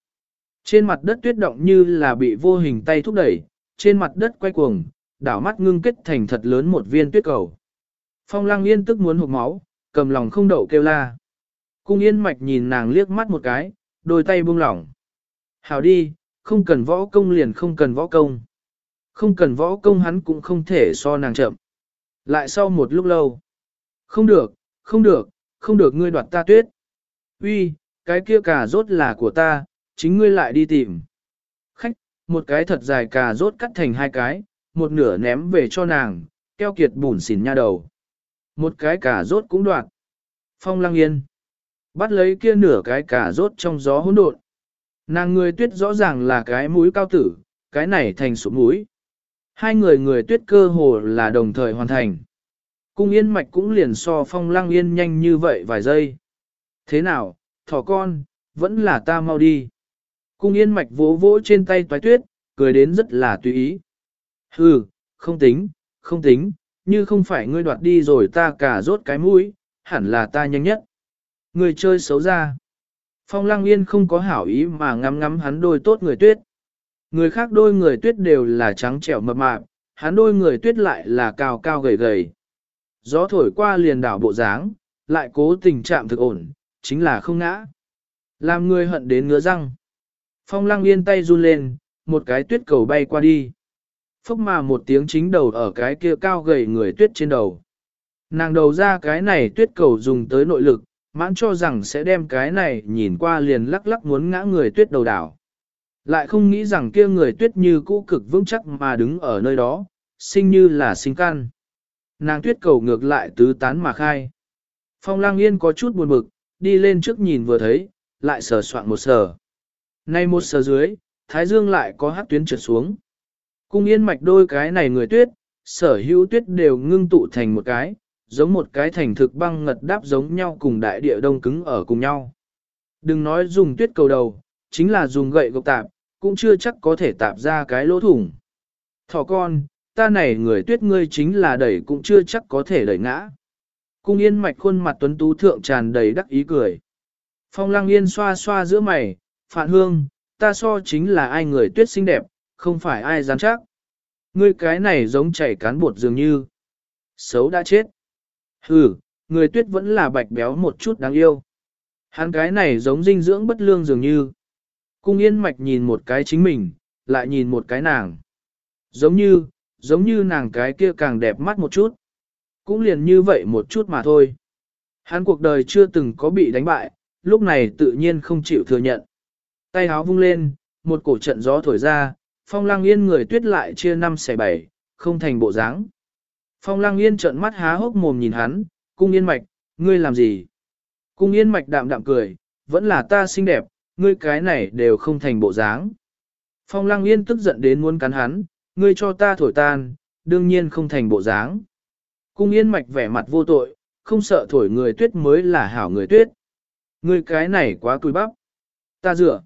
Trên mặt đất tuyết động như là bị vô hình tay thúc đẩy, trên mặt đất quay cuồng, đảo mắt ngưng kết thành thật lớn một viên tuyết cầu. Phong lăng yên tức muốn hụt máu, cầm lòng không đậu kêu la. Cung yên mạch nhìn nàng liếc mắt một cái, đôi tay buông lỏng. Hào đi, không cần võ công liền không cần võ công. Không cần võ công hắn cũng không thể so nàng chậm. Lại sau một lúc lâu. Không được, không được, không được ngươi đoạt ta tuyết. Uy, cái kia cà rốt là của ta, chính ngươi lại đi tìm. Khách, một cái thật dài cà rốt cắt thành hai cái, một nửa ném về cho nàng, keo kiệt bùn xỉn nha đầu. Một cái cà rốt cũng đoạt. Phong lăng yên. Bắt lấy kia nửa cái cà rốt trong gió hỗn độn. Nàng người tuyết rõ ràng là cái mũi cao tử, cái này thành sụp mũi. Hai người người tuyết cơ hồ là đồng thời hoàn thành. Cung yên mạch cũng liền so phong lăng yên nhanh như vậy vài giây. Thế nào, thỏ con, vẫn là ta mau đi. Cung yên mạch vỗ vỗ trên tay toái tuyết, cười đến rất là tùy ý. Hừ, không tính, không tính, như không phải ngươi đoạt đi rồi ta cả rốt cái mũi, hẳn là ta nhanh nhất. Người chơi xấu ra. Phong lăng yên không có hảo ý mà ngắm ngắm hắn đôi tốt người tuyết. Người khác đôi người tuyết đều là trắng trẻo mập mạp, hắn đôi người tuyết lại là cao cao gầy gầy. Gió thổi qua liền đảo bộ dáng, lại cố tình chạm thực ổn, chính là không ngã. Làm người hận đến ngứa răng. Phong lăng yên tay run lên, một cái tuyết cầu bay qua đi. Phốc mà một tiếng chính đầu ở cái kia cao gầy người tuyết trên đầu. Nàng đầu ra cái này tuyết cầu dùng tới nội lực, mãn cho rằng sẽ đem cái này nhìn qua liền lắc lắc muốn ngã người tuyết đầu đảo. Lại không nghĩ rằng kia người tuyết như cũ cực vững chắc mà đứng ở nơi đó, sinh như là sinh căn. Nàng tuyết cầu ngược lại tứ tán mà khai. Phong lang yên có chút buồn bực, đi lên trước nhìn vừa thấy, lại sờ soạn một sờ. Nay một sờ dưới, thái dương lại có hát tuyến trượt xuống. Cung yên mạch đôi cái này người tuyết, sở hữu tuyết đều ngưng tụ thành một cái, giống một cái thành thực băng ngật đáp giống nhau cùng đại địa đông cứng ở cùng nhau. Đừng nói dùng tuyết cầu đầu, chính là dùng gậy gộc tạp, cũng chưa chắc có thể tạp ra cái lỗ thủng. Thỏ con, ta này người tuyết ngươi chính là đẩy cũng chưa chắc có thể đẩy ngã. Cung yên mạch khuôn mặt tuấn tú thượng tràn đầy đắc ý cười. Phong lăng yên xoa xoa giữa mày, Phạn hương, ta so chính là ai người tuyết xinh đẹp, không phải ai gián chắc. Ngươi cái này giống chảy cán bột dường như. Xấu đã chết. Hừ, người tuyết vẫn là bạch béo một chút đáng yêu. Hắn cái này giống dinh dưỡng bất lương dường như. Cung yên mạch nhìn một cái chính mình, lại nhìn một cái nàng. Giống như, giống như nàng cái kia càng đẹp mắt một chút. Cũng liền như vậy một chút mà thôi. Hắn cuộc đời chưa từng có bị đánh bại, lúc này tự nhiên không chịu thừa nhận. Tay háo vung lên, một cổ trận gió thổi ra, phong lăng yên người tuyết lại chia năm xẻ bảy, không thành bộ dáng. Phong lăng yên trợn mắt há hốc mồm nhìn hắn, cung yên mạch, ngươi làm gì? Cung yên mạch đạm đạm cười, vẫn là ta xinh đẹp, ngươi cái này đều không thành bộ dáng. Phong lăng yên tức giận đến muốn cắn hắn, ngươi cho ta thổi tan, đương nhiên không thành bộ dáng. Cung yên mạch vẻ mặt vô tội, không sợ thổi người tuyết mới là hảo người tuyết. Ngươi cái này quá cùi bắp. Ta dựa.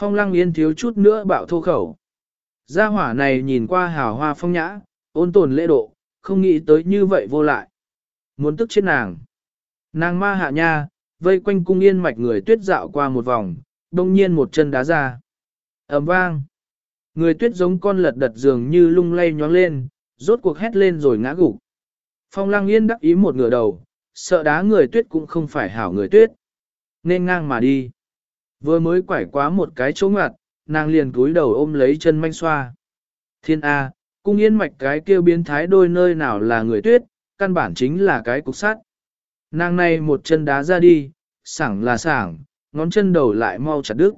Phong lăng yên thiếu chút nữa bạo thô khẩu. Gia hỏa này nhìn qua hào hoa phong nhã, ôn tồn lễ độ, không nghĩ tới như vậy vô lại. Muốn tức chết nàng. Nàng ma hạ nha, vây quanh cung yên mạch người tuyết dạo qua một vòng, đông nhiên một chân đá ra. ầm vang. Người tuyết giống con lật đật dường như lung lay nhoáng lên, rốt cuộc hét lên rồi ngã gục. Phong lăng yên đắc ý một ngửa đầu, sợ đá người tuyết cũng không phải hảo người tuyết. Nên ngang mà đi. Vừa mới quải quá một cái chỗ ngặt, nàng liền cúi đầu ôm lấy chân manh xoa. Thiên A, cung yên mạch cái kêu biến thái đôi nơi nào là người tuyết, căn bản chính là cái cục sắt. Nàng này một chân đá ra đi, sảng là sảng, ngón chân đầu lại mau chặt đứt.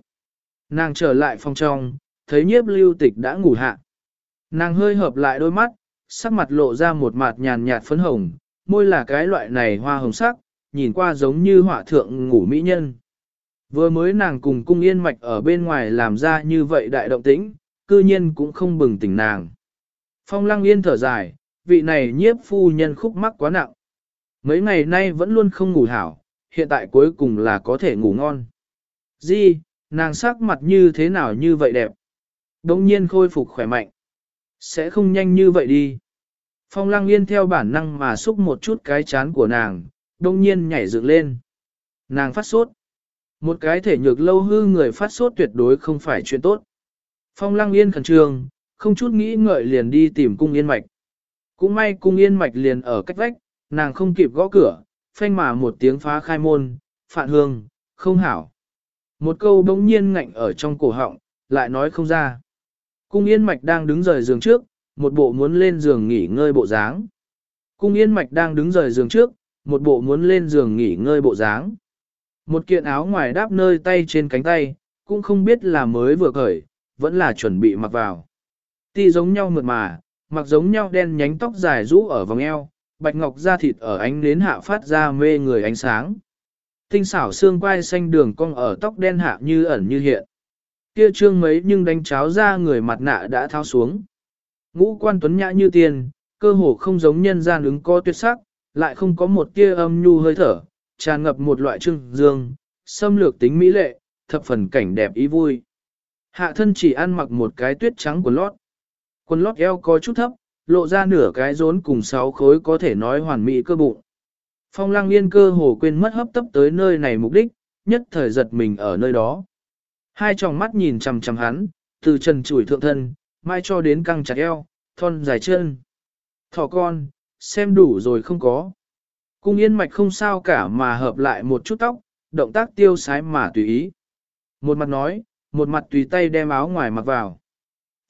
Nàng trở lại phòng trong, thấy nhiếp lưu tịch đã ngủ hạ. Nàng hơi hợp lại đôi mắt, sắc mặt lộ ra một mặt nhàn nhạt phấn hồng, môi là cái loại này hoa hồng sắc, nhìn qua giống như họa thượng ngủ mỹ nhân. Vừa mới nàng cùng cung yên mạch ở bên ngoài làm ra như vậy đại động tĩnh, cư nhiên cũng không bừng tỉnh nàng. Phong lăng yên thở dài, vị này nhiếp phu nhân khúc mắc quá nặng. Mấy ngày nay vẫn luôn không ngủ hảo, hiện tại cuối cùng là có thể ngủ ngon. Di, nàng sắc mặt như thế nào như vậy đẹp. Đông nhiên khôi phục khỏe mạnh. Sẽ không nhanh như vậy đi. Phong lăng yên theo bản năng mà xúc một chút cái chán của nàng, đông nhiên nhảy dựng lên. Nàng phát sốt. Một cái thể nhược lâu hư người phát sốt tuyệt đối không phải chuyện tốt. Phong lăng yên khẩn trương, không chút nghĩ ngợi liền đi tìm cung yên mạch. Cũng may cung yên mạch liền ở cách vách, nàng không kịp gõ cửa, phanh mà một tiếng phá khai môn, phạn hương, không hảo. Một câu bỗng nhiên ngạnh ở trong cổ họng, lại nói không ra. Cung yên mạch đang đứng rời giường trước, một bộ muốn lên giường nghỉ ngơi bộ dáng. Cung yên mạch đang đứng rời giường trước, một bộ muốn lên giường nghỉ ngơi bộ dáng. Một kiện áo ngoài đáp nơi tay trên cánh tay, cũng không biết là mới vừa cởi, vẫn là chuẩn bị mặc vào. Ti giống nhau mượt mà, mặc giống nhau đen nhánh tóc dài rũ ở vòng eo, bạch ngọc da thịt ở ánh nến hạ phát ra mê người ánh sáng. Tinh xảo xương quai xanh đường cong ở tóc đen hạ như ẩn như hiện. Kia trương mấy nhưng đánh cháo ra người mặt nạ đã tháo xuống. Ngũ quan tuấn nhã như tiền, cơ hồ không giống nhân gian ứng có tuyệt sắc, lại không có một tia âm nhu hơi thở, tràn ngập một loại trưng dương, xâm lược tính mỹ lệ, thập phần cảnh đẹp ý vui. Hạ thân chỉ ăn mặc một cái tuyết trắng quần lót. Quần lót eo có chút thấp, lộ ra nửa cái rốn cùng sáu khối có thể nói hoàn mỹ cơ bụng. Phong lăng yên cơ hồ quên mất hấp tấp tới nơi này mục đích, nhất thời giật mình ở nơi đó. Hai tròng mắt nhìn chằm chằm hắn, từ trần chủi thượng thân, mai cho đến căng chặt eo, thon dài chân. Thỏ con, xem đủ rồi không có. Cung yên mạch không sao cả mà hợp lại một chút tóc, động tác tiêu sái mà tùy ý. Một mặt nói, một mặt tùy tay đem áo ngoài mặc vào.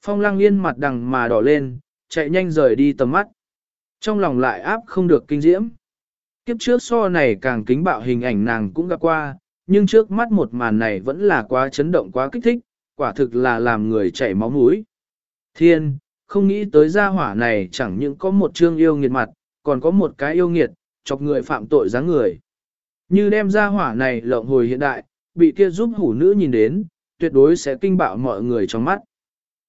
Phong lăng yên mặt đằng mà đỏ lên, chạy nhanh rời đi tầm mắt. Trong lòng lại áp không được kinh diễm. Kiếp trước so này càng kính bạo hình ảnh nàng cũng gặp qua, nhưng trước mắt một màn này vẫn là quá chấn động quá kích thích, quả thực là làm người chảy máu mũi. Thiên, không nghĩ tới gia hỏa này chẳng những có một chương yêu nghiệt mặt, còn có một cái yêu nghiệt, chọc người phạm tội dáng người. Như đem ra hỏa này lộng hồi hiện đại, bị kia giúp hủ nữ nhìn đến, tuyệt đối sẽ kinh bạo mọi người trong mắt.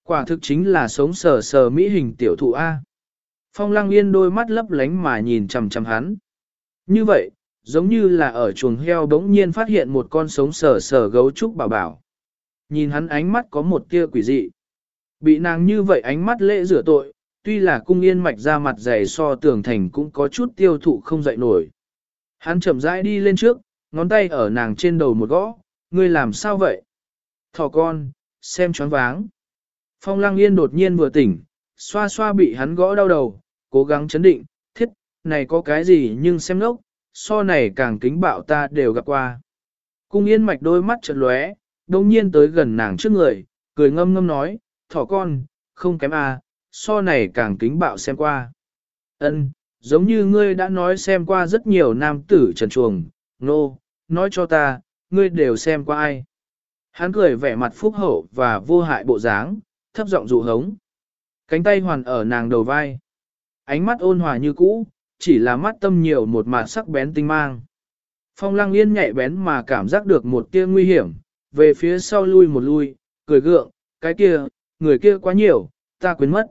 Quả thực chính là sống sờ sờ mỹ hình tiểu thụ A. Phong lăng yên đôi mắt lấp lánh mà nhìn chằm chằm hắn. Như vậy, giống như là ở chuồng heo bỗng nhiên phát hiện một con sống sờ sờ gấu trúc bảo bảo. Nhìn hắn ánh mắt có một tia quỷ dị. Bị nàng như vậy ánh mắt lễ rửa tội, tuy là cung yên mạch ra mặt dày so tường thành cũng có chút tiêu thụ không dậy nổi. Hắn chậm rãi đi lên trước, ngón tay ở nàng trên đầu một gõ, ngươi làm sao vậy? Thỏ con, xem choáng váng. Phong lăng yên đột nhiên vừa tỉnh, xoa xoa bị hắn gõ đau đầu, cố gắng chấn định, thiết, này có cái gì nhưng xem nốc, so này càng kính bạo ta đều gặp qua. Cung yên mạch đôi mắt chợt lóe, đồng nhiên tới gần nàng trước người, cười ngâm ngâm nói, thỏ con, không kém à, so này càng kính bạo xem qua. Ân, Giống như ngươi đã nói xem qua rất nhiều nam tử trần chuồng, nô, no, nói cho ta, ngươi đều xem qua ai. Hắn cười vẻ mặt phúc hậu và vô hại bộ dáng, thấp giọng dụ hống. Cánh tay hoàn ở nàng đầu vai. Ánh mắt ôn hòa như cũ, chỉ là mắt tâm nhiều một mặt sắc bén tinh mang. Phong lăng yên nhạy bén mà cảm giác được một tia nguy hiểm, về phía sau lui một lui, cười gượng, cái kia, người kia quá nhiều, ta quên mất.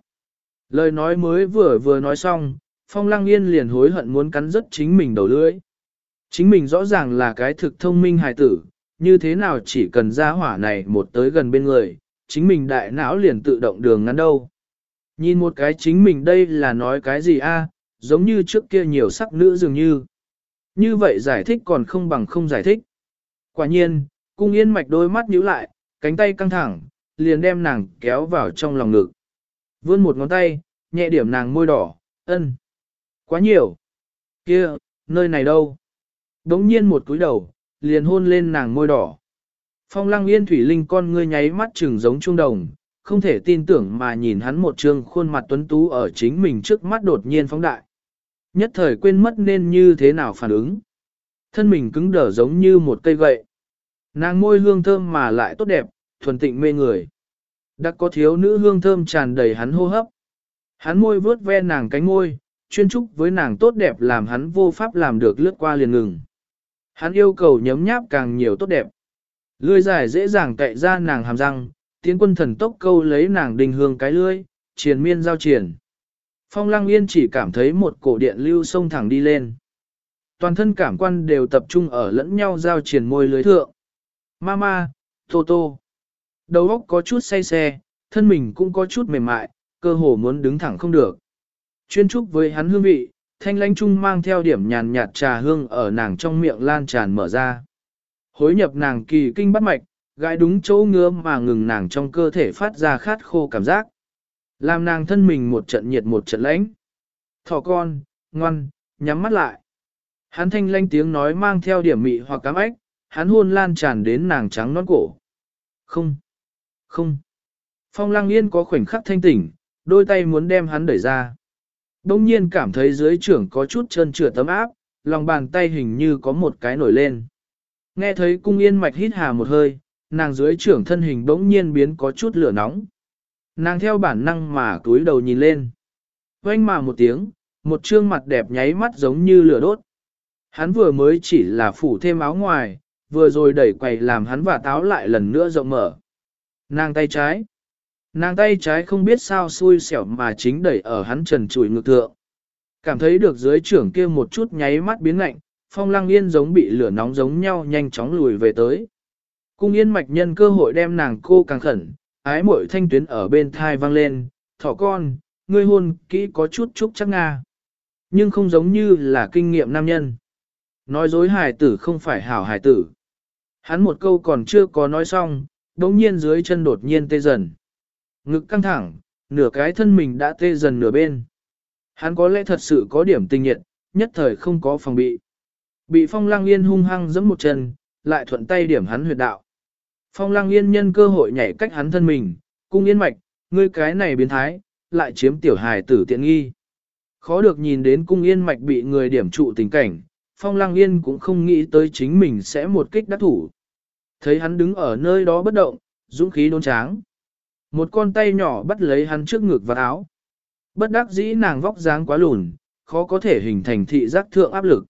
Lời nói mới vừa vừa nói xong, phong lăng yên liền hối hận muốn cắn rứt chính mình đầu lưỡi. Chính mình rõ ràng là cái thực thông minh hài tử, như thế nào chỉ cần ra hỏa này một tới gần bên người, chính mình đại não liền tự động đường ngắn đâu. Nhìn một cái chính mình đây là nói cái gì a? giống như trước kia nhiều sắc nữ dường như. Như vậy giải thích còn không bằng không giải thích. Quả nhiên, cung yên mạch đôi mắt nhíu lại, cánh tay căng thẳng, liền đem nàng kéo vào trong lòng ngực. Vươn một ngón tay, nhẹ điểm nàng môi đỏ, ân. Quá nhiều. Kia, nơi này đâu? Đống nhiên một cúi đầu, liền hôn lên nàng môi đỏ. Phong lăng yên thủy linh con ngươi nháy mắt trừng giống trung đồng, không thể tin tưởng mà nhìn hắn một trương khuôn mặt tuấn tú ở chính mình trước mắt đột nhiên phóng đại. Nhất thời quên mất nên như thế nào phản ứng. Thân mình cứng đờ giống như một cây gậy. Nàng môi hương thơm mà lại tốt đẹp, thuần tịnh mê người. Đã có thiếu nữ hương thơm tràn đầy hắn hô hấp. Hắn môi vướt ve nàng cánh môi, chuyên trúc với nàng tốt đẹp làm hắn vô pháp làm được lướt qua liền ngừng. Hắn yêu cầu nhấm nháp càng nhiều tốt đẹp. Lươi dài dễ dàng cậy ra nàng hàm răng, tiến quân thần tốc câu lấy nàng đình hương cái lươi, triền miên giao triển. Phong lăng yên chỉ cảm thấy một cổ điện lưu sông thẳng đi lên. Toàn thân cảm quan đều tập trung ở lẫn nhau giao triển môi lưới thượng. Mama, Tô Tô. Đầu óc có chút say xe, thân mình cũng có chút mềm mại, cơ hồ muốn đứng thẳng không được. Chuyên trúc với hắn hương vị, thanh lãnh trung mang theo điểm nhàn nhạt trà hương ở nàng trong miệng lan tràn mở ra. Hối nhập nàng kỳ kinh bắt mạch, gãi đúng chỗ ngứa mà ngừng nàng trong cơ thể phát ra khát khô cảm giác. Làm nàng thân mình một trận nhiệt một trận lãnh. Thỏ con, ngoan, nhắm mắt lại. Hắn thanh lanh tiếng nói mang theo điểm mị hoặc cám ếch, hắn hôn lan tràn đến nàng trắng non cổ. Không, không. Phong lăng yên có khoảnh khắc thanh tỉnh, đôi tay muốn đem hắn đẩy ra. Đông nhiên cảm thấy dưới trưởng có chút chân trượt tấm áp, lòng bàn tay hình như có một cái nổi lên. Nghe thấy cung yên mạch hít hà một hơi, nàng dưới trưởng thân hình bỗng nhiên biến có chút lửa nóng. Nàng theo bản năng mà túi đầu nhìn lên. Oanh mà một tiếng, một trương mặt đẹp nháy mắt giống như lửa đốt. Hắn vừa mới chỉ là phủ thêm áo ngoài, vừa rồi đẩy quầy làm hắn và táo lại lần nữa rộng mở. Nàng tay trái. Nàng tay trái không biết sao xui xẻo mà chính đẩy ở hắn trần trụi ngực thượng. Cảm thấy được dưới trưởng kia một chút nháy mắt biến lạnh, phong lăng yên giống bị lửa nóng giống nhau nhanh chóng lùi về tới. Cung yên mạch nhân cơ hội đem nàng cô càng khẩn, ái mội thanh tuyến ở bên thai vang lên, thỏ con, ngươi hôn kỹ có chút chúc chắc nga. Nhưng không giống như là kinh nghiệm nam nhân. Nói dối hài tử không phải hảo hài tử. Hắn một câu còn chưa có nói xong, đống nhiên dưới chân đột nhiên tê dần. Ngực căng thẳng, nửa cái thân mình đã tê dần nửa bên. Hắn có lẽ thật sự có điểm tinh nhiệt, nhất thời không có phòng bị. Bị phong lăng yên hung hăng giẫm một chân, lại thuận tay điểm hắn huyệt đạo. Phong lăng yên nhân cơ hội nhảy cách hắn thân mình, cung yên mạch, ngươi cái này biến thái, lại chiếm tiểu hài tử tiện nghi. Khó được nhìn đến cung yên mạch bị người điểm trụ tình cảnh, phong lăng yên cũng không nghĩ tới chính mình sẽ một kích đắc thủ. Thấy hắn đứng ở nơi đó bất động, dũng khí đôn tráng. Một con tay nhỏ bắt lấy hắn trước ngực và áo. Bất đắc dĩ nàng vóc dáng quá lùn, khó có thể hình thành thị giác thượng áp lực.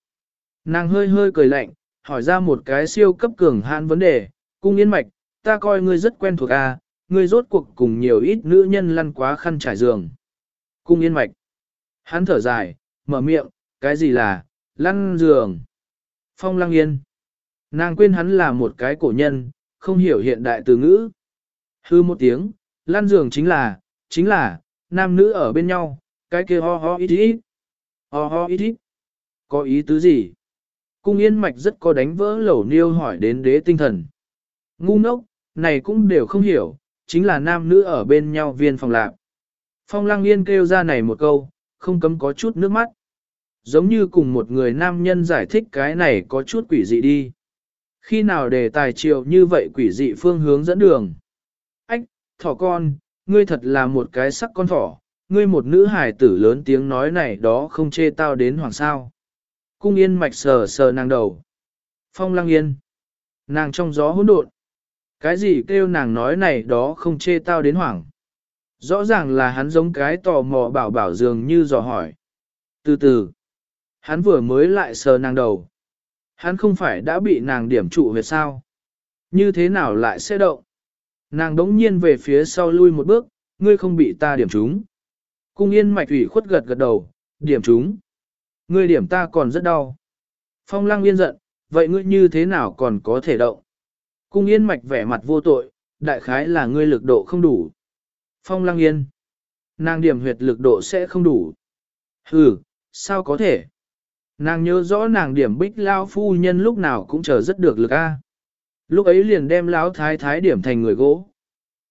Nàng hơi hơi cười lạnh, hỏi ra một cái siêu cấp cường hạn vấn đề, cung yên mạch, ta coi ngươi rất quen thuộc a, à, ngươi rốt cuộc cùng nhiều ít nữ nhân lăn quá khăn trải giường. Cung yên mạch. Hắn thở dài, mở miệng, cái gì là, lăn giường. Phong lăng yên. Nàng quên hắn là một cái cổ nhân, không hiểu hiện đại từ ngữ. Hư một tiếng, lăn giường chính là, chính là, nam nữ ở bên nhau, cái kia ho ho ít ít. Ho ho ít ít. Có ý tứ gì? Cung yên mạch rất có đánh vỡ lẩu niêu hỏi đến đế tinh thần. Ngu ngốc, này cũng đều không hiểu, chính là nam nữ ở bên nhau viên phòng lạc. Phong lăng yên kêu ra này một câu, không cấm có chút nước mắt. Giống như cùng một người nam nhân giải thích cái này có chút quỷ dị đi. Khi nào đề tài triệu như vậy quỷ dị phương hướng dẫn đường? Ách, thỏ con, ngươi thật là một cái sắc con thỏ, ngươi một nữ hài tử lớn tiếng nói này đó không chê tao đến hoàng sao. Cung yên mạch sờ sờ nàng đầu. Phong lăng yên. Nàng trong gió hỗn độn. Cái gì kêu nàng nói này đó không chê tao đến hoảng. Rõ ràng là hắn giống cái tò mò bảo bảo dường như dò hỏi. Từ từ, hắn vừa mới lại sờ nàng đầu. Hắn không phải đã bị nàng điểm trụ huyệt sao? Như thế nào lại sẽ động? Nàng đống nhiên về phía sau lui một bước, ngươi không bị ta điểm trúng. Cung yên mạch ủy khuất gật gật đầu, điểm trúng. Ngươi điểm ta còn rất đau. Phong lăng yên giận, vậy ngươi như thế nào còn có thể động? Cung yên mạch vẻ mặt vô tội, đại khái là ngươi lực độ không đủ. Phong lăng yên. Nàng điểm huyệt lực độ sẽ không đủ. Ừ, sao có thể? Nàng nhớ rõ nàng điểm bích lao phu nhân lúc nào cũng chờ rất được lực a. Lúc ấy liền đem lão thái thái điểm thành người gỗ.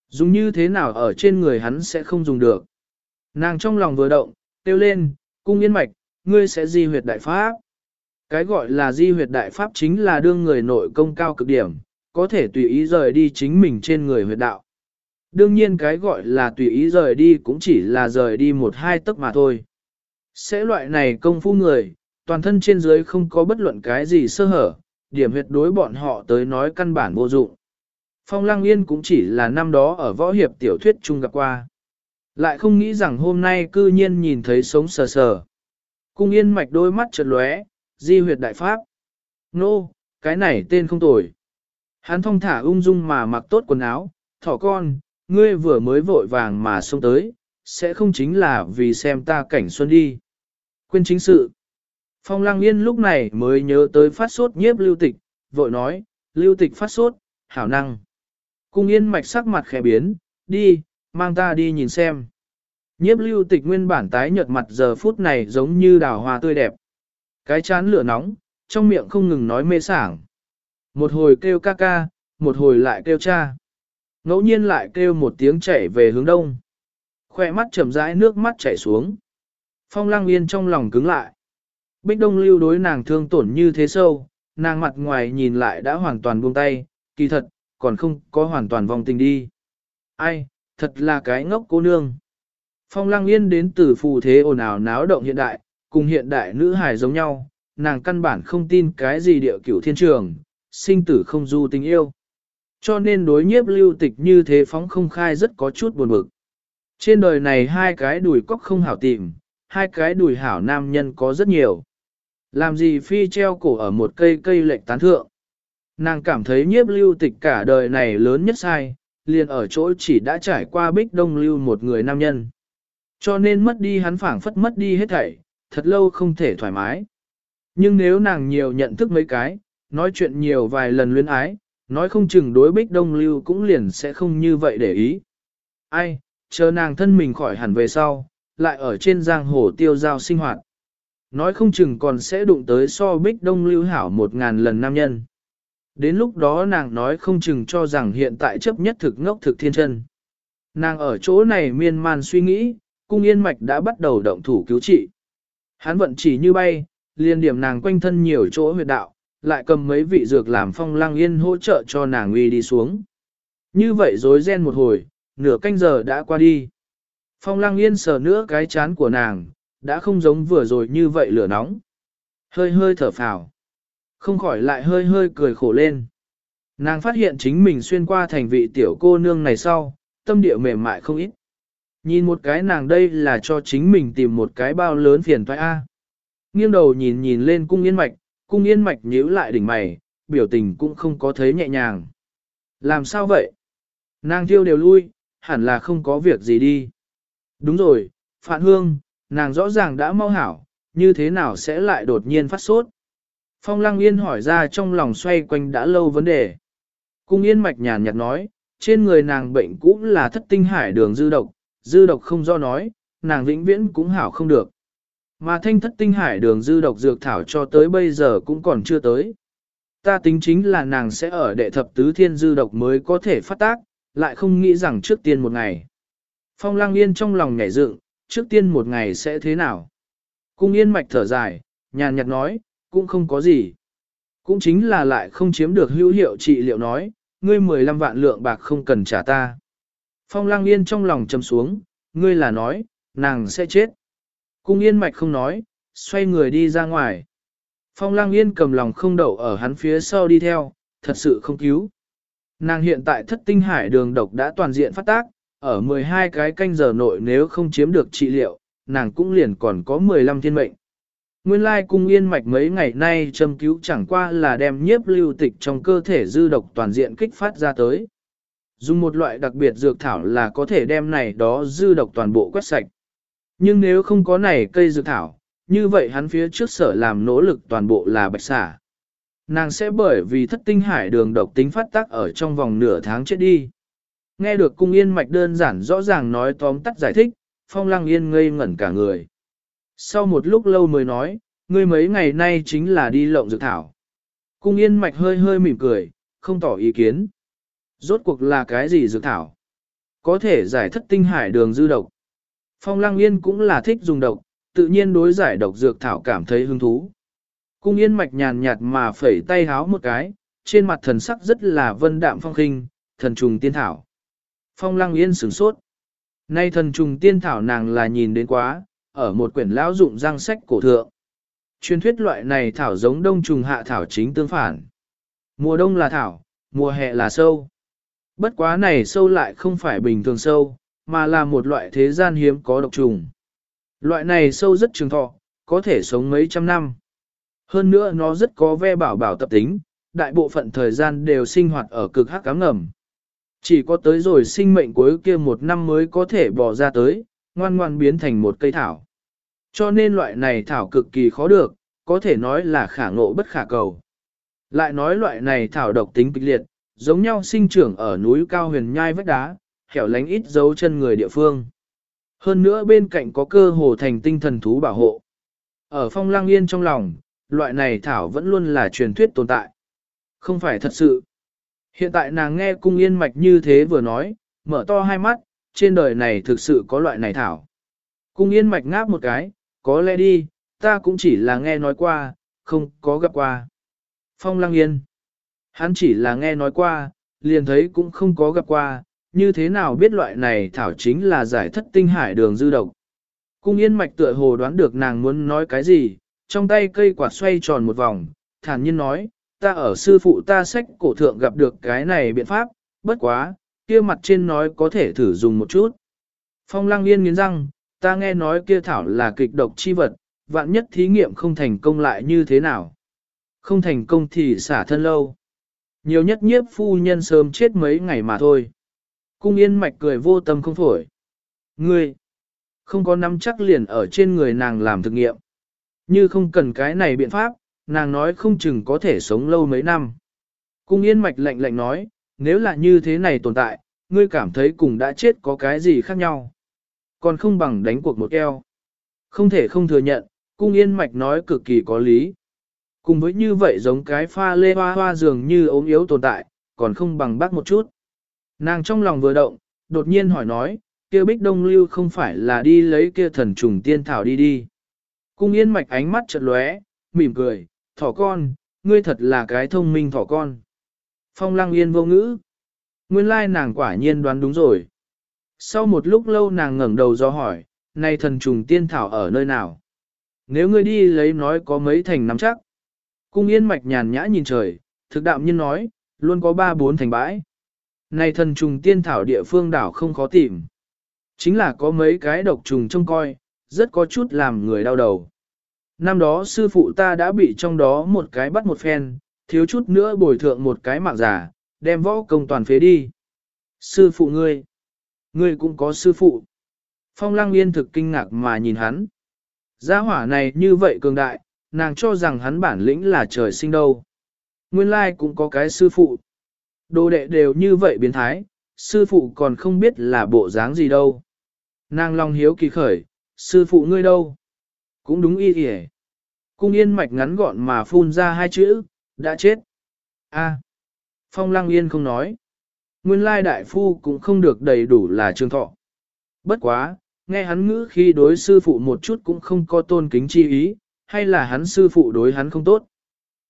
Dùng như thế nào ở trên người hắn sẽ không dùng được. Nàng trong lòng vừa động, tiêu lên, cung yên mạch, ngươi sẽ di huyệt đại pháp. Cái gọi là di huyệt đại pháp chính là đương người nội công cao cực điểm, có thể tùy ý rời đi chính mình trên người huyệt đạo. Đương nhiên cái gọi là tùy ý rời đi cũng chỉ là rời đi một hai tấc mà thôi. Sẽ loại này công phu người, toàn thân trên dưới không có bất luận cái gì sơ hở, điểm huyệt đối bọn họ tới nói căn bản vô dụng. Phong Lăng Yên cũng chỉ là năm đó ở võ hiệp tiểu thuyết chung gặp qua. Lại không nghĩ rằng hôm nay cư nhiên nhìn thấy sống sờ sờ. Cung Yên mạch đôi mắt chợt lóe, di huyệt đại pháp. Nô, cái này tên không tồi. Hắn thong thả ung dung mà mặc tốt quần áo, thỏ con, ngươi vừa mới vội vàng mà xông tới, sẽ không chính là vì xem ta cảnh xuân đi. Quên chính sự. Phong Lăng Yên lúc này mới nhớ tới phát sốt nhiếp lưu tịch, vội nói, lưu tịch phát sốt, hảo năng. Cung Yên mạch sắc mặt khẽ biến, đi, mang ta đi nhìn xem. Nhiếp lưu tịch nguyên bản tái nhợt mặt giờ phút này giống như đào hoa tươi đẹp. Cái chán lửa nóng, trong miệng không ngừng nói mê sảng. Một hồi kêu ca ca, một hồi lại kêu cha. Ngẫu nhiên lại kêu một tiếng chảy về hướng đông. Khoe mắt chậm rãi nước mắt chảy xuống. Phong lang yên trong lòng cứng lại. Bích đông lưu đối nàng thương tổn như thế sâu, nàng mặt ngoài nhìn lại đã hoàn toàn buông tay, kỳ thật, còn không có hoàn toàn vòng tình đi. Ai, thật là cái ngốc cô nương. Phong lang yên đến từ phù thế ồn ào náo động hiện đại, cùng hiện đại nữ hài giống nhau, nàng căn bản không tin cái gì địa cửu thiên trường, sinh tử không du tình yêu. Cho nên đối nhiếp lưu tịch như thế phóng không khai rất có chút buồn bực. Trên đời này hai cái đùi cóc không hảo tìm, hai cái đùi hảo nam nhân có rất nhiều. Làm gì phi treo cổ ở một cây cây lệch tán thượng. Nàng cảm thấy nhiếp lưu tịch cả đời này lớn nhất sai, liền ở chỗ chỉ đã trải qua bích đông lưu một người nam nhân. Cho nên mất đi hắn phảng phất mất đi hết thảy, thật lâu không thể thoải mái. Nhưng nếu nàng nhiều nhận thức mấy cái, nói chuyện nhiều vài lần luyến ái, nói không chừng đối bích đông lưu cũng liền sẽ không như vậy để ý. Ai, chờ nàng thân mình khỏi hẳn về sau, lại ở trên giang hồ tiêu giao sinh hoạt. Nói không chừng còn sẽ đụng tới so bích đông lưu hảo một ngàn lần nam nhân. Đến lúc đó nàng nói không chừng cho rằng hiện tại chấp nhất thực ngốc thực thiên chân. Nàng ở chỗ này miên man suy nghĩ, cung yên mạch đã bắt đầu động thủ cứu trị. Hắn vận chỉ như bay, liên điểm nàng quanh thân nhiều chỗ huyệt đạo, lại cầm mấy vị dược làm phong lang yên hỗ trợ cho nàng uy đi xuống. Như vậy rối ren một hồi, nửa canh giờ đã qua đi. Phong lang yên sờ nữa cái chán của nàng, đã không giống vừa rồi như vậy lửa nóng. Hơi hơi thở phào. Không khỏi lại hơi hơi cười khổ lên. Nàng phát hiện chính mình xuyên qua thành vị tiểu cô nương này sau, tâm địa mềm mại không ít. Nhìn một cái nàng đây là cho chính mình tìm một cái bao lớn phiền toái A. Nghiêng đầu nhìn nhìn lên cung yên mạch, cung yên mạch nhíu lại đỉnh mày, biểu tình cũng không có thấy nhẹ nhàng. Làm sao vậy? Nàng thiêu đều lui, hẳn là không có việc gì đi. Đúng rồi, Phạn Hương, nàng rõ ràng đã mau hảo, như thế nào sẽ lại đột nhiên phát sốt? Phong Lăng Yên hỏi ra trong lòng xoay quanh đã lâu vấn đề. Cung Yên mạch nhàn nhạt nói, trên người nàng bệnh cũng là thất tinh hải đường dư độc, dư độc không do nói, nàng vĩnh viễn cũng hảo không được. Mà thanh thất tinh hải đường dư độc dược thảo cho tới bây giờ cũng còn chưa tới. Ta tính chính là nàng sẽ ở đệ thập tứ thiên dư độc mới có thể phát tác, lại không nghĩ rằng trước tiên một ngày. Phong lang yên trong lòng nhảy dựng, trước tiên một ngày sẽ thế nào? Cung yên mạch thở dài, nhàn nhạt nói, cũng không có gì. Cũng chính là lại không chiếm được hữu hiệu trị liệu nói, ngươi 15 vạn lượng bạc không cần trả ta. Phong lang yên trong lòng châm xuống, ngươi là nói, nàng sẽ chết. Cung yên mạch không nói, xoay người đi ra ngoài. Phong lang yên cầm lòng không đậu ở hắn phía sau đi theo, thật sự không cứu. Nàng hiện tại thất tinh hải đường độc đã toàn diện phát tác, ở 12 cái canh giờ nội nếu không chiếm được trị liệu, nàng cũng liền còn có 15 thiên mệnh. Nguyên lai cung yên mạch mấy ngày nay châm cứu chẳng qua là đem nhiếp lưu tịch trong cơ thể dư độc toàn diện kích phát ra tới. Dùng một loại đặc biệt dược thảo là có thể đem này đó dư độc toàn bộ quét sạch. Nhưng nếu không có này cây dược thảo, như vậy hắn phía trước sở làm nỗ lực toàn bộ là bạch xả. Nàng sẽ bởi vì thất tinh hải đường độc tính phát tác ở trong vòng nửa tháng chết đi. Nghe được cung yên mạch đơn giản rõ ràng nói tóm tắt giải thích, phong lăng yên ngây ngẩn cả người. Sau một lúc lâu mới nói, ngươi mấy ngày nay chính là đi lộng dược thảo. Cung yên mạch hơi hơi mỉm cười, không tỏ ý kiến. Rốt cuộc là cái gì dược thảo? Có thể giải thất tinh hải đường dư độc. Phong lăng yên cũng là thích dùng độc, tự nhiên đối giải độc dược thảo cảm thấy hứng thú. Cung yên mạch nhàn nhạt mà phẩy tay háo một cái, trên mặt thần sắc rất là vân đạm phong khinh, thần trùng tiên thảo. Phong lăng yên sửng sốt. Nay thần trùng tiên thảo nàng là nhìn đến quá, ở một quyển lão dụng răng sách cổ thượng. Truyền thuyết loại này thảo giống đông trùng hạ thảo chính tương phản. Mùa đông là thảo, mùa hè là sâu. Bất quá này sâu lại không phải bình thường sâu, mà là một loại thế gian hiếm có độc trùng. Loại này sâu rất trường thọ, có thể sống mấy trăm năm. Hơn nữa nó rất có ve bảo bảo tập tính, đại bộ phận thời gian đều sinh hoạt ở cực hắc cám ngầm. Chỉ có tới rồi sinh mệnh cuối kia một năm mới có thể bỏ ra tới, ngoan ngoan biến thành một cây thảo. Cho nên loại này thảo cực kỳ khó được, có thể nói là khả ngộ bất khả cầu. Lại nói loại này thảo độc tính kịch liệt, giống nhau sinh trưởng ở núi cao huyền nhai vách đá, hẻo lánh ít dấu chân người địa phương. Hơn nữa bên cạnh có cơ hồ thành tinh thần thú bảo hộ. Ở phong lang yên trong lòng, loại này thảo vẫn luôn là truyền thuyết tồn tại. Không phải thật sự. Hiện tại nàng nghe cung yên mạch như thế vừa nói, mở to hai mắt, trên đời này thực sự có loại này thảo. Cung yên mạch ngáp một cái, có lẽ đi, ta cũng chỉ là nghe nói qua, không có gặp qua. Phong lăng yên. Hắn chỉ là nghe nói qua, liền thấy cũng không có gặp qua, như thế nào biết loại này thảo chính là giải thất tinh hải đường dư độc. Cung yên mạch tựa hồ đoán được nàng muốn nói cái gì, trong tay cây quạt xoay tròn một vòng, thản nhiên nói, ta ở sư phụ ta sách cổ thượng gặp được cái này biện pháp, bất quá, kia mặt trên nói có thể thử dùng một chút. Phong lăng yên nghiến răng, ta nghe nói kia thảo là kịch độc chi vật, vạn nhất thí nghiệm không thành công lại như thế nào. Không thành công thì xả thân lâu. Nhiều nhất nhiếp phu nhân sớm chết mấy ngày mà thôi. Cung yên mạch cười vô tâm không phổi. Ngươi, không có nắm chắc liền ở trên người nàng làm thực nghiệm. Như không cần cái này biện pháp, nàng nói không chừng có thể sống lâu mấy năm. Cung yên mạch lạnh lạnh nói, nếu là như thế này tồn tại, ngươi cảm thấy cùng đã chết có cái gì khác nhau. Còn không bằng đánh cuộc một eo. Không thể không thừa nhận, cung yên mạch nói cực kỳ có lý. Cùng với như vậy giống cái pha lê hoa hoa dường như ốm yếu tồn tại, còn không bằng bác một chút. Nàng trong lòng vừa động, đột nhiên hỏi nói, kia bích đông lưu không phải là đi lấy kia thần trùng tiên thảo đi đi. Cung yên mạch ánh mắt chợt lóe, mỉm cười, thỏ con, ngươi thật là cái thông minh thỏ con. Phong lăng yên vô ngữ. Nguyên lai nàng quả nhiên đoán đúng rồi. Sau một lúc lâu nàng ngẩng đầu do hỏi, nay thần trùng tiên thảo ở nơi nào? Nếu ngươi đi lấy nói có mấy thành nắm chắc. Cung yên mạch nhàn nhã nhìn trời, thực đạm nhiên nói, luôn có ba bốn thành bãi. Này thần trùng tiên thảo địa phương đảo không khó tìm. Chính là có mấy cái độc trùng trông coi, rất có chút làm người đau đầu. Năm đó sư phụ ta đã bị trong đó một cái bắt một phen, thiếu chút nữa bồi thượng một cái mạng giả, đem võ công toàn phế đi. Sư phụ ngươi, ngươi cũng có sư phụ. Phong lăng yên thực kinh ngạc mà nhìn hắn. Gia hỏa này như vậy cường đại, nàng cho rằng hắn bản lĩnh là trời sinh đâu. Nguyên lai cũng có cái sư phụ. Đồ đệ đều như vậy biến thái, sư phụ còn không biết là bộ dáng gì đâu. Nàng long hiếu kỳ khởi, sư phụ ngươi đâu? Cũng đúng y kìa. Cung yên mạch ngắn gọn mà phun ra hai chữ, đã chết. A. Phong lăng yên không nói. Nguyên lai đại phu cũng không được đầy đủ là trường thọ. Bất quá, nghe hắn ngữ khi đối sư phụ một chút cũng không có tôn kính chi ý, hay là hắn sư phụ đối hắn không tốt.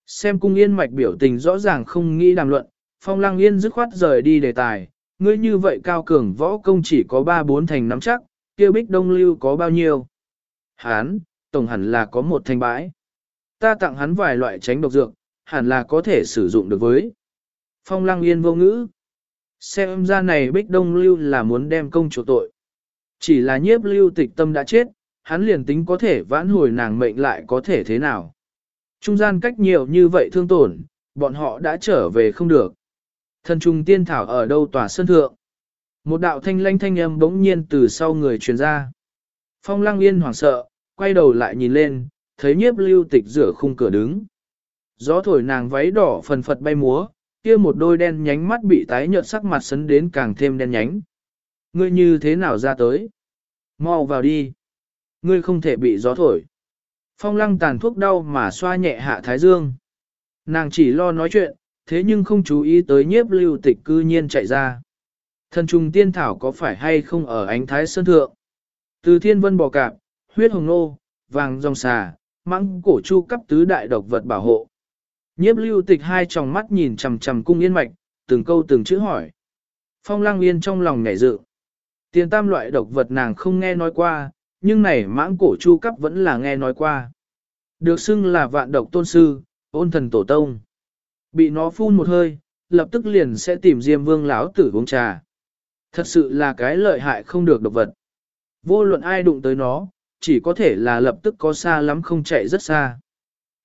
Xem cung yên mạch biểu tình rõ ràng không nghĩ đàm luận, phong lăng yên dứt khoát rời đi đề tài, ngươi như vậy cao cường võ công chỉ có ba bốn thành nắm chắc, kia bích đông lưu có bao nhiêu? Hán, tổng hẳn là có một thanh bãi. Ta tặng hắn vài loại tránh độc dược, hẳn là có thể sử dụng được với. Phong lăng yên vô ngữ. Xem ra này bích đông lưu là muốn đem công chủ tội. Chỉ là nhiếp lưu tịch tâm đã chết, hắn liền tính có thể vãn hồi nàng mệnh lại có thể thế nào. Trung gian cách nhiều như vậy thương tổn, bọn họ đã trở về không được. Thần trùng tiên thảo ở đâu tòa sân thượng. Một đạo thanh lanh thanh âm bỗng nhiên từ sau người truyền ra. Phong lăng yên hoảng sợ, quay đầu lại nhìn lên, thấy nhiếp lưu tịch rửa khung cửa đứng. Gió thổi nàng váy đỏ phần phật bay múa, kia một đôi đen nhánh mắt bị tái nhợt sắc mặt sấn đến càng thêm đen nhánh. Ngươi như thế nào ra tới? Mau vào đi. Ngươi không thể bị gió thổi. Phong lăng tàn thuốc đau mà xoa nhẹ hạ thái dương. Nàng chỉ lo nói chuyện, thế nhưng không chú ý tới nhiếp lưu tịch cư nhiên chạy ra. Thần trùng tiên thảo có phải hay không ở ánh thái sơn thượng? Từ thiên vân bò cạp, huyết hồng nô, vàng dòng xà, mãng cổ chu cấp tứ đại độc vật bảo hộ. Nhiếp lưu tịch hai tròng mắt nhìn chằm chằm cung yên mạch, từng câu từng chữ hỏi. Phong lăng yên trong lòng nhảy dự. Tiền tam loại độc vật nàng không nghe nói qua, nhưng này mãng cổ chu cấp vẫn là nghe nói qua. Được xưng là vạn độc tôn sư, ôn thần tổ tông. Bị nó phun một hơi, lập tức liền sẽ tìm Diêm Vương lão tử uống trà. Thật sự là cái lợi hại không được độc vật. Vô luận ai đụng tới nó, chỉ có thể là lập tức có xa lắm không chạy rất xa.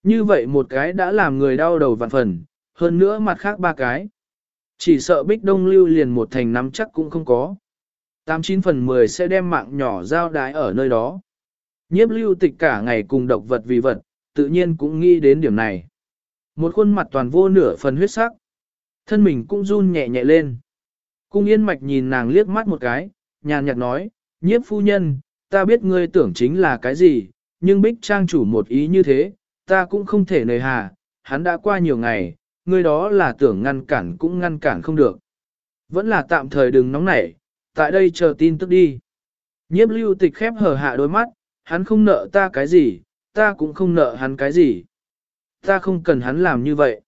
Như vậy một cái đã làm người đau đầu vạn phần, hơn nữa mặt khác ba cái. Chỉ sợ bích đông lưu liền một thành nắm chắc cũng không có. 89 phần 10 sẽ đem mạng nhỏ giao đái ở nơi đó. Nhiếp lưu tịch cả ngày cùng độc vật vì vật, tự nhiên cũng nghĩ đến điểm này. Một khuôn mặt toàn vô nửa phần huyết sắc. Thân mình cũng run nhẹ nhẹ lên. Cung yên mạch nhìn nàng liếc mắt một cái, nhàn nhạt nói, nhiếp phu nhân, ta biết ngươi tưởng chính là cái gì, nhưng bích trang chủ một ý như thế, ta cũng không thể nề hà, hắn đã qua nhiều ngày, ngươi đó là tưởng ngăn cản cũng ngăn cản không được. Vẫn là tạm thời đừng nóng nảy, tại đây chờ tin tức đi. Nhiếp lưu tịch khép hở hạ đôi mắt, hắn không nợ ta cái gì, ta cũng không nợ hắn cái gì. Ta không cần hắn làm như vậy.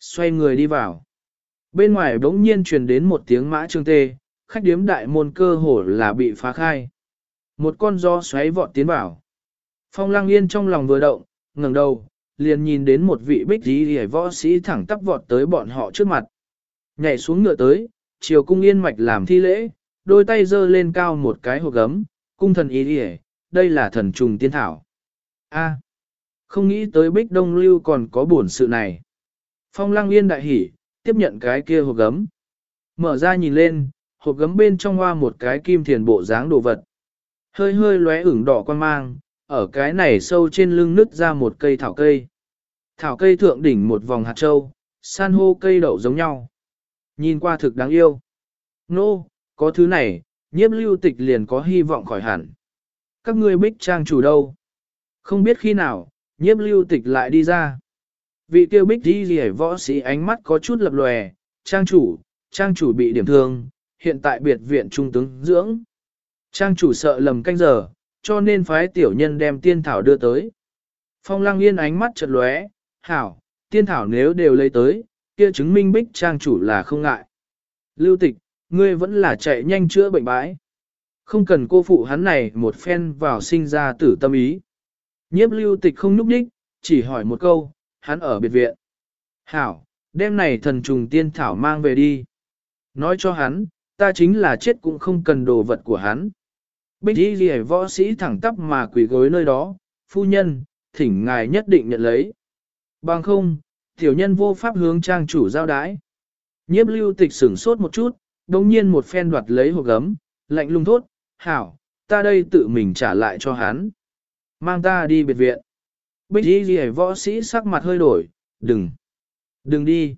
Xoay người đi vào. Bên ngoài bỗng nhiên truyền đến một tiếng mã trương tê, khách điếm đại môn cơ hồ là bị phá khai. Một con gió xoáy vọt tiến vào. Phong lang yên trong lòng vừa động, ngẩng đầu, liền nhìn đến một vị bích dí hề võ sĩ thẳng tắp vọt tới bọn họ trước mặt. Nhảy xuống ngựa tới, chiều cung yên mạch làm thi lễ, đôi tay giơ lên cao một cái hộp gấm, cung thần ý hề, đây là thần trùng tiên thảo. A, không nghĩ tới bích đông lưu còn có buồn sự này. Phong lang yên đại hỉ, tiếp nhận cái kia hộp gấm. Mở ra nhìn lên, hộp gấm bên trong hoa một cái kim thiền bộ dáng đồ vật. Hơi hơi lóe ửng đỏ quan mang, ở cái này sâu trên lưng nứt ra một cây thảo cây. Thảo cây thượng đỉnh một vòng hạt trâu, san hô cây đậu giống nhau. Nhìn qua thực đáng yêu. Nô, no, có thứ này, nhiếp lưu tịch liền có hy vọng khỏi hẳn. Các ngươi bích trang chủ đâu? Không biết khi nào, nhiếp lưu tịch lại đi ra. Vị kêu bích đi rỉ võ sĩ ánh mắt có chút lập lòe, trang chủ, trang chủ bị điểm thương, hiện tại biệt viện trung tướng dưỡng. Trang chủ sợ lầm canh giờ, cho nên phái tiểu nhân đem tiên thảo đưa tới. Phong lăng yên ánh mắt chật lóe, hảo, tiên thảo nếu đều lấy tới, kia chứng minh bích trang chủ là không ngại. Lưu tịch, ngươi vẫn là chạy nhanh chữa bệnh bãi. Không cần cô phụ hắn này một phen vào sinh ra tử tâm ý. Nhiếp lưu tịch không núp đích, chỉ hỏi một câu, hắn ở biệt viện. Hảo, đêm này thần trùng tiên thảo mang về đi. Nói cho hắn, ta chính là chết cũng không cần đồ vật của hắn. Bích y ghi võ sĩ thẳng tắp mà quỳ gối nơi đó, phu nhân, thỉnh ngài nhất định nhận lấy. Bằng không, tiểu nhân vô pháp hướng trang chủ giao đái. Nhiếp lưu tịch sửng sốt một chút, đồng nhiên một phen đoạt lấy hộp gấm, lạnh lung thốt, hảo, ta đây tự mình trả lại cho hắn. Mang ta đi biệt viện. Bích y ghi võ sĩ sắc mặt hơi đổi, đừng, đừng đi.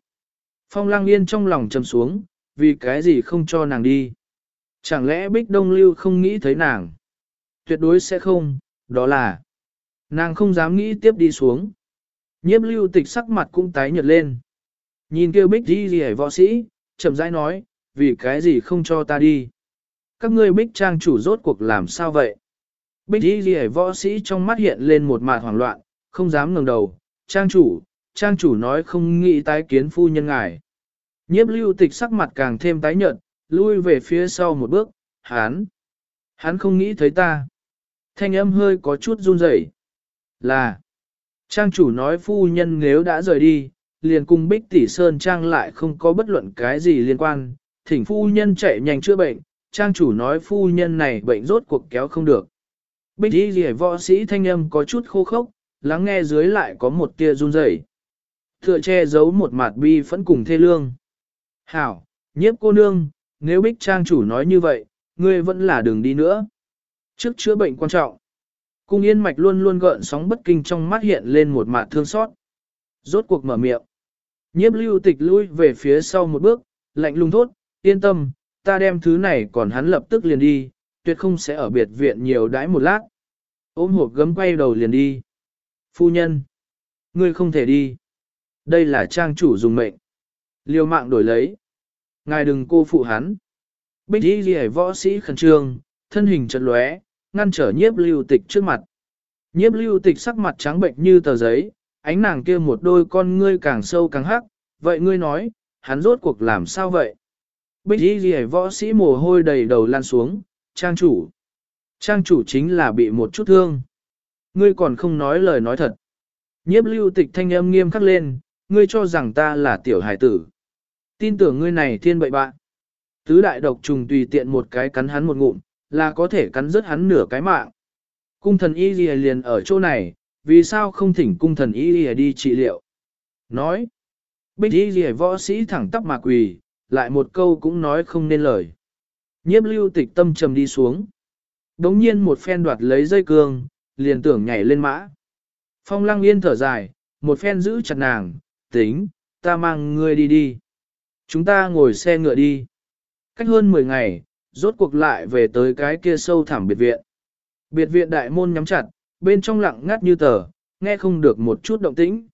Phong lang yên trong lòng trầm xuống, vì cái gì không cho nàng đi. Chẳng lẽ Bích Đông Lưu không nghĩ thấy nàng? Tuyệt đối sẽ không, đó là nàng không dám nghĩ tiếp đi xuống. Nhiếp lưu tịch sắc mặt cũng tái nhợt lên. Nhìn kêu Bích đi gì võ sĩ, chậm rãi nói, vì cái gì không cho ta đi? Các ngươi Bích trang chủ rốt cuộc làm sao vậy? Bích đi gì võ sĩ trong mắt hiện lên một mặt hoảng loạn, không dám ngẩng đầu. Trang chủ, trang chủ nói không nghĩ tái kiến phu nhân ngài. Nhiếp lưu tịch sắc mặt càng thêm tái nhợt, lui về phía sau một bước, hắn, Hắn không nghĩ thấy ta. Thanh âm hơi có chút run rẩy. Là, trang chủ nói phu nhân nếu đã rời đi, liền cùng Bích Tỷ Sơn Trang lại không có bất luận cái gì liên quan, thỉnh phu nhân chạy nhanh chữa bệnh, trang chủ nói phu nhân này bệnh rốt cuộc kéo không được. Bích Tỷ rỉa võ sĩ thanh âm có chút khô khốc, lắng nghe dưới lại có một tia run rẩy. Tựa che giấu một mặt bi phẫn cùng thê lương. Hảo, nhiếp cô nương, nếu Bích trang chủ nói như vậy, ngươi vẫn là đường đi nữa. Trước chữa bệnh quan trọng. Cung yên mạch luôn luôn gợn sóng bất kinh trong mắt hiện lên một mạt thương xót. Rốt cuộc mở miệng. Nhiếp lưu tịch lui về phía sau một bước, lạnh lùng thốt, yên tâm, ta đem thứ này còn hắn lập tức liền đi, tuyệt không sẽ ở biệt viện nhiều đãi một lát. Ôm hộp gấm quay đầu liền đi. Phu nhân, ngươi không thể đi. Đây là trang chủ dùng mệnh. Liều mạng đổi lấy. Ngài đừng cô phụ hắn. Bích y ghi võ sĩ khẩn trương, thân hình chật lóe, ngăn trở nhiếp lưu tịch trước mặt. Nhiếp lưu tịch sắc mặt trắng bệnh như tờ giấy, ánh nàng kia một đôi con ngươi càng sâu càng hắc, vậy ngươi nói, hắn rốt cuộc làm sao vậy? Bích y ghi võ sĩ mồ hôi đầy đầu lan xuống, trang chủ. Trang chủ chính là bị một chút thương. Ngươi còn không nói lời nói thật. Nhiếp lưu tịch thanh âm nghiêm khắc lên, ngươi cho rằng ta là tiểu hải tử. Tin tưởng ngươi này thiên bậy bạn. Tứ đại độc trùng tùy tiện một cái cắn hắn một ngụm, là có thể cắn rớt hắn nửa cái mạng. Cung thần y liền ở chỗ này, vì sao không thỉnh cung thần y đi trị liệu? Nói, bích y võ sĩ thẳng tắp mà quỳ, lại một câu cũng nói không nên lời. Nhiếp lưu tịch tâm trầm đi xuống. Đống nhiên một phen đoạt lấy dây cương, liền tưởng nhảy lên mã. Phong lăng yên thở dài, một phen giữ chặt nàng, tính, ta mang ngươi đi đi. Chúng ta ngồi xe ngựa đi. Cách hơn 10 ngày, rốt cuộc lại về tới cái kia sâu thẳm biệt viện. Biệt viện đại môn nhắm chặt, bên trong lặng ngắt như tờ, nghe không được một chút động tĩnh.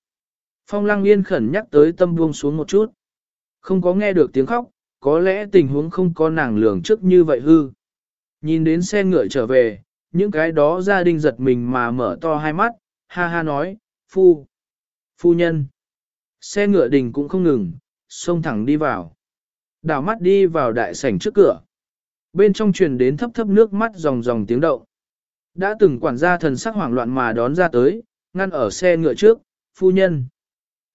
Phong lăng yên khẩn nhắc tới tâm buông xuống một chút. Không có nghe được tiếng khóc, có lẽ tình huống không có nàng lường trước như vậy hư. Nhìn đến xe ngựa trở về, những cái đó gia đình giật mình mà mở to hai mắt, ha ha nói, phu, phu nhân. Xe ngựa đình cũng không ngừng, xông thẳng đi vào. Đảo mắt đi vào đại sảnh trước cửa. Bên trong truyền đến thấp thấp nước mắt ròng ròng tiếng động. Đã từng quản gia thần sắc hoảng loạn mà đón ra tới, ngăn ở xe ngựa trước, phu nhân.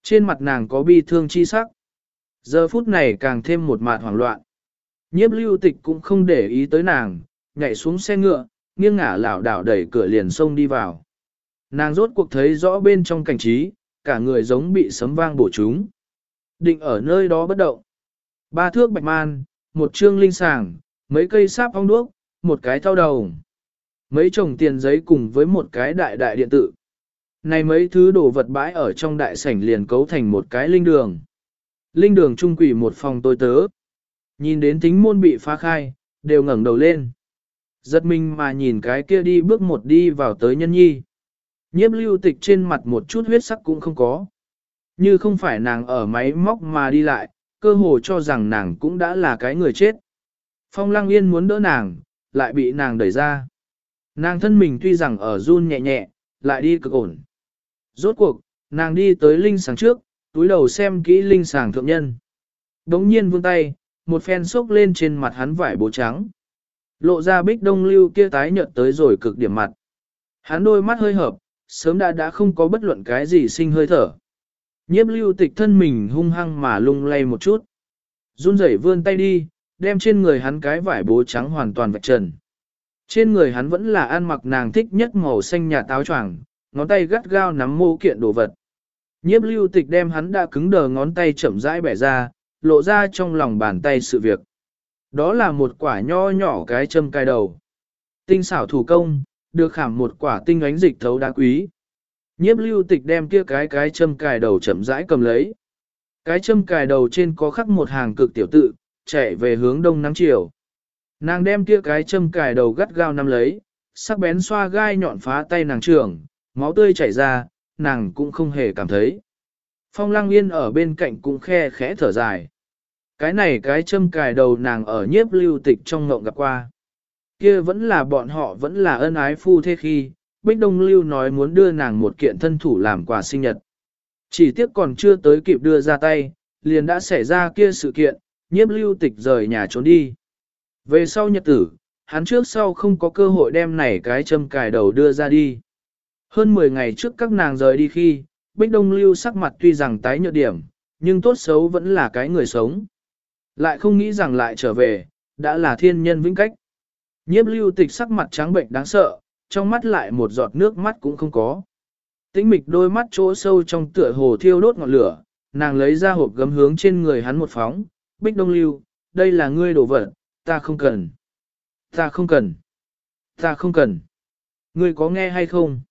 Trên mặt nàng có bi thương chi sắc. Giờ phút này càng thêm một mạt hoảng loạn. Nhiếp lưu tịch cũng không để ý tới nàng, nhảy xuống xe ngựa, nghiêng ngả lảo đảo đẩy cửa liền xông đi vào. Nàng rốt cuộc thấy rõ bên trong cảnh trí, cả người giống bị sấm vang bổ chúng. Định ở nơi đó bất động. Ba thước bạch man, một trương linh sàng, mấy cây sáp ong đuốc, một cái thao đầu. Mấy chồng tiền giấy cùng với một cái đại đại điện tử. Này mấy thứ đồ vật bãi ở trong đại sảnh liền cấu thành một cái linh đường. Linh đường trung quỷ một phòng tôi tớ. Nhìn đến tính môn bị phá khai, đều ngẩng đầu lên. Giật mình mà nhìn cái kia đi bước một đi vào tới nhân nhi. Nhiếp lưu tịch trên mặt một chút huyết sắc cũng không có. Như không phải nàng ở máy móc mà đi lại, cơ hồ cho rằng nàng cũng đã là cái người chết. Phong lăng yên muốn đỡ nàng, lại bị nàng đẩy ra. Nàng thân mình tuy rằng ở run nhẹ nhẹ, lại đi cực ổn. Rốt cuộc, nàng đi tới linh sàng trước, túi đầu xem kỹ linh sàng thượng nhân. Đống nhiên vươn tay, một phen xốc lên trên mặt hắn vải bố trắng. Lộ ra bích đông lưu kia tái nhợt tới rồi cực điểm mặt. Hắn đôi mắt hơi hợp, sớm đã đã không có bất luận cái gì sinh hơi thở. Nhiếp lưu tịch thân mình hung hăng mà lung lay một chút. Run rẩy vươn tay đi, đem trên người hắn cái vải bố trắng hoàn toàn vạch trần. Trên người hắn vẫn là ăn mặc nàng thích nhất màu xanh nhà táo choàng, ngón tay gắt gao nắm mô kiện đồ vật. Nhiếp lưu tịch đem hắn đã cứng đờ ngón tay chậm rãi bẻ ra, lộ ra trong lòng bàn tay sự việc. Đó là một quả nho nhỏ cái châm cài đầu. Tinh xảo thủ công, được khảm một quả tinh ánh dịch thấu đá quý. Nhiếp lưu tịch đem kia cái cái châm cài đầu chậm rãi cầm lấy. Cái châm cài đầu trên có khắc một hàng cực tiểu tự, chạy về hướng đông nắng chiều. Nàng đem kia cái châm cài đầu gắt gao nắm lấy, sắc bén xoa gai nhọn phá tay nàng trưởng, máu tươi chảy ra, nàng cũng không hề cảm thấy. Phong lăng yên ở bên cạnh cũng khe khẽ thở dài. Cái này cái châm cài đầu nàng ở nhiếp lưu tịch trong ngộng gặp qua. Kia vẫn là bọn họ vẫn là ân ái phu thế khi, Bích Đông Lưu nói muốn đưa nàng một kiện thân thủ làm quà sinh nhật. Chỉ tiếc còn chưa tới kịp đưa ra tay, liền đã xảy ra kia sự kiện, nhiếp lưu tịch rời nhà trốn đi. Về sau nhật tử, hắn trước sau không có cơ hội đem này cái châm cài đầu đưa ra đi. Hơn 10 ngày trước các nàng rời đi khi, Bích Đông Lưu sắc mặt tuy rằng tái nhợt điểm, nhưng tốt xấu vẫn là cái người sống. Lại không nghĩ rằng lại trở về, đã là thiên nhân vĩnh cách. Nhiếp lưu tịch sắc mặt trắng bệnh đáng sợ, trong mắt lại một giọt nước mắt cũng không có. Tĩnh mịch đôi mắt chỗ sâu trong tựa hồ thiêu đốt ngọn lửa, nàng lấy ra hộp gấm hướng trên người hắn một phóng, bích đông lưu, đây là ngươi đổ vật, ta không cần. Ta không cần. Ta không cần. Ngươi có nghe hay không?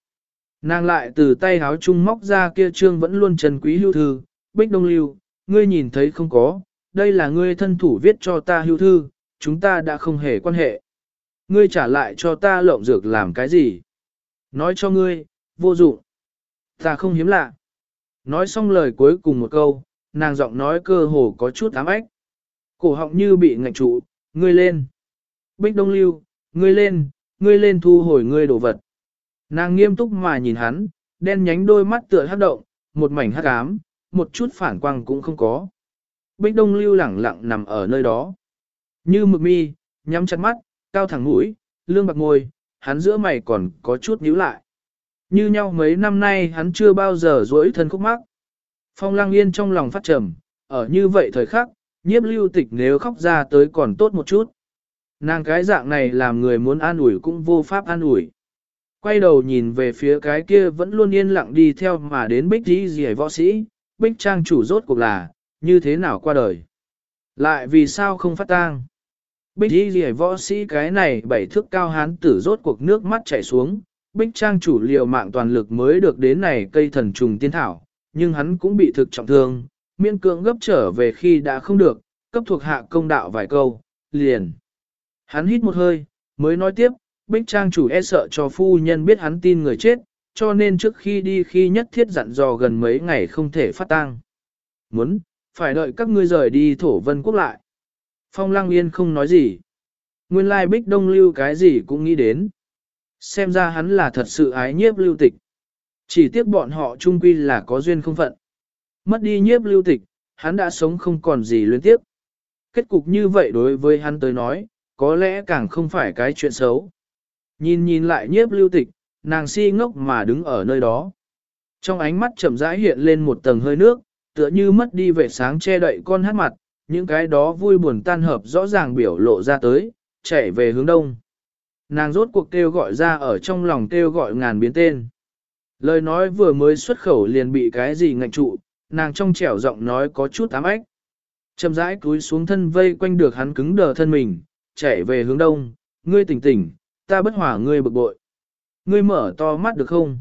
Nàng lại từ tay háo chung móc ra kia trương vẫn luôn trần quý hưu thư, bích đông lưu, ngươi nhìn thấy không có, đây là ngươi thân thủ viết cho ta hưu thư, chúng ta đã không hề quan hệ. Ngươi trả lại cho ta lộng dược làm cái gì? Nói cho ngươi, vô dụng. Ta không hiếm lạ. Nói xong lời cuối cùng một câu, nàng giọng nói cơ hồ có chút ám ách. Cổ họng như bị ngạch trụ, ngươi lên. Bích Đông Lưu, ngươi lên, ngươi lên thu hồi ngươi đồ vật. Nàng nghiêm túc mà nhìn hắn, đen nhánh đôi mắt tựa hát động, một mảnh hát ám, một chút phản quang cũng không có. Bích Đông Lưu lẳng lặng nằm ở nơi đó. Như mực mi, nhắm chặt mắt, cao thẳng mũi, lương bạc môi, hắn giữa mày còn có chút nhíu lại. Như nhau mấy năm nay hắn chưa bao giờ rỗi thân khúc mắc. Phong lang yên trong lòng phát trầm, ở như vậy thời khắc, nhiếp lưu tịch nếu khóc ra tới còn tốt một chút. Nàng cái dạng này làm người muốn an ủi cũng vô pháp an ủi. Quay đầu nhìn về phía cái kia vẫn luôn yên lặng đi theo mà đến bích dĩ dì võ sĩ, bích trang chủ rốt cuộc là, như thế nào qua đời. Lại vì sao không phát tang? Bích dĩ rìa võ sĩ cái này bảy thước cao hán tử rốt cuộc nước mắt chảy xuống, bích trang chủ liều mạng toàn lực mới được đến này cây thần trùng tiên thảo, nhưng hắn cũng bị thực trọng thương, miễn cưỡng gấp trở về khi đã không được, cấp thuộc hạ công đạo vài câu, liền. Hắn hít một hơi, mới nói tiếp, bích trang chủ e sợ cho phu nhân biết hắn tin người chết, cho nên trước khi đi khi nhất thiết dặn dò gần mấy ngày không thể phát tang. Muốn, phải đợi các ngươi rời đi thổ vân quốc lại. Phong lăng yên không nói gì. Nguyên lai bích đông lưu cái gì cũng nghĩ đến. Xem ra hắn là thật sự ái nhiếp lưu tịch. Chỉ tiếc bọn họ chung quy là có duyên không phận. Mất đi nhiếp lưu tịch, hắn đã sống không còn gì luyến tiếp. Kết cục như vậy đối với hắn tới nói, có lẽ càng không phải cái chuyện xấu. Nhìn nhìn lại nhiếp lưu tịch, nàng si ngốc mà đứng ở nơi đó. Trong ánh mắt chậm rãi hiện lên một tầng hơi nước, tựa như mất đi vẻ sáng che đậy con hát mặt, những cái đó vui buồn tan hợp rõ ràng biểu lộ ra tới, chạy về hướng đông. Nàng rốt cuộc kêu gọi ra ở trong lòng kêu gọi ngàn biến tên. Lời nói vừa mới xuất khẩu liền bị cái gì ngạnh trụ, nàng trong trẻo giọng nói có chút ám ách. Chậm rãi cúi xuống thân vây quanh được hắn cứng đờ thân mình, chạy về hướng đông, ngươi tỉnh tỉnh, ta bất hỏa ngươi bực bội. Ngươi mở to mắt được không?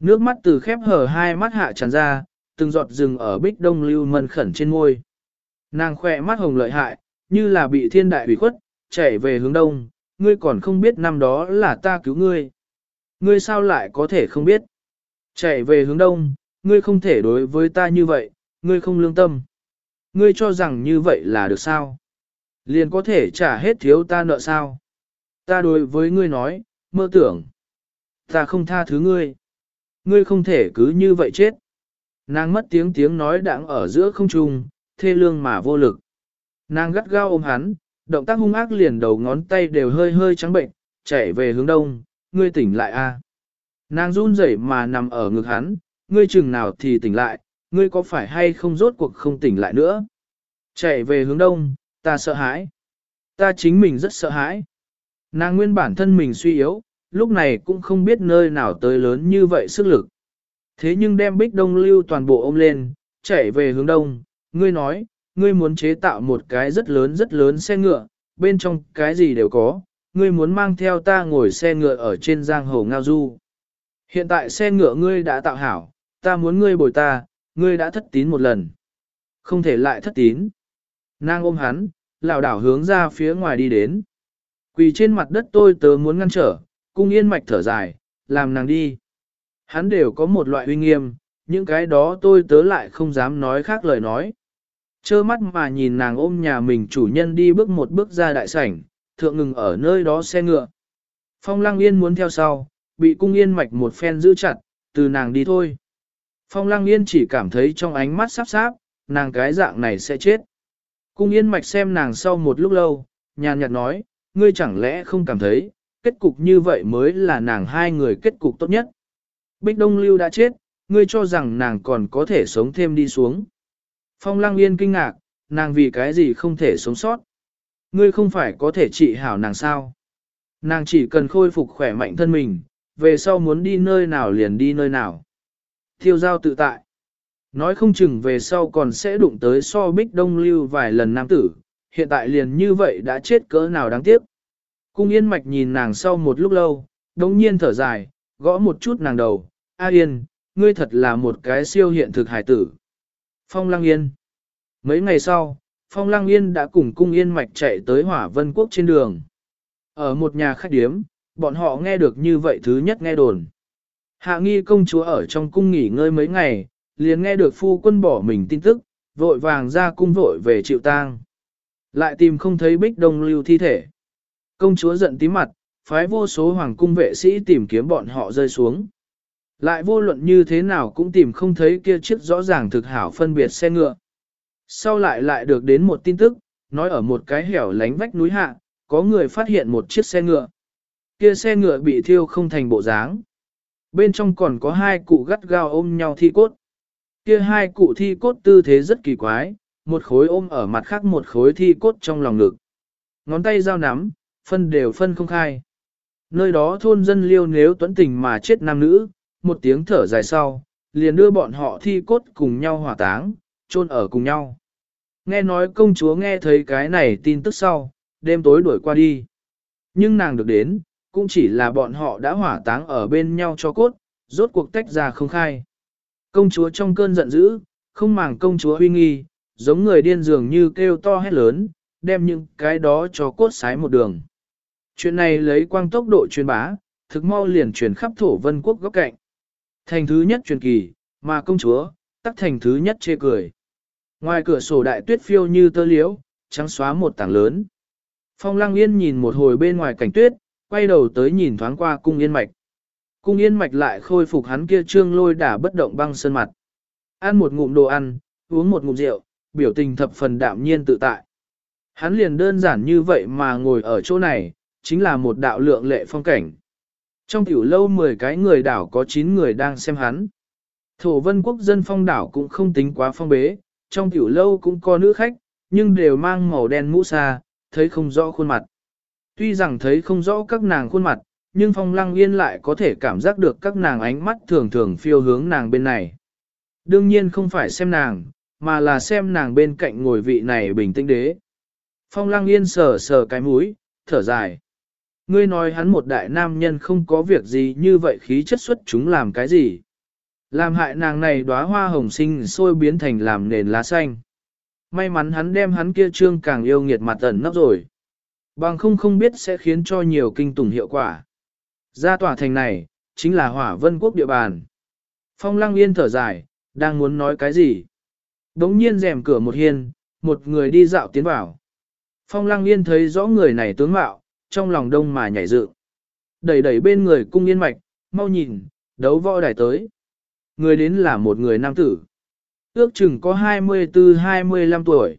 Nước mắt từ khép hở hai mắt hạ tràn ra, từng giọt rừng ở bích đông lưu mân khẩn trên môi. Nàng khỏe mắt hồng lợi hại, như là bị thiên đại bị khuất, chạy về hướng đông, ngươi còn không biết năm đó là ta cứu ngươi. Ngươi sao lại có thể không biết? Chạy về hướng đông, ngươi không thể đối với ta như vậy, ngươi không lương tâm. Ngươi cho rằng như vậy là được sao? Liền có thể trả hết thiếu ta nợ sao? Ta đối với ngươi nói, mơ tưởng. Ta không tha thứ ngươi. Ngươi không thể cứ như vậy chết. Nàng mất tiếng tiếng nói đãng ở giữa không trung, thê lương mà vô lực. Nàng gắt gao ôm hắn, động tác hung ác liền đầu ngón tay đều hơi hơi trắng bệnh, chạy về hướng đông, ngươi tỉnh lại a. Nàng run rẩy mà nằm ở ngực hắn, ngươi chừng nào thì tỉnh lại, ngươi có phải hay không rốt cuộc không tỉnh lại nữa. Chạy về hướng đông, ta sợ hãi. Ta chính mình rất sợ hãi. Nàng nguyên bản thân mình suy yếu, lúc này cũng không biết nơi nào tới lớn như vậy sức lực. Thế nhưng đem bích đông lưu toàn bộ ôm lên, chạy về hướng đông, ngươi nói, ngươi muốn chế tạo một cái rất lớn rất lớn xe ngựa, bên trong cái gì đều có, ngươi muốn mang theo ta ngồi xe ngựa ở trên giang hồ ngao du. Hiện tại xe ngựa ngươi đã tạo hảo, ta muốn ngươi bồi ta, ngươi đã thất tín một lần. Không thể lại thất tín. Nàng ôm hắn, lảo đảo hướng ra phía ngoài đi đến. Quỳ trên mặt đất tôi tớ muốn ngăn trở, cung yên mạch thở dài, làm nàng đi. Hắn đều có một loại uy nghiêm, những cái đó tôi tớ lại không dám nói khác lời nói. Chơ mắt mà nhìn nàng ôm nhà mình chủ nhân đi bước một bước ra đại sảnh, thượng ngừng ở nơi đó xe ngựa. Phong lăng yên muốn theo sau, bị cung yên mạch một phen giữ chặt, từ nàng đi thôi. Phong lăng yên chỉ cảm thấy trong ánh mắt sắp sáp, nàng cái dạng này sẽ chết. Cung yên mạch xem nàng sau một lúc lâu, nhàn nhạt nói, ngươi chẳng lẽ không cảm thấy, kết cục như vậy mới là nàng hai người kết cục tốt nhất. Bích Đông Lưu đã chết, ngươi cho rằng nàng còn có thể sống thêm đi xuống. Phong Lăng Yên kinh ngạc, nàng vì cái gì không thể sống sót. Ngươi không phải có thể trị hảo nàng sao. Nàng chỉ cần khôi phục khỏe mạnh thân mình, về sau muốn đi nơi nào liền đi nơi nào. Thiêu giao tự tại. Nói không chừng về sau còn sẽ đụng tới so bích đông lưu vài lần nam tử, hiện tại liền như vậy đã chết cỡ nào đáng tiếc. Cung yên mạch nhìn nàng sau một lúc lâu, đống nhiên thở dài, gõ một chút nàng đầu, A yên, ngươi thật là một cái siêu hiện thực hải tử. Phong lăng yên. Mấy ngày sau, Phong lăng yên đã cùng cung yên mạch chạy tới hỏa vân quốc trên đường. Ở một nhà khách điếm, bọn họ nghe được như vậy thứ nhất nghe đồn. Hạ nghi công chúa ở trong cung nghỉ ngơi mấy ngày, liền nghe được phu quân bỏ mình tin tức, vội vàng ra cung vội về chịu tang. Lại tìm không thấy bích đông lưu thi thể. Công chúa giận tí mặt, phái vô số hoàng cung vệ sĩ tìm kiếm bọn họ rơi xuống. Lại vô luận như thế nào cũng tìm không thấy kia chiếc rõ ràng thực hảo phân biệt xe ngựa. Sau lại lại được đến một tin tức, nói ở một cái hẻo lánh vách núi hạ, có người phát hiện một chiếc xe ngựa. Kia xe ngựa bị thiêu không thành bộ dáng. Bên trong còn có hai cụ gắt gao ôm nhau thi cốt. Kia hai cụ thi cốt tư thế rất kỳ quái, một khối ôm ở mặt khác một khối thi cốt trong lòng ngực. Ngón tay dao nắm, phân đều phân không khai. Nơi đó thôn dân liêu nếu tuấn tình mà chết nam nữ, một tiếng thở dài sau, liền đưa bọn họ thi cốt cùng nhau hỏa táng, chôn ở cùng nhau. Nghe nói công chúa nghe thấy cái này tin tức sau, đêm tối đuổi qua đi. Nhưng nàng được đến, cũng chỉ là bọn họ đã hỏa táng ở bên nhau cho cốt, rốt cuộc tách ra không khai. Công chúa trong cơn giận dữ, không màng công chúa huy nghi, giống người điên dường như kêu to hét lớn, đem những cái đó cho cốt sái một đường. Chuyện này lấy quang tốc độ truyền bá, thực mau liền truyền khắp thổ vân quốc góc cạnh. Thành thứ nhất truyền kỳ, mà công chúa, tắc thành thứ nhất chê cười. Ngoài cửa sổ đại tuyết phiêu như tơ liễu, trắng xóa một tảng lớn. Phong lăng yên nhìn một hồi bên ngoài cảnh tuyết, quay đầu tới nhìn thoáng qua cung yên mạch. Cung yên mạch lại khôi phục hắn kia trương lôi đả bất động băng sơn mặt. Ăn một ngụm đồ ăn, uống một ngụm rượu, biểu tình thập phần đạm nhiên tự tại. Hắn liền đơn giản như vậy mà ngồi ở chỗ này, chính là một đạo lượng lệ phong cảnh. Trong tiểu lâu 10 cái người đảo có 9 người đang xem hắn. Thổ vân quốc dân phong đảo cũng không tính quá phong bế, trong tiểu lâu cũng có nữ khách, nhưng đều mang màu đen mũ xa, thấy không rõ khuôn mặt. Tuy rằng thấy không rõ các nàng khuôn mặt, nhưng phong lăng yên lại có thể cảm giác được các nàng ánh mắt thường thường phiêu hướng nàng bên này. Đương nhiên không phải xem nàng, mà là xem nàng bên cạnh ngồi vị này bình tĩnh đế. Phong lăng yên sờ sờ cái mũi, thở dài. Ngươi nói hắn một đại nam nhân không có việc gì như vậy khí chất xuất chúng làm cái gì. Làm hại nàng này đóa hoa hồng sinh sôi biến thành làm nền lá xanh. May mắn hắn đem hắn kia trương càng yêu nghiệt mặt ẩn nấp rồi. Bằng không không biết sẽ khiến cho nhiều kinh tủng hiệu quả. Ra tòa thành này, chính là hỏa vân quốc địa bàn. Phong lăng yên thở dài, đang muốn nói cái gì. Đống nhiên rèm cửa một hiên, một người đi dạo tiến vào. Phong lăng yên thấy rõ người này tướng mạo, trong lòng đông mà nhảy dựng. Đẩy đẩy bên người cung yên mạch, mau nhìn, đấu võ đài tới. Người đến là một người nam tử. Ước chừng có 24-25 tuổi.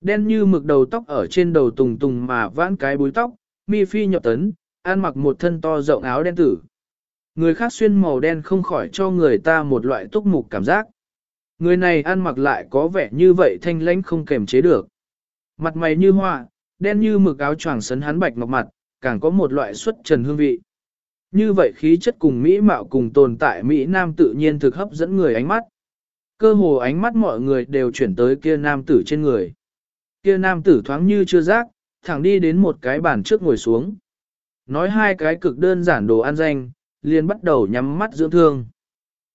Đen như mực đầu tóc ở trên đầu tùng tùng mà vãn cái búi tóc, mi phi nhọc tấn, ăn mặc một thân to rộng áo đen tử. Người khác xuyên màu đen không khỏi cho người ta một loại túc mục cảm giác. Người này ăn mặc lại có vẻ như vậy thanh lãnh không kềm chế được. Mặt mày như hoa, đen như mực áo choàng sấn hắn bạch ngọc mặt, càng có một loại xuất trần hương vị. Như vậy khí chất cùng Mỹ mạo cùng tồn tại Mỹ Nam tự nhiên thực hấp dẫn người ánh mắt. Cơ hồ ánh mắt mọi người đều chuyển tới kia nam tử trên người. Kia nam tử thoáng như chưa giác, thẳng đi đến một cái bàn trước ngồi xuống. Nói hai cái cực đơn giản đồ ăn danh, liền bắt đầu nhắm mắt dưỡng thương.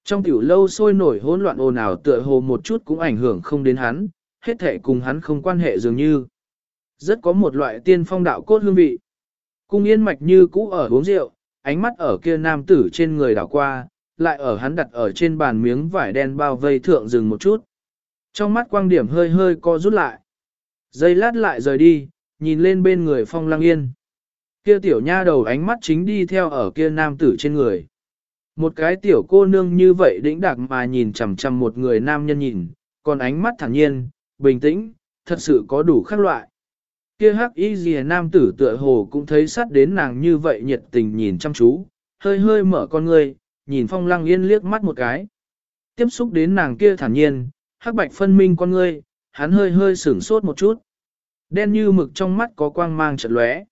Trong tiểu lâu sôi nổi hỗn loạn ồn ào tựa hồ một chút cũng ảnh hưởng không đến hắn, hết thể cùng hắn không quan hệ dường như. Rất có một loại tiên phong đạo cốt hương vị. Cung yên mạch như cũ ở uống rượu, ánh mắt ở kia nam tử trên người đảo qua, lại ở hắn đặt ở trên bàn miếng vải đen bao vây thượng dừng một chút. Trong mắt quang điểm hơi hơi co rút lại. Dây lát lại rời đi, nhìn lên bên người phong lăng yên. Kia tiểu nha đầu ánh mắt chính đi theo ở kia nam tử trên người. Một cái tiểu cô nương như vậy đĩnh đạc mà nhìn chằm chằm một người nam nhân nhìn, còn ánh mắt thản nhiên, bình tĩnh, thật sự có đủ khác loại kia hắc y gì nam tử tựa hồ cũng thấy sát đến nàng như vậy nhiệt tình nhìn chăm chú, hơi hơi mở con ngươi, nhìn phong lăng yên liếc mắt một cái. Tiếp xúc đến nàng kia thản nhiên, hắc bạch phân minh con ngươi, hắn hơi hơi sửng sốt một chút. Đen như mực trong mắt có quang mang chợt lóe.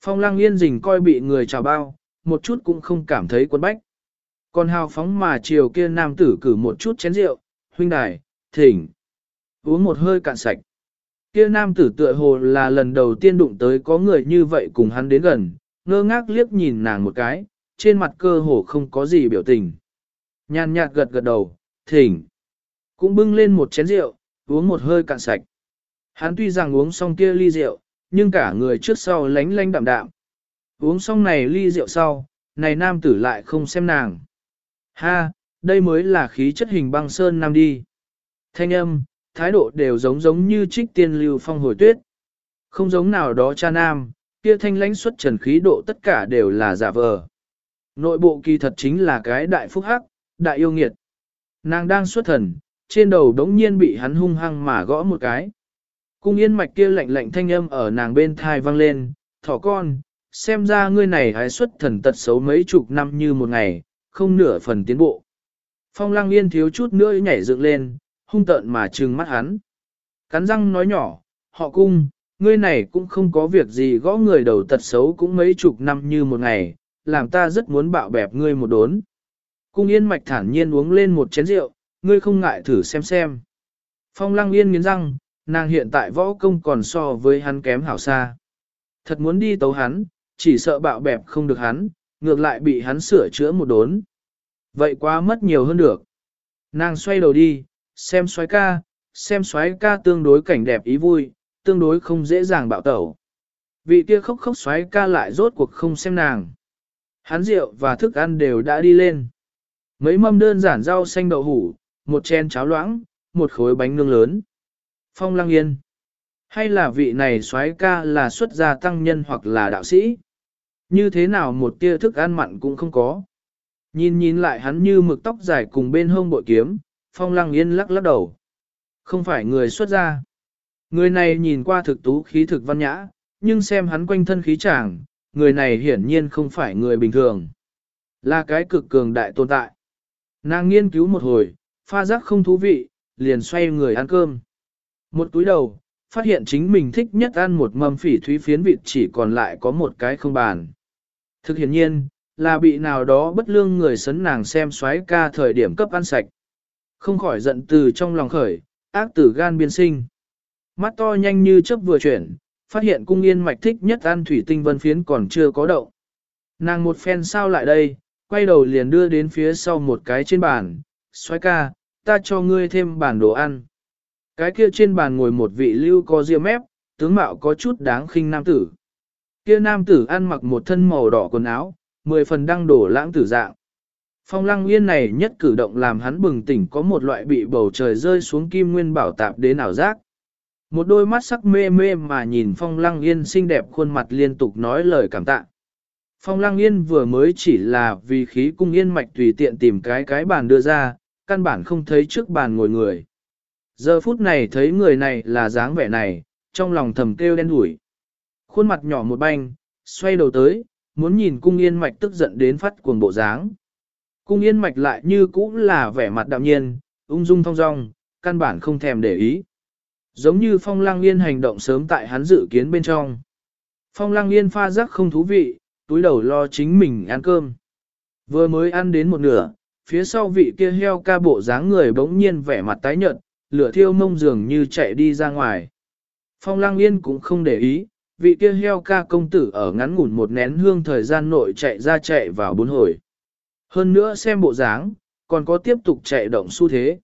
Phong lăng yên rình coi bị người chào bao, một chút cũng không cảm thấy quân bách. Còn hào phóng mà chiều kia nam tử cử một chút chén rượu, huynh đài, thỉnh. Uống một hơi cạn sạch. Kia nam tử tựa hồ là lần đầu tiên đụng tới có người như vậy cùng hắn đến gần, ngơ ngác liếc nhìn nàng một cái, trên mặt cơ hồ không có gì biểu tình. Nhàn nhạt gật gật đầu, thỉnh. Cũng bưng lên một chén rượu, uống một hơi cạn sạch. Hắn tuy rằng uống xong kia ly rượu, nhưng cả người trước sau lánh lánh đạm đạm. Uống xong này ly rượu sau, này nam tử lại không xem nàng. Ha, đây mới là khí chất hình băng sơn nam đi. Thanh âm, thái độ đều giống giống như trích tiên lưu phong hồi tuyết. Không giống nào đó cha nam, kia thanh lãnh xuất trần khí độ tất cả đều là giả vờ. Nội bộ kỳ thật chính là cái đại phúc hắc, đại yêu nghiệt. Nàng đang xuất thần, trên đầu đống nhiên bị hắn hung hăng mà gõ một cái. Cung yên mạch kia lạnh lạnh thanh âm ở nàng bên thai vang lên, thỏ con, xem ra ngươi này hái xuất thần tật xấu mấy chục năm như một ngày, không nửa phần tiến bộ. Phong lăng yên thiếu chút nữa nhảy dựng lên, hung tợn mà trừng mắt hắn. Cắn răng nói nhỏ, họ cung, ngươi này cũng không có việc gì gõ người đầu tật xấu cũng mấy chục năm như một ngày, làm ta rất muốn bạo bẹp ngươi một đốn. Cung yên mạch thản nhiên uống lên một chén rượu, ngươi không ngại thử xem xem. Phong lăng yên nghiến răng, nàng hiện tại võ công còn so với hắn kém hảo xa. Thật muốn đi tấu hắn, chỉ sợ bạo bẹp không được hắn, ngược lại bị hắn sửa chữa một đốn. Vậy quá mất nhiều hơn được. Nàng xoay đầu đi, xem xoái ca, xem xoái ca tương đối cảnh đẹp ý vui, tương đối không dễ dàng bạo tẩu. Vị kia khóc khóc xoái ca lại rốt cuộc không xem nàng. Hắn rượu và thức ăn đều đã đi lên. Mấy mâm đơn giản rau xanh đậu hủ, một chén cháo loãng, một khối bánh nướng lớn. Phong lăng yên. Hay là vị này xoái ca là xuất gia tăng nhân hoặc là đạo sĩ? Như thế nào một tia thức ăn mặn cũng không có. Nhìn nhìn lại hắn như mực tóc dài cùng bên hông bội kiếm, phong lăng yên lắc lắc đầu. Không phải người xuất gia. Người này nhìn qua thực tú khí thực văn nhã, nhưng xem hắn quanh thân khí chàng, người này hiển nhiên không phải người bình thường. Là cái cực cường đại tồn tại. Nàng nghiên cứu một hồi, pha giác không thú vị, liền xoay người ăn cơm. Một túi đầu, phát hiện chính mình thích nhất ăn một mâm phỉ thúy phiến vịt chỉ còn lại có một cái không bàn. Thực hiện nhiên, là bị nào đó bất lương người sấn nàng xem xoáy ca thời điểm cấp ăn sạch. Không khỏi giận từ trong lòng khởi, ác tử gan biên sinh. Mắt to nhanh như chớp vừa chuyển, phát hiện cung yên mạch thích nhất ăn thủy tinh vân phiến còn chưa có đậu. Nàng một phen sao lại đây, quay đầu liền đưa đến phía sau một cái trên bàn, xoáy ca, ta cho ngươi thêm bàn đồ ăn. Cái kia trên bàn ngồi một vị lưu có ria mép, tướng mạo có chút đáng khinh nam tử. Kia nam tử ăn mặc một thân màu đỏ quần áo, mười phần đăng đổ lãng tử dạng. Phong lăng yên này nhất cử động làm hắn bừng tỉnh có một loại bị bầu trời rơi xuống kim nguyên bảo tạp đến ảo giác. Một đôi mắt sắc mê mê mà nhìn phong lăng yên xinh đẹp khuôn mặt liên tục nói lời cảm tạ. Phong lăng yên vừa mới chỉ là vì khí cung yên mạch tùy tiện tìm cái cái bàn đưa ra, căn bản không thấy trước bàn ngồi người. Giờ phút này thấy người này là dáng vẻ này, trong lòng thầm kêu đen đủi. Khuôn mặt nhỏ một banh, xoay đầu tới, muốn nhìn cung yên mạch tức giận đến phát cuồng bộ dáng. Cung yên mạch lại như cũ là vẻ mặt đạm nhiên, ung dung thong dong, căn bản không thèm để ý. Giống như phong lang yên hành động sớm tại hắn dự kiến bên trong. Phong lang yên pha rắc không thú vị, túi đầu lo chính mình ăn cơm. Vừa mới ăn đến một nửa, phía sau vị kia heo ca bộ dáng người bỗng nhiên vẻ mặt tái nhợt, lửa thiêu mông dường như chạy đi ra ngoài. Phong lang yên cũng không để ý, vị kia heo ca công tử ở ngắn ngủn một nén hương thời gian nội chạy ra chạy vào bốn hồi. Hơn nữa xem bộ dáng, còn có tiếp tục chạy động xu thế.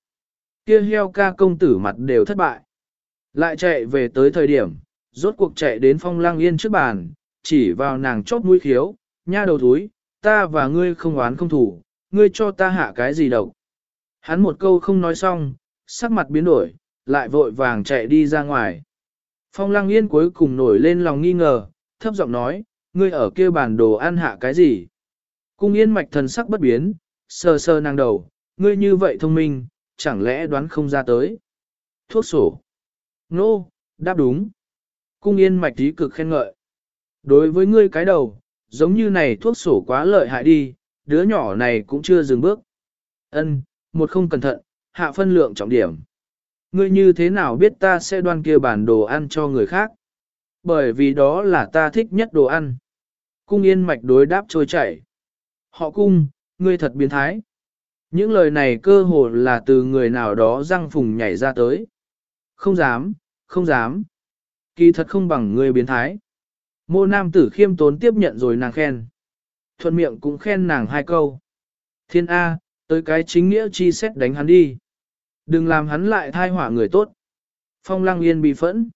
Kia heo ca công tử mặt đều thất bại. Lại chạy về tới thời điểm, rốt cuộc chạy đến phong lang yên trước bàn, chỉ vào nàng chóp mũi khiếu, nha đầu túi, ta và ngươi không oán không thủ, ngươi cho ta hạ cái gì đâu. Hắn một câu không nói xong, sắc mặt biến đổi, lại vội vàng chạy đi ra ngoài. Phong lăng yên cuối cùng nổi lên lòng nghi ngờ, thấp giọng nói, ngươi ở kia bàn đồ ăn hạ cái gì? Cung yên mạch thần sắc bất biến, sờ sờ nàng đầu, ngươi như vậy thông minh, chẳng lẽ đoán không ra tới? Thuốc sổ. Nô, no, đáp đúng. Cung yên mạch tí cực khen ngợi. Đối với ngươi cái đầu, giống như này thuốc sổ quá lợi hại đi, đứa nhỏ này cũng chưa dừng bước. Ân, một không cẩn thận, hạ phân lượng trọng điểm. Ngươi như thế nào biết ta sẽ đoan kia bản đồ ăn cho người khác? Bởi vì đó là ta thích nhất đồ ăn. Cung yên mạch đối đáp trôi chảy. Họ cung, ngươi thật biến thái. Những lời này cơ hồ là từ người nào đó răng phùng nhảy ra tới. Không dám, không dám. Kỳ thật không bằng ngươi biến thái. Mô nam tử khiêm tốn tiếp nhận rồi nàng khen. Thuận miệng cũng khen nàng hai câu. Thiên A, tới cái chính nghĩa chi xét đánh hắn đi. Đừng làm hắn lại thai hỏa người tốt. Phong lăng yên bị phẫn.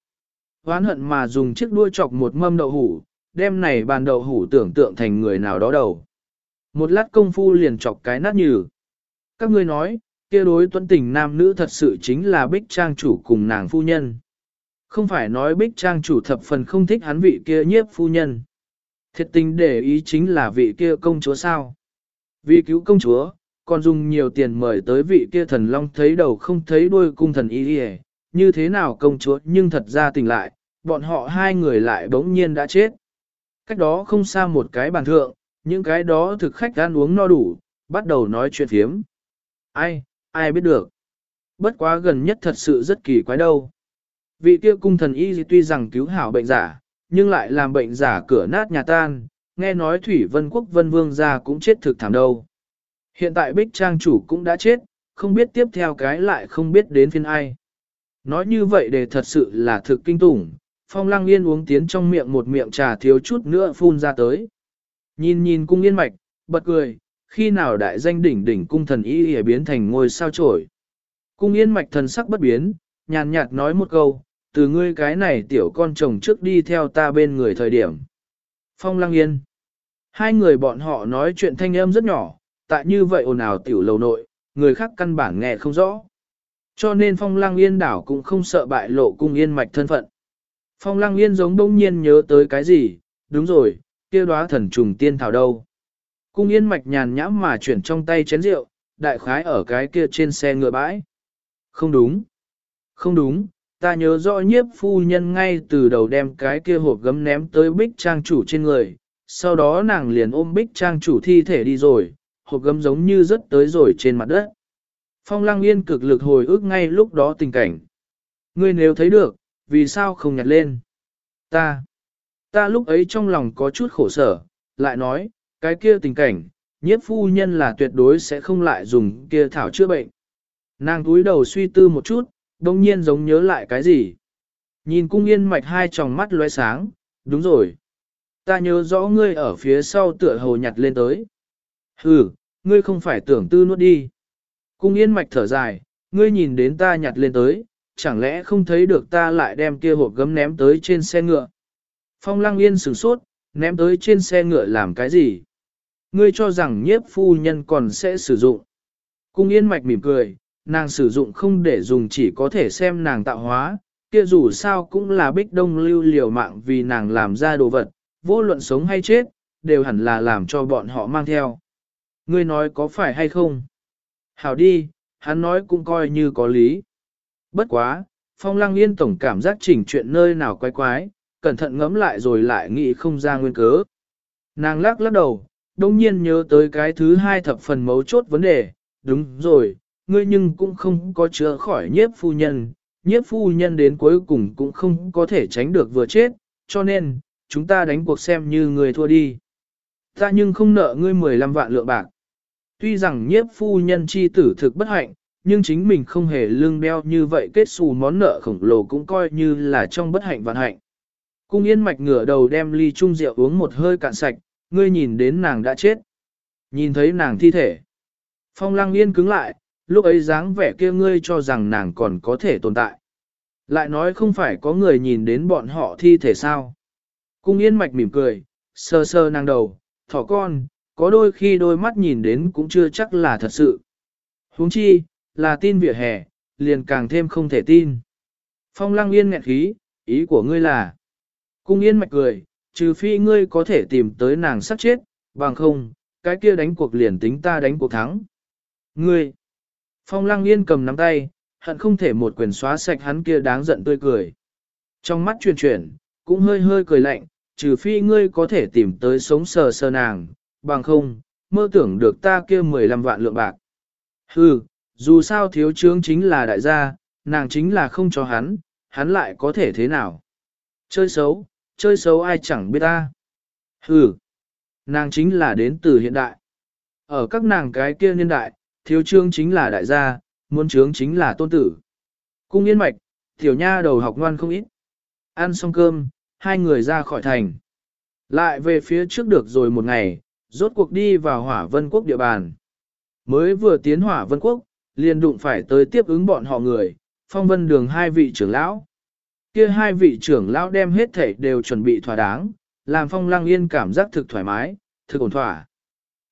Hoán hận mà dùng chiếc đuôi chọc một mâm đậu hủ, đem này bàn đậu hủ tưởng tượng thành người nào đó đầu. Một lát công phu liền chọc cái nát nhừ. Các ngươi nói, kia đối tuấn tình nam nữ thật sự chính là bích trang chủ cùng nàng phu nhân. Không phải nói bích trang chủ thập phần không thích hắn vị kia nhiếp phu nhân. Thiệt tình để ý chính là vị kia công chúa sao. Vì cứu công chúa, còn dùng nhiều tiền mời tới vị kia thần long thấy đầu không thấy đuôi cung thần y đi như thế nào công chúa nhưng thật ra tỉnh lại, bọn họ hai người lại bỗng nhiên đã chết. Cách đó không xa một cái bàn thượng, những cái đó thực khách ăn uống no đủ, bắt đầu nói chuyện phiếm. Ai, ai biết được. Bất quá gần nhất thật sự rất kỳ quái đâu. Vị kia cung thần y tuy rằng cứu hảo bệnh giả, nhưng lại làm bệnh giả cửa nát nhà tan, nghe nói Thủy Vân Quốc Vân Vương gia cũng chết thực thảm đâu. Hiện tại Bích Trang chủ cũng đã chết, không biết tiếp theo cái lại không biết đến phiên ai. Nói như vậy để thật sự là thực kinh tủng, Phong Lăng Yên uống tiến trong miệng một miệng trà thiếu chút nữa phun ra tới. Nhìn nhìn cung yên mạch, bật cười, khi nào đại danh đỉnh đỉnh cung thần y y biến thành ngôi sao trổi. Cung yên mạch thần sắc bất biến, nhàn nhạt nói một câu, từ ngươi cái này tiểu con chồng trước đi theo ta bên người thời điểm. Phong lăng yên. Hai người bọn họ nói chuyện thanh âm rất nhỏ, tại như vậy ồn ào tiểu lầu nội, người khác căn bản nghe không rõ. Cho nên phong lăng yên đảo cũng không sợ bại lộ cung yên mạch thân phận. Phong lăng yên giống đông nhiên nhớ tới cái gì, đúng rồi, kia đóa thần trùng tiên thảo đâu. Cung yên mạch nhàn nhãm mà chuyển trong tay chén rượu, đại khái ở cái kia trên xe ngựa bãi. Không đúng. Không đúng, ta nhớ rõ nhiếp phu nhân ngay từ đầu đem cái kia hộp gấm ném tới bích trang chủ trên người, sau đó nàng liền ôm bích trang chủ thi thể đi rồi, hộp gấm giống như rớt tới rồi trên mặt đất. Phong lăng yên cực lực hồi ức ngay lúc đó tình cảnh. Ngươi nếu thấy được, vì sao không nhặt lên? Ta, ta lúc ấy trong lòng có chút khổ sở, lại nói, cái kia tình cảnh, nhiếp phu nhân là tuyệt đối sẽ không lại dùng kia thảo chữa bệnh. Nàng túi đầu suy tư một chút, đông nhiên giống nhớ lại cái gì. Nhìn cung yên mạch hai tròng mắt lóe sáng, đúng rồi. Ta nhớ rõ ngươi ở phía sau tựa hồ nhặt lên tới. Hừ, ngươi không phải tưởng tư nuốt đi. Cung yên mạch thở dài, ngươi nhìn đến ta nhặt lên tới, chẳng lẽ không thấy được ta lại đem kia hộp gấm ném tới trên xe ngựa. Phong lăng yên sửng sốt, ném tới trên xe ngựa làm cái gì? Ngươi cho rằng nhiếp phu nhân còn sẽ sử dụng. Cung yên mạch mỉm cười, nàng sử dụng không để dùng chỉ có thể xem nàng tạo hóa, kia dù sao cũng là bích đông lưu liều mạng vì nàng làm ra đồ vật, vô luận sống hay chết, đều hẳn là làm cho bọn họ mang theo. Ngươi nói có phải hay không? Hảo đi, hắn nói cũng coi như có lý. Bất quá, phong lăng yên tổng cảm giác chỉnh chuyện nơi nào quái quái, cẩn thận ngẫm lại rồi lại nghĩ không ra nguyên cớ. Nàng lắc lắc đầu, đông nhiên nhớ tới cái thứ hai thập phần mấu chốt vấn đề, đúng rồi, ngươi nhưng cũng không có chữa khỏi nhiếp phu nhân, nhiếp phu nhân đến cuối cùng cũng không có thể tránh được vừa chết, cho nên, chúng ta đánh cuộc xem như người thua đi. Ta nhưng không nợ ngươi 15 vạn lượng bạc. Tuy rằng nhiếp phu nhân chi tử thực bất hạnh, nhưng chính mình không hề lương đeo như vậy kết xù món nợ khổng lồ cũng coi như là trong bất hạnh vạn hạnh. Cung yên mạch ngửa đầu đem ly chung rượu uống một hơi cạn sạch, ngươi nhìn đến nàng đã chết. Nhìn thấy nàng thi thể. Phong lăng yên cứng lại, lúc ấy dáng vẻ kia ngươi cho rằng nàng còn có thể tồn tại. Lại nói không phải có người nhìn đến bọn họ thi thể sao. Cung yên mạch mỉm cười, sơ sơ nàng đầu, thỏ con, có đôi khi đôi mắt nhìn đến cũng chưa chắc là thật sự. huống chi, là tin vỉa hè, liền càng thêm không thể tin. Phong lăng yên nghẹn khí, ý của ngươi là. Cung yên mạch cười, trừ phi ngươi có thể tìm tới nàng sắp chết, bằng không, cái kia đánh cuộc liền tính ta đánh cuộc thắng. Ngươi, phong lăng yên cầm nắm tay, hận không thể một quyền xóa sạch hắn kia đáng giận tươi cười. Trong mắt truyền chuyển, cũng hơi hơi cười lạnh, trừ phi ngươi có thể tìm tới sống sờ sờ nàng, bằng không, mơ tưởng được ta kia 15 vạn lượng bạc. Hừ, dù sao thiếu trướng chính là đại gia, nàng chính là không cho hắn, hắn lại có thể thế nào. Chơi xấu, chơi xấu ai chẳng biết ta. Hừ, nàng chính là đến từ hiện đại. Ở các nàng cái kia niên đại, thiếu trương chính là đại gia, muốn trướng chính là tôn tử. Cung yên mạch, tiểu nha đầu học ngoan không ít. Ăn xong cơm, hai người ra khỏi thành. Lại về phía trước được rồi một ngày, rốt cuộc đi vào hỏa vân quốc địa bàn. Mới vừa tiến hỏa vân quốc, liền đụng phải tới tiếp ứng bọn họ người, phong vân đường hai vị trưởng lão. Kia hai vị trưởng lão đem hết thảy đều chuẩn bị thỏa đáng, làm phong lăng yên cảm giác thực thoải mái, thực ổn thỏa.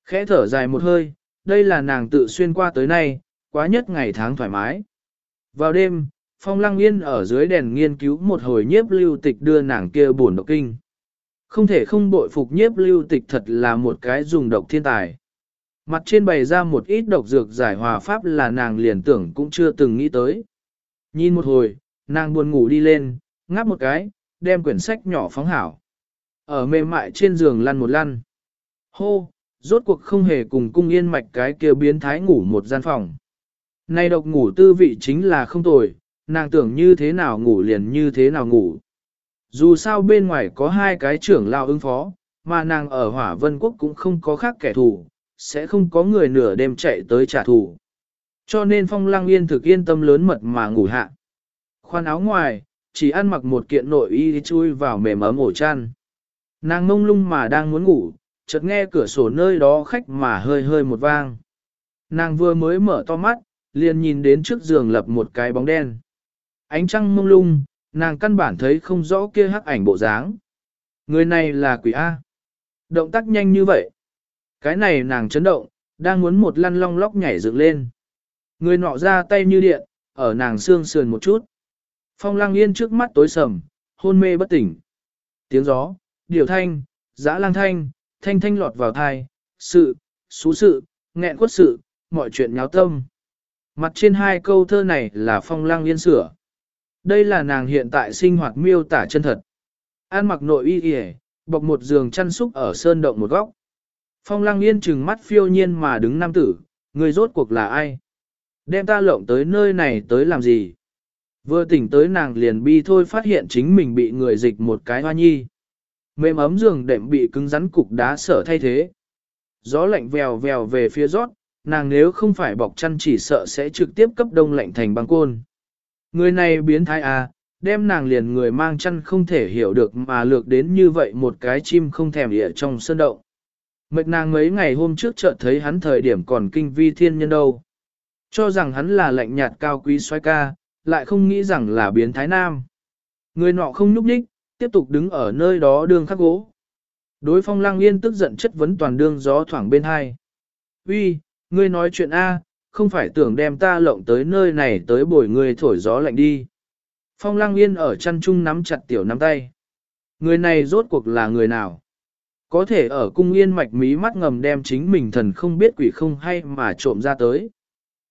Khẽ thở dài một hơi, đây là nàng tự xuyên qua tới nay, quá nhất ngày tháng thoải mái. Vào đêm, phong lăng yên ở dưới đèn nghiên cứu một hồi nhiếp lưu tịch đưa nàng kia buồn độc kinh. Không thể không bội phục nhiếp lưu tịch thật là một cái dùng độc thiên tài. Mặt trên bày ra một ít độc dược giải hòa pháp là nàng liền tưởng cũng chưa từng nghĩ tới. Nhìn một hồi, nàng buồn ngủ đi lên, ngáp một cái, đem quyển sách nhỏ phóng hảo. Ở mềm mại trên giường lăn một lăn. Hô, rốt cuộc không hề cùng cung yên mạch cái kia biến thái ngủ một gian phòng. Này độc ngủ tư vị chính là không tồi, nàng tưởng như thế nào ngủ liền như thế nào ngủ. Dù sao bên ngoài có hai cái trưởng lao ứng phó, mà nàng ở hỏa vân quốc cũng không có khác kẻ thù, sẽ không có người nửa đêm chạy tới trả thù. Cho nên phong lăng yên thực yên tâm lớn mật mà ngủ hạ. Khoan áo ngoài, chỉ ăn mặc một kiện nội y chui vào mềm ấm ổ chăn. Nàng mông lung mà đang muốn ngủ, chợt nghe cửa sổ nơi đó khách mà hơi hơi một vang. Nàng vừa mới mở to mắt, liền nhìn đến trước giường lập một cái bóng đen. Ánh trăng mông lung, nàng căn bản thấy không rõ kia hắc ảnh bộ dáng. Người này là quỷ A. Động tác nhanh như vậy. Cái này nàng chấn động, đang muốn một lăn long lóc nhảy dựng lên. Người nọ ra tay như điện, ở nàng xương sườn một chút. Phong lang yên trước mắt tối sầm, hôn mê bất tỉnh. Tiếng gió, điều thanh, giã lang thanh, thanh thanh lọt vào thai, sự, xú sự, nghẹn quất sự, mọi chuyện nháo tâm. Mặt trên hai câu thơ này là phong lang yên sửa. Đây là nàng hiện tại sinh hoạt miêu tả chân thật. An mặc nội y kìa, bọc một giường chăn súc ở sơn động một góc. Phong lang yên trừng mắt phiêu nhiên mà đứng nam tử, người rốt cuộc là ai? Đem ta lộng tới nơi này tới làm gì? Vừa tỉnh tới nàng liền bi thôi phát hiện chính mình bị người dịch một cái hoa nhi. Mềm ấm giường đệm bị cứng rắn cục đá sở thay thế. Gió lạnh vèo vèo về phía rót, nàng nếu không phải bọc chăn chỉ sợ sẽ trực tiếp cấp đông lạnh thành băng côn. Người này biến thái à, đem nàng liền người mang chăn không thể hiểu được mà lược đến như vậy một cái chim không thèm địa trong sơn động. Mệt nàng mấy ngày hôm trước chợt thấy hắn thời điểm còn kinh vi thiên nhân đâu. Cho rằng hắn là lạnh nhạt cao quý xoay ca, lại không nghĩ rằng là biến thái nam. Người nọ không nhúc nhích, tiếp tục đứng ở nơi đó đương khắc gỗ. Đối phong lang yên tức giận chất vấn toàn đương gió thoảng bên hai. Uy, ngươi nói chuyện A, không phải tưởng đem ta lộng tới nơi này tới bồi ngươi thổi gió lạnh đi. Phong lang yên ở chăn chung nắm chặt tiểu nắm tay. Người này rốt cuộc là người nào? Có thể ở cung yên mạch mí mắt ngầm đem chính mình thần không biết quỷ không hay mà trộm ra tới.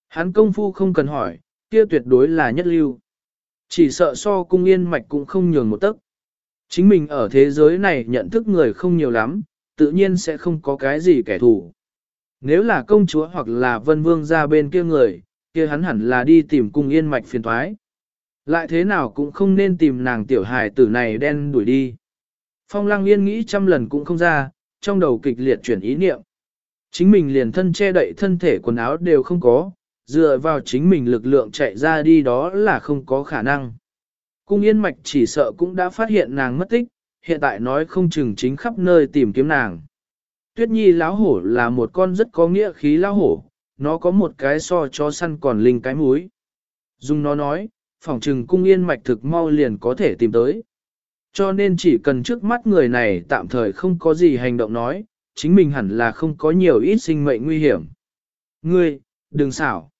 Hắn công phu không cần hỏi, kia tuyệt đối là nhất lưu. Chỉ sợ so cung yên mạch cũng không nhường một tấc. Chính mình ở thế giới này nhận thức người không nhiều lắm, tự nhiên sẽ không có cái gì kẻ thù. Nếu là công chúa hoặc là vân vương ra bên kia người, kia hắn hẳn là đi tìm cung yên mạch phiền thoái. Lại thế nào cũng không nên tìm nàng tiểu hài tử này đen đuổi đi. Phong lăng yên nghĩ trăm lần cũng không ra, trong đầu kịch liệt chuyển ý niệm. Chính mình liền thân che đậy thân thể quần áo đều không có, dựa vào chính mình lực lượng chạy ra đi đó là không có khả năng. Cung yên mạch chỉ sợ cũng đã phát hiện nàng mất tích, hiện tại nói không chừng chính khắp nơi tìm kiếm nàng. Tuyết nhi lão hổ là một con rất có nghĩa khí lão hổ, nó có một cái so cho săn còn linh cái múi. Dung nó nói, phỏng trừng cung yên mạch thực mau liền có thể tìm tới. Cho nên chỉ cần trước mắt người này tạm thời không có gì hành động nói, chính mình hẳn là không có nhiều ít sinh mệnh nguy hiểm. Ngươi, đừng xảo.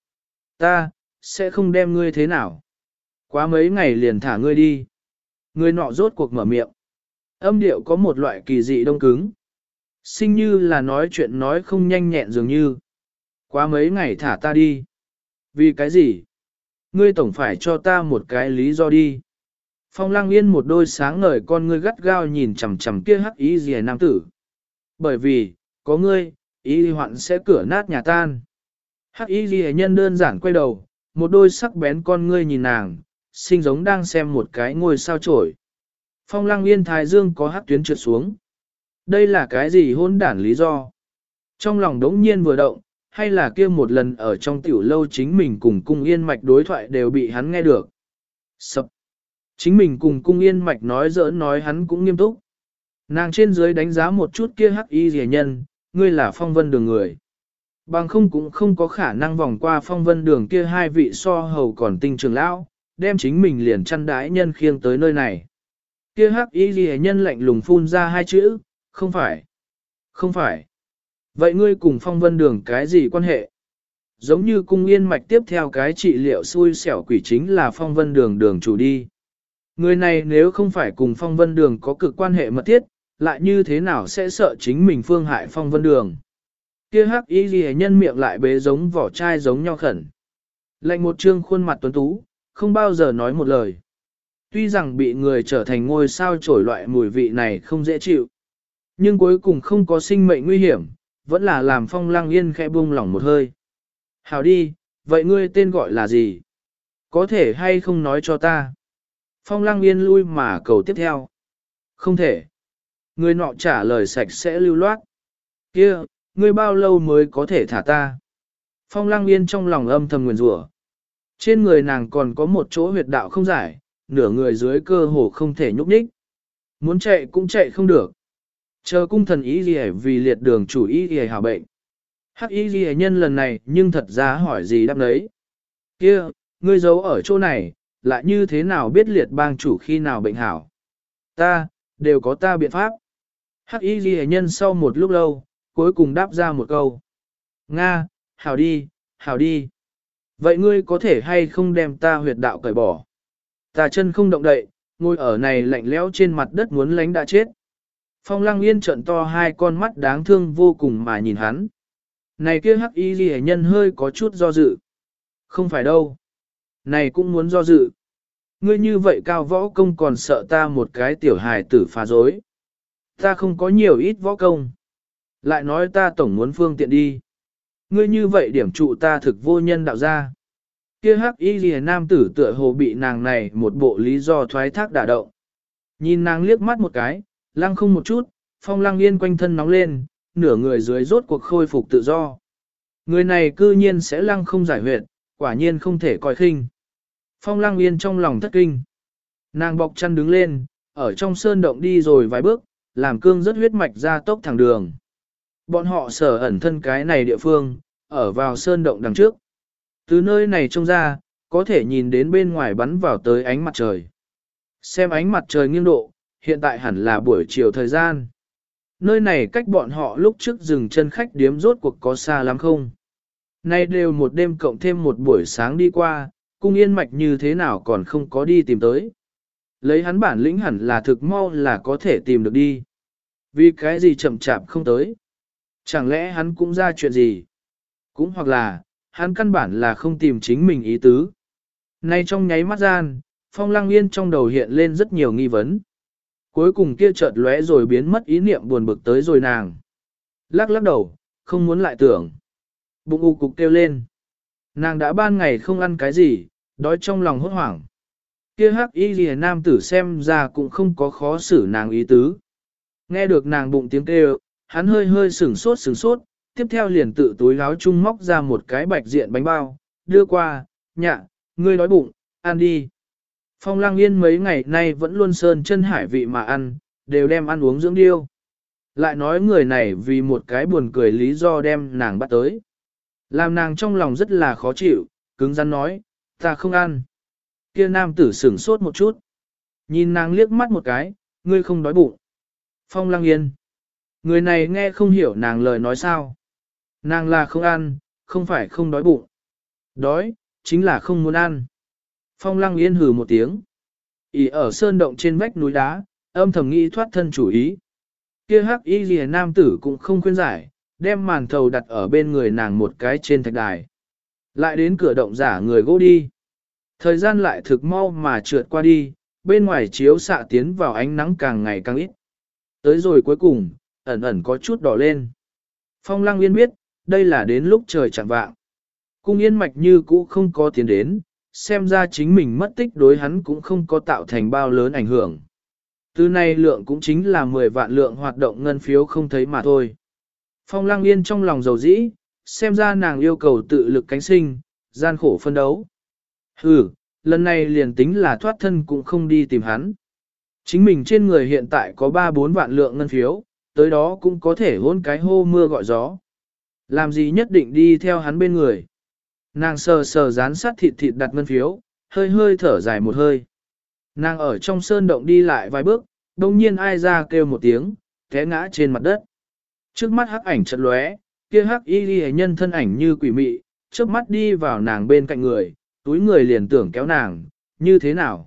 Ta, sẽ không đem ngươi thế nào. Quá mấy ngày liền thả ngươi đi. Ngươi nọ rốt cuộc mở miệng. Âm điệu có một loại kỳ dị đông cứng. Sinh như là nói chuyện nói không nhanh nhẹn dường như. Quá mấy ngày thả ta đi. Vì cái gì? Ngươi tổng phải cho ta một cái lý do đi. Phong Lang Yên một đôi sáng ngời con ngươi gắt gao nhìn chằm chằm kia hắc ý gì nam tử. Bởi vì, có ngươi, ý hoạn sẽ cửa nát nhà tan. Hắc Y gì nhân đơn giản quay đầu, một đôi sắc bén con ngươi nhìn nàng, sinh giống đang xem một cái ngôi sao trổi. Phong Lang Yên thái dương có hắc tuyến trượt xuống. Đây là cái gì hôn đản lý do? Trong lòng đống nhiên vừa động, hay là kia một lần ở trong tiểu lâu chính mình cùng cung yên mạch đối thoại đều bị hắn nghe được. Sập. Chính mình cùng cung yên mạch nói giỡn nói hắn cũng nghiêm túc. Nàng trên dưới đánh giá một chút kia hắc y rẻ nhân, ngươi là phong vân đường người. Bằng không cũng không có khả năng vòng qua phong vân đường kia hai vị so hầu còn tinh trường lão, đem chính mình liền chăn đái nhân khiêng tới nơi này. Kia hắc y ghi nhân lạnh lùng phun ra hai chữ, không phải. Không phải. Vậy ngươi cùng phong vân đường cái gì quan hệ? Giống như cung yên mạch tiếp theo cái trị liệu xui xẻo quỷ chính là phong vân đường đường chủ đi. Người này nếu không phải cùng phong vân đường có cực quan hệ mật thiết, lại như thế nào sẽ sợ chính mình phương hại phong vân đường? Kia hắc y ghi nhân miệng lại bế giống vỏ chai giống nhau khẩn. Lệnh một trương khuôn mặt tuấn tú, không bao giờ nói một lời. Tuy rằng bị người trở thành ngôi sao trổi loại mùi vị này không dễ chịu. Nhưng cuối cùng không có sinh mệnh nguy hiểm, vẫn là làm phong lăng yên khẽ buông lỏng một hơi. Hảo đi, vậy ngươi tên gọi là gì? Có thể hay không nói cho ta? Phong lăng yên lui mà cầu tiếp theo. Không thể. Người nọ trả lời sạch sẽ lưu loát. kia ngươi bao lâu mới có thể thả ta? Phong lăng yên trong lòng âm thầm nguyền rủa Trên người nàng còn có một chỗ huyệt đạo không giải, nửa người dưới cơ hồ không thể nhúc nhích. Muốn chạy cũng chạy không được. Chờ cung thần ý gì vì liệt đường chủ ý gì hảo bệnh. Hắc ý gì nhân lần này nhưng thật ra hỏi gì đáp đấy. kia ngươi giấu ở chỗ này, lại như thế nào biết liệt bang chủ khi nào bệnh hảo. Ta, đều có ta biện pháp. Hắc y ghi nhân sau một lúc lâu, cuối cùng đáp ra một câu. Nga, hảo đi, hảo đi. Vậy ngươi có thể hay không đem ta huyệt đạo cởi bỏ? Ta chân không động đậy, ngồi ở này lạnh lẽo trên mặt đất muốn lánh đã chết. Phong lăng yên trận to hai con mắt đáng thương vô cùng mà nhìn hắn. Này kia hắc y ghi nhân hơi có chút do dự. Không phải đâu. Này cũng muốn do dự. Ngươi như vậy cao võ công còn sợ ta một cái tiểu hài tử phá dối. Ta không có nhiều ít võ công. Lại nói ta tổng muốn phương tiện đi. Ngươi như vậy điểm trụ ta thực vô nhân đạo ra. Kia hắc y lìa nam tử tựa hồ bị nàng này một bộ lý do thoái thác đả động. Nhìn nàng liếc mắt một cái, lăng không một chút, phong lăng yên quanh thân nóng lên, nửa người dưới rốt cuộc khôi phục tự do. Người này cư nhiên sẽ lăng không giải huyệt, quả nhiên không thể coi khinh. Phong lăng yên trong lòng thất kinh. Nàng bọc chăn đứng lên, ở trong sơn động đi rồi vài bước, làm cương rất huyết mạch ra tốc thẳng đường. Bọn họ sở ẩn thân cái này địa phương, ở vào sơn động đằng trước. Từ nơi này trông ra, có thể nhìn đến bên ngoài bắn vào tới ánh mặt trời. Xem ánh mặt trời nghiêng độ, hiện tại hẳn là buổi chiều thời gian. Nơi này cách bọn họ lúc trước dừng chân khách điếm rốt cuộc có xa lắm không? Nay đều một đêm cộng thêm một buổi sáng đi qua, cung yên mạch như thế nào còn không có đi tìm tới. Lấy hắn bản lĩnh hẳn là thực mau là có thể tìm được đi. Vì cái gì chậm chạp không tới? Chẳng lẽ hắn cũng ra chuyện gì? Cũng hoặc là, hắn căn bản là không tìm chính mình ý tứ. Nay trong nháy mắt gian, phong lăng yên trong đầu hiện lên rất nhiều nghi vấn. Cuối cùng kia chợt lóe rồi biến mất ý niệm buồn bực tới rồi nàng. Lắc lắc đầu, không muốn lại tưởng. Bụng u cục kêu lên. Nàng đã ban ngày không ăn cái gì, đói trong lòng hốt hoảng. Kia hắc y lìa nam tử xem ra cũng không có khó xử nàng ý tứ. Nghe được nàng bụng tiếng kêu, hắn hơi hơi sửng sốt sửng sốt, tiếp theo liền tự túi gáo chung móc ra một cái bạch diện bánh bao, đưa qua, nhạ, ngươi đói bụng, ăn đi. Phong lang yên mấy ngày nay vẫn luôn sơn chân hải vị mà ăn, đều đem ăn uống dưỡng điêu. Lại nói người này vì một cái buồn cười lý do đem nàng bắt tới. Làm nàng trong lòng rất là khó chịu, cứng rắn nói, ta không ăn. Kia nam tử sửng sốt một chút. Nhìn nàng liếc mắt một cái, ngươi không đói bụng. Phong lăng yên. Người này nghe không hiểu nàng lời nói sao. Nàng là không ăn, không phải không đói bụng. Đói, chính là không muốn ăn. Phong lăng yên hừ một tiếng. ỉ ở sơn động trên vách núi đá, âm thầm nghĩ thoát thân chủ ý. Kia hắc y lìa nam tử cũng không khuyên giải, đem màn thầu đặt ở bên người nàng một cái trên thạch đài. Lại đến cửa động giả người gỗ đi. Thời gian lại thực mau mà trượt qua đi, bên ngoài chiếu xạ tiến vào ánh nắng càng ngày càng ít. Tới rồi cuối cùng, ẩn ẩn có chút đỏ lên. Phong Lăng Yên biết, đây là đến lúc trời chẳng vạng. Cung yên mạch như cũ không có tiến đến, xem ra chính mình mất tích đối hắn cũng không có tạo thành bao lớn ảnh hưởng. Từ nay lượng cũng chính là 10 vạn lượng hoạt động ngân phiếu không thấy mà thôi. Phong Lăng Yên trong lòng dầu dĩ, xem ra nàng yêu cầu tự lực cánh sinh, gian khổ phân đấu. Hừ, lần này liền tính là thoát thân cũng không đi tìm hắn. Chính mình trên người hiện tại có 3-4 vạn lượng ngân phiếu, tới đó cũng có thể hôn cái hô mưa gọi gió. Làm gì nhất định đi theo hắn bên người. Nàng sờ sờ dán sát thịt thịt đặt ngân phiếu, hơi hơi thở dài một hơi. Nàng ở trong sơn động đi lại vài bước, đồng nhiên ai ra kêu một tiếng, té ngã trên mặt đất. Trước mắt hắc ảnh chật lóe, kia hắc y ghi nhân thân ảnh như quỷ mị, trước mắt đi vào nàng bên cạnh người, túi người liền tưởng kéo nàng, như thế nào?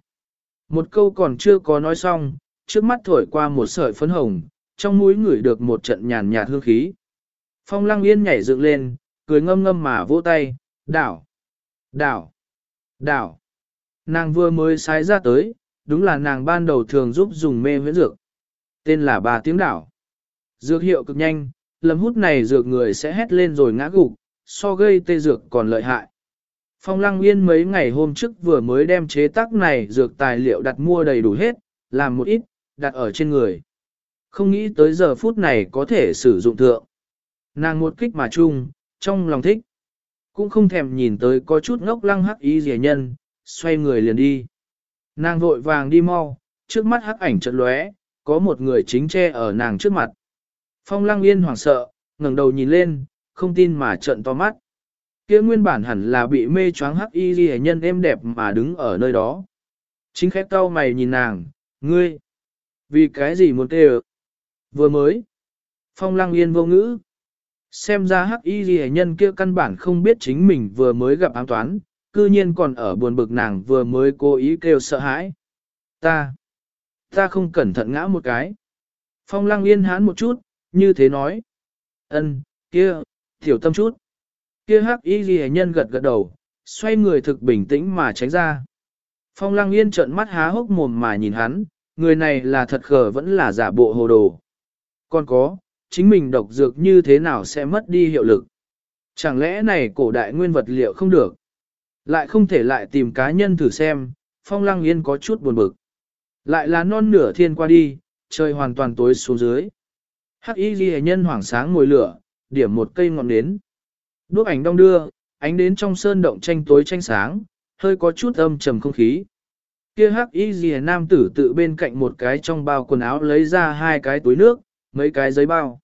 Một câu còn chưa có nói xong, trước mắt thổi qua một sợi phấn hồng, trong mũi ngửi được một trận nhàn nhạt hương khí. Phong lăng yên nhảy dựng lên, cười ngâm ngâm mà vỗ tay, đảo, đảo, đảo. Nàng vừa mới sái ra tới, đúng là nàng ban đầu thường giúp dùng mê huyễn dược. Tên là bà tiếng đảo. Dược hiệu cực nhanh, lầm hút này dược người sẽ hét lên rồi ngã gục, so gây tê dược còn lợi hại. Phong Lăng Yên mấy ngày hôm trước vừa mới đem chế tác này dược tài liệu đặt mua đầy đủ hết, làm một ít, đặt ở trên người. Không nghĩ tới giờ phút này có thể sử dụng thượng. Nàng một kích mà chung, trong lòng thích. Cũng không thèm nhìn tới có chút ngốc lăng hắc ý rẻ nhân, xoay người liền đi. Nàng vội vàng đi mau, trước mắt hắc ảnh chợt lóe, có một người chính che ở nàng trước mặt. Phong lăng yên hoảng sợ, ngẩng đầu nhìn lên, không tin mà trợn to mắt. Kia nguyên bản hẳn là bị mê choáng hắc y ghi nhân êm đẹp mà đứng ở nơi đó. Chính khép tao mày nhìn nàng, ngươi, vì cái gì muốn tê Vừa mới, phong lăng yên vô ngữ. Xem ra hắc y ghi nhân kia căn bản không biết chính mình vừa mới gặp ám toán, cư nhiên còn ở buồn bực nàng vừa mới cố ý kêu sợ hãi. Ta, ta không cẩn thận ngã một cái. Phong lăng yên hán một chút, như thế nói. ân kia, tiểu tâm chút. Kia hắc y ghi nhân gật gật đầu, xoay người thực bình tĩnh mà tránh ra. Phong lăng yên trợn mắt há hốc mồm mà nhìn hắn, người này là thật khờ vẫn là giả bộ hồ đồ. Còn có, chính mình độc dược như thế nào sẽ mất đi hiệu lực. Chẳng lẽ này cổ đại nguyên vật liệu không được? Lại không thể lại tìm cá nhân thử xem, phong lăng yên có chút buồn bực. Lại là non nửa thiên qua đi, trời hoàn toàn tối xuống dưới. Hắc y ghi nhân hoảng sáng ngồi lửa, điểm một cây ngọn nến. Đuốc ảnh đông đưa, ánh đến trong sơn động tranh tối tranh sáng, hơi có chút âm trầm không khí. Kia hắc y ghi nam tử tự bên cạnh một cái trong bao quần áo lấy ra hai cái túi nước, mấy cái giấy bao.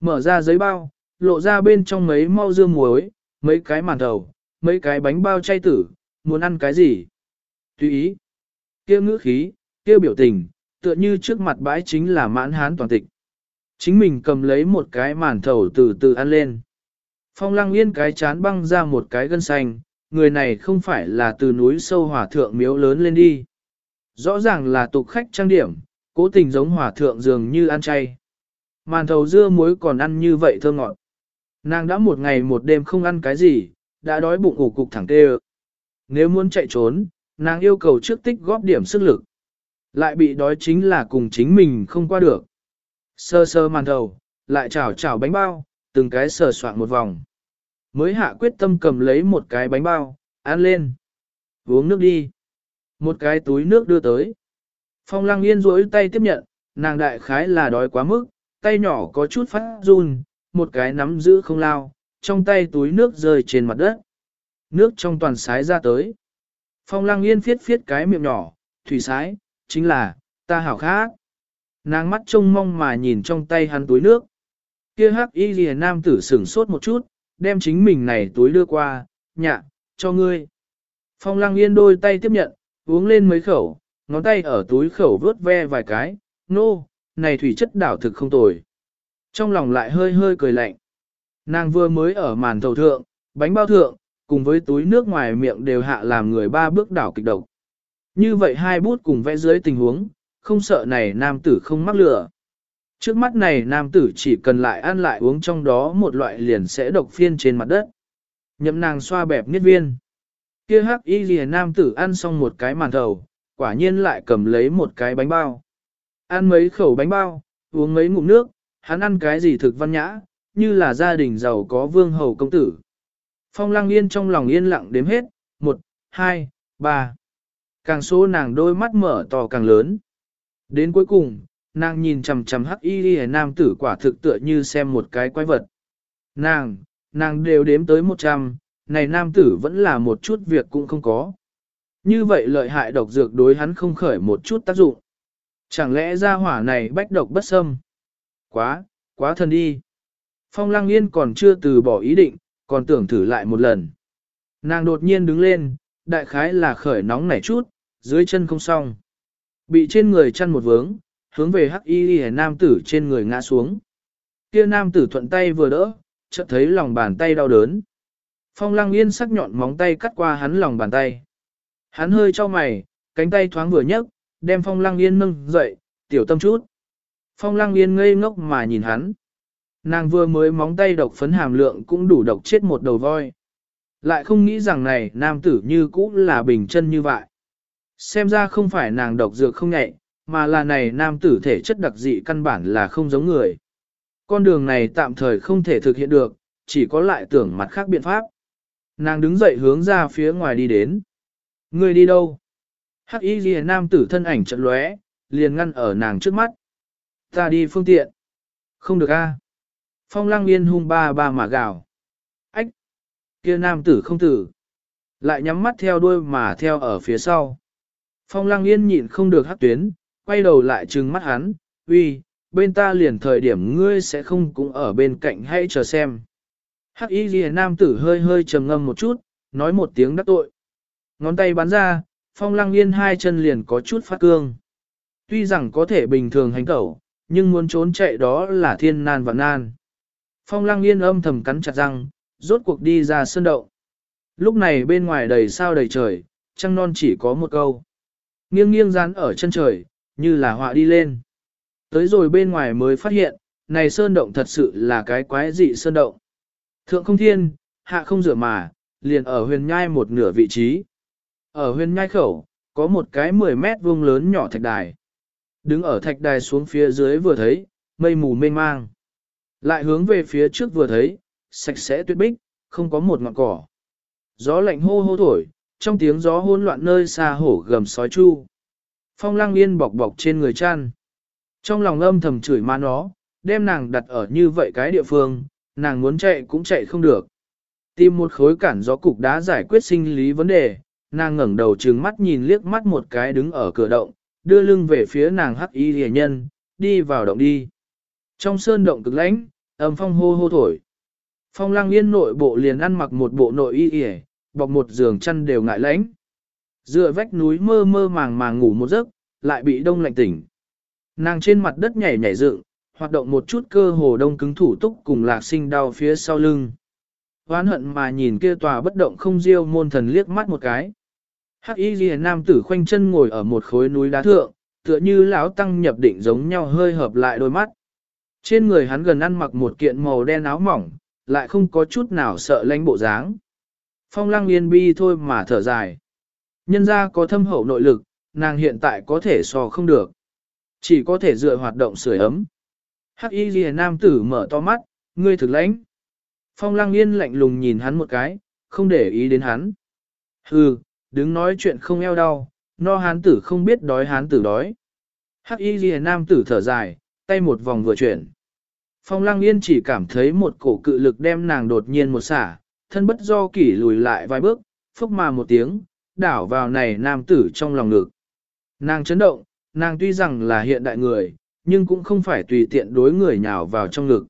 Mở ra giấy bao, lộ ra bên trong mấy mau dương muối, mấy cái màn thầu, mấy cái bánh bao chay tử, muốn ăn cái gì? Tùy ý. Kia ngữ khí, kia biểu tình, tựa như trước mặt bãi chính là mãn hán toàn tịch. Chính mình cầm lấy một cái màn thầu từ từ ăn lên. Phong lăng yên cái chán băng ra một cái gân xanh, người này không phải là từ núi sâu hỏa thượng miếu lớn lên đi. Rõ ràng là tục khách trang điểm, cố tình giống hỏa thượng dường như ăn chay. Màn thầu dưa muối còn ăn như vậy thơm ngọt. Nàng đã một ngày một đêm không ăn cái gì, đã đói bụng ủ cục thẳng tê Nếu muốn chạy trốn, nàng yêu cầu trước tích góp điểm sức lực. Lại bị đói chính là cùng chính mình không qua được. Sơ sơ màn thầu, lại chảo chảo bánh bao, từng cái sờ soạn một vòng. Mới hạ quyết tâm cầm lấy một cái bánh bao, ăn lên. Uống nước đi. Một cái túi nước đưa tới. Phong lăng yên rỗi tay tiếp nhận, nàng đại khái là đói quá mức, tay nhỏ có chút phát run, một cái nắm giữ không lao, trong tay túi nước rơi trên mặt đất. Nước trong toàn sái ra tới. Phong lăng yên phiết phiết cái miệng nhỏ, thủy sái, chính là, ta hảo khác. Nàng mắt trông mong mà nhìn trong tay hắn túi nước. Kia hắc y lìa nam tử sửng sốt một chút, đem chính mình này túi đưa qua, nhạ, cho ngươi. Phong lăng yên đôi tay tiếp nhận, uống lên mấy khẩu, ngón tay ở túi khẩu vớt ve vài cái, nô, no, này thủy chất đảo thực không tồi. Trong lòng lại hơi hơi cười lạnh. Nàng vừa mới ở màn thầu thượng, bánh bao thượng, cùng với túi nước ngoài miệng đều hạ làm người ba bước đảo kịch độc. Như vậy hai bút cùng vẽ dưới tình huống, không sợ này nam tử không mắc lửa. Trước mắt này nam tử chỉ cần lại ăn lại uống trong đó một loại liền sẽ độc phiên trên mặt đất. Nhậm nàng xoa bẹp niết viên. Kia hắc y lìa nam tử ăn xong một cái màn thầu, quả nhiên lại cầm lấy một cái bánh bao. Ăn mấy khẩu bánh bao, uống mấy ngụm nước, hắn ăn cái gì thực văn nhã, như là gia đình giàu có vương hầu công tử. Phong lăng yên trong lòng yên lặng đếm hết, một, hai, ba. Càng số nàng đôi mắt mở to càng lớn. Đến cuối cùng, nàng nhìn chằm chằm hắc y ghi nam tử quả thực tựa như xem một cái quái vật. Nàng, nàng đều đếm tới một trăm, này nam tử vẫn là một chút việc cũng không có. Như vậy lợi hại độc dược đối hắn không khởi một chút tác dụng. Chẳng lẽ ra hỏa này bách độc bất xâm? Quá, quá thần đi. Phong Lăng Yên còn chưa từ bỏ ý định, còn tưởng thử lại một lần. Nàng đột nhiên đứng lên, đại khái là khởi nóng nảy chút, dưới chân không xong. Bị trên người chăn một vướng, hướng về hắc y nam tử trên người ngã xuống. Kia nam tử thuận tay vừa đỡ, chợt thấy lòng bàn tay đau đớn. Phong lăng yên sắc nhọn móng tay cắt qua hắn lòng bàn tay. Hắn hơi cho mày, cánh tay thoáng vừa nhấc, đem phong lăng yên nâng dậy, tiểu tâm chút. Phong lăng yên ngây ngốc mà nhìn hắn. Nàng vừa mới móng tay độc phấn hàm lượng cũng đủ độc chết một đầu voi. Lại không nghĩ rằng này nam tử như cũ là bình chân như vậy. Xem ra không phải nàng độc dược không nhạy, mà là này nam tử thể chất đặc dị căn bản là không giống người. Con đường này tạm thời không thể thực hiện được, chỉ có lại tưởng mặt khác biện pháp. Nàng đứng dậy hướng ra phía ngoài đi đến. Người đi đâu? Hắc y ghi nam tử thân ảnh chật lóe, liền ngăn ở nàng trước mắt. Ta đi phương tiện. Không được a. Phong Lang yên hung ba ba mà gào. Ách! kia nam tử không tử. Lại nhắm mắt theo đuôi mà theo ở phía sau. Phong Lang yên nhịn không được hắc tuyến, quay đầu lại trừng mắt hắn, uy, bên ta liền thời điểm ngươi sẽ không cũng ở bên cạnh hay chờ xem. Hắc y ghi nam tử hơi hơi trầm ngâm một chút, nói một tiếng đắc tội. Ngón tay bắn ra, phong lăng yên hai chân liền có chút phát cương. Tuy rằng có thể bình thường hành tẩu, nhưng muốn trốn chạy đó là thiên nan và nan. Phong lăng yên âm thầm cắn chặt răng, rốt cuộc đi ra sơn động. Lúc này bên ngoài đầy sao đầy trời, trăng non chỉ có một câu. Nghiêng nghiêng rán ở chân trời, như là họa đi lên. Tới rồi bên ngoài mới phát hiện, này sơn động thật sự là cái quái dị sơn động. Thượng không thiên, hạ không rửa mà, liền ở huyền nhai một nửa vị trí. Ở huyền nhai khẩu, có một cái 10 mét vuông lớn nhỏ thạch đài. Đứng ở thạch đài xuống phía dưới vừa thấy, mây mù mênh mang. Lại hướng về phía trước vừa thấy, sạch sẽ tuyết bích, không có một ngọn cỏ. Gió lạnh hô hô thổi, trong tiếng gió hỗn loạn nơi xa hổ gầm sói chu. Phong lăng yên bọc bọc trên người chăn. Trong lòng âm thầm chửi má nó, đem nàng đặt ở như vậy cái địa phương, nàng muốn chạy cũng chạy không được. Tìm một khối cản gió cục đá giải quyết sinh lý vấn đề, nàng ngẩng đầu trừng mắt nhìn liếc mắt một cái đứng ở cửa động, đưa lưng về phía nàng hắc y rìa nhân, đi vào động đi. Trong sơn động cực lãnh, ấm phong hô hô thổi. Phong lăng yên nội bộ liền ăn mặc một bộ nội y yể, bọc một giường chăn đều ngại lãnh. Dựa vách núi mơ mơ màng màng ngủ một giấc, lại bị đông lạnh tỉnh. Nàng trên mặt đất nhảy nhảy dựng, hoạt động một chút cơ hồ đông cứng thủ túc cùng lạc sinh đau phía sau lưng. Hoán hận mà nhìn kia tòa bất động không diêu môn thần liếc mắt một cái. Hắc y ghi nam tử khoanh chân ngồi ở một khối núi đá thượng, tựa như lão tăng nhập định giống nhau hơi hợp lại đôi mắt. Trên người hắn gần ăn mặc một kiện màu đen áo mỏng, lại không có chút nào sợ lánh bộ dáng. Phong lăng yên bi thôi mà thở dài. Nhân ra có thâm hậu nội lực, nàng hiện tại có thể so không được. Chỉ có thể dựa hoạt động sưởi ấm. Hắc y ghi nam tử mở to mắt, ngươi thực lãnh. Phong lăng yên lạnh lùng nhìn hắn một cái, không để ý đến hắn. Hừ, đứng nói chuyện không eo đau, no hán tử không biết đói hán tử đói. Hắc y ghi nam tử thở dài, tay một vòng vừa chuyển. Phong lăng yên chỉ cảm thấy một cổ cự lực đem nàng đột nhiên một xả, thân bất do kỷ lùi lại vài bước, phúc mà một tiếng, đảo vào này nam tử trong lòng ngực. Nàng chấn động, nàng tuy rằng là hiện đại người, nhưng cũng không phải tùy tiện đối người nhào vào trong ngực.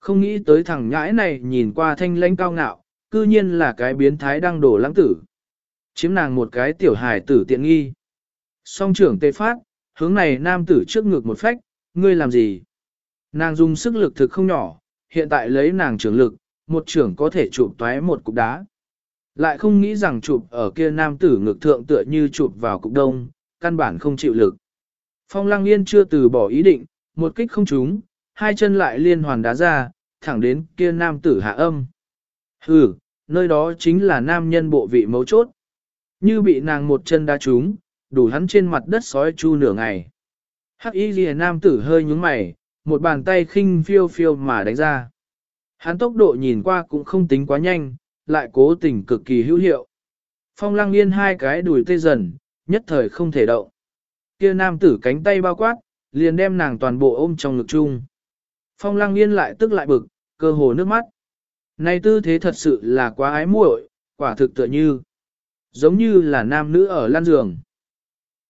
Không nghĩ tới thằng nhãi này nhìn qua thanh lãnh cao ngạo, cư nhiên là cái biến thái đang đổ lãng tử. Chiếm nàng một cái tiểu hài tử tiện nghi. Song trưởng tê phát, hướng này nam tử trước ngực một phách, ngươi làm gì? Nàng dùng sức lực thực không nhỏ, hiện tại lấy nàng trưởng lực, một trưởng có thể chụp toái một cục đá. Lại không nghĩ rằng chụp ở kia nam tử ngực thượng tựa như chụp vào cục đông, căn bản không chịu lực. Phong lăng yên chưa từ bỏ ý định, một kích không trúng, hai chân lại liên hoàn đá ra, thẳng đến kia nam tử hạ âm. Hừ, nơi đó chính là nam nhân bộ vị mấu chốt. Như bị nàng một chân đá trúng, đủ hắn trên mặt đất sói chu nửa ngày. Hắc y ghi nam tử hơi nhúng mày, một bàn tay khinh phiêu phiêu mà đánh ra. Hắn tốc độ nhìn qua cũng không tính quá nhanh, lại cố tình cực kỳ hữu hiệu. Phong lăng yên hai cái đùi tê dần, nhất thời không thể động. Kia nam tử cánh tay bao quát, liền đem nàng toàn bộ ôm trong ngực chung. Phong lăng yên lại tức lại bực, cơ hồ nước mắt. Này tư thế thật sự là quá ái muội, quả thực tựa như, giống như là nam nữ ở lan giường.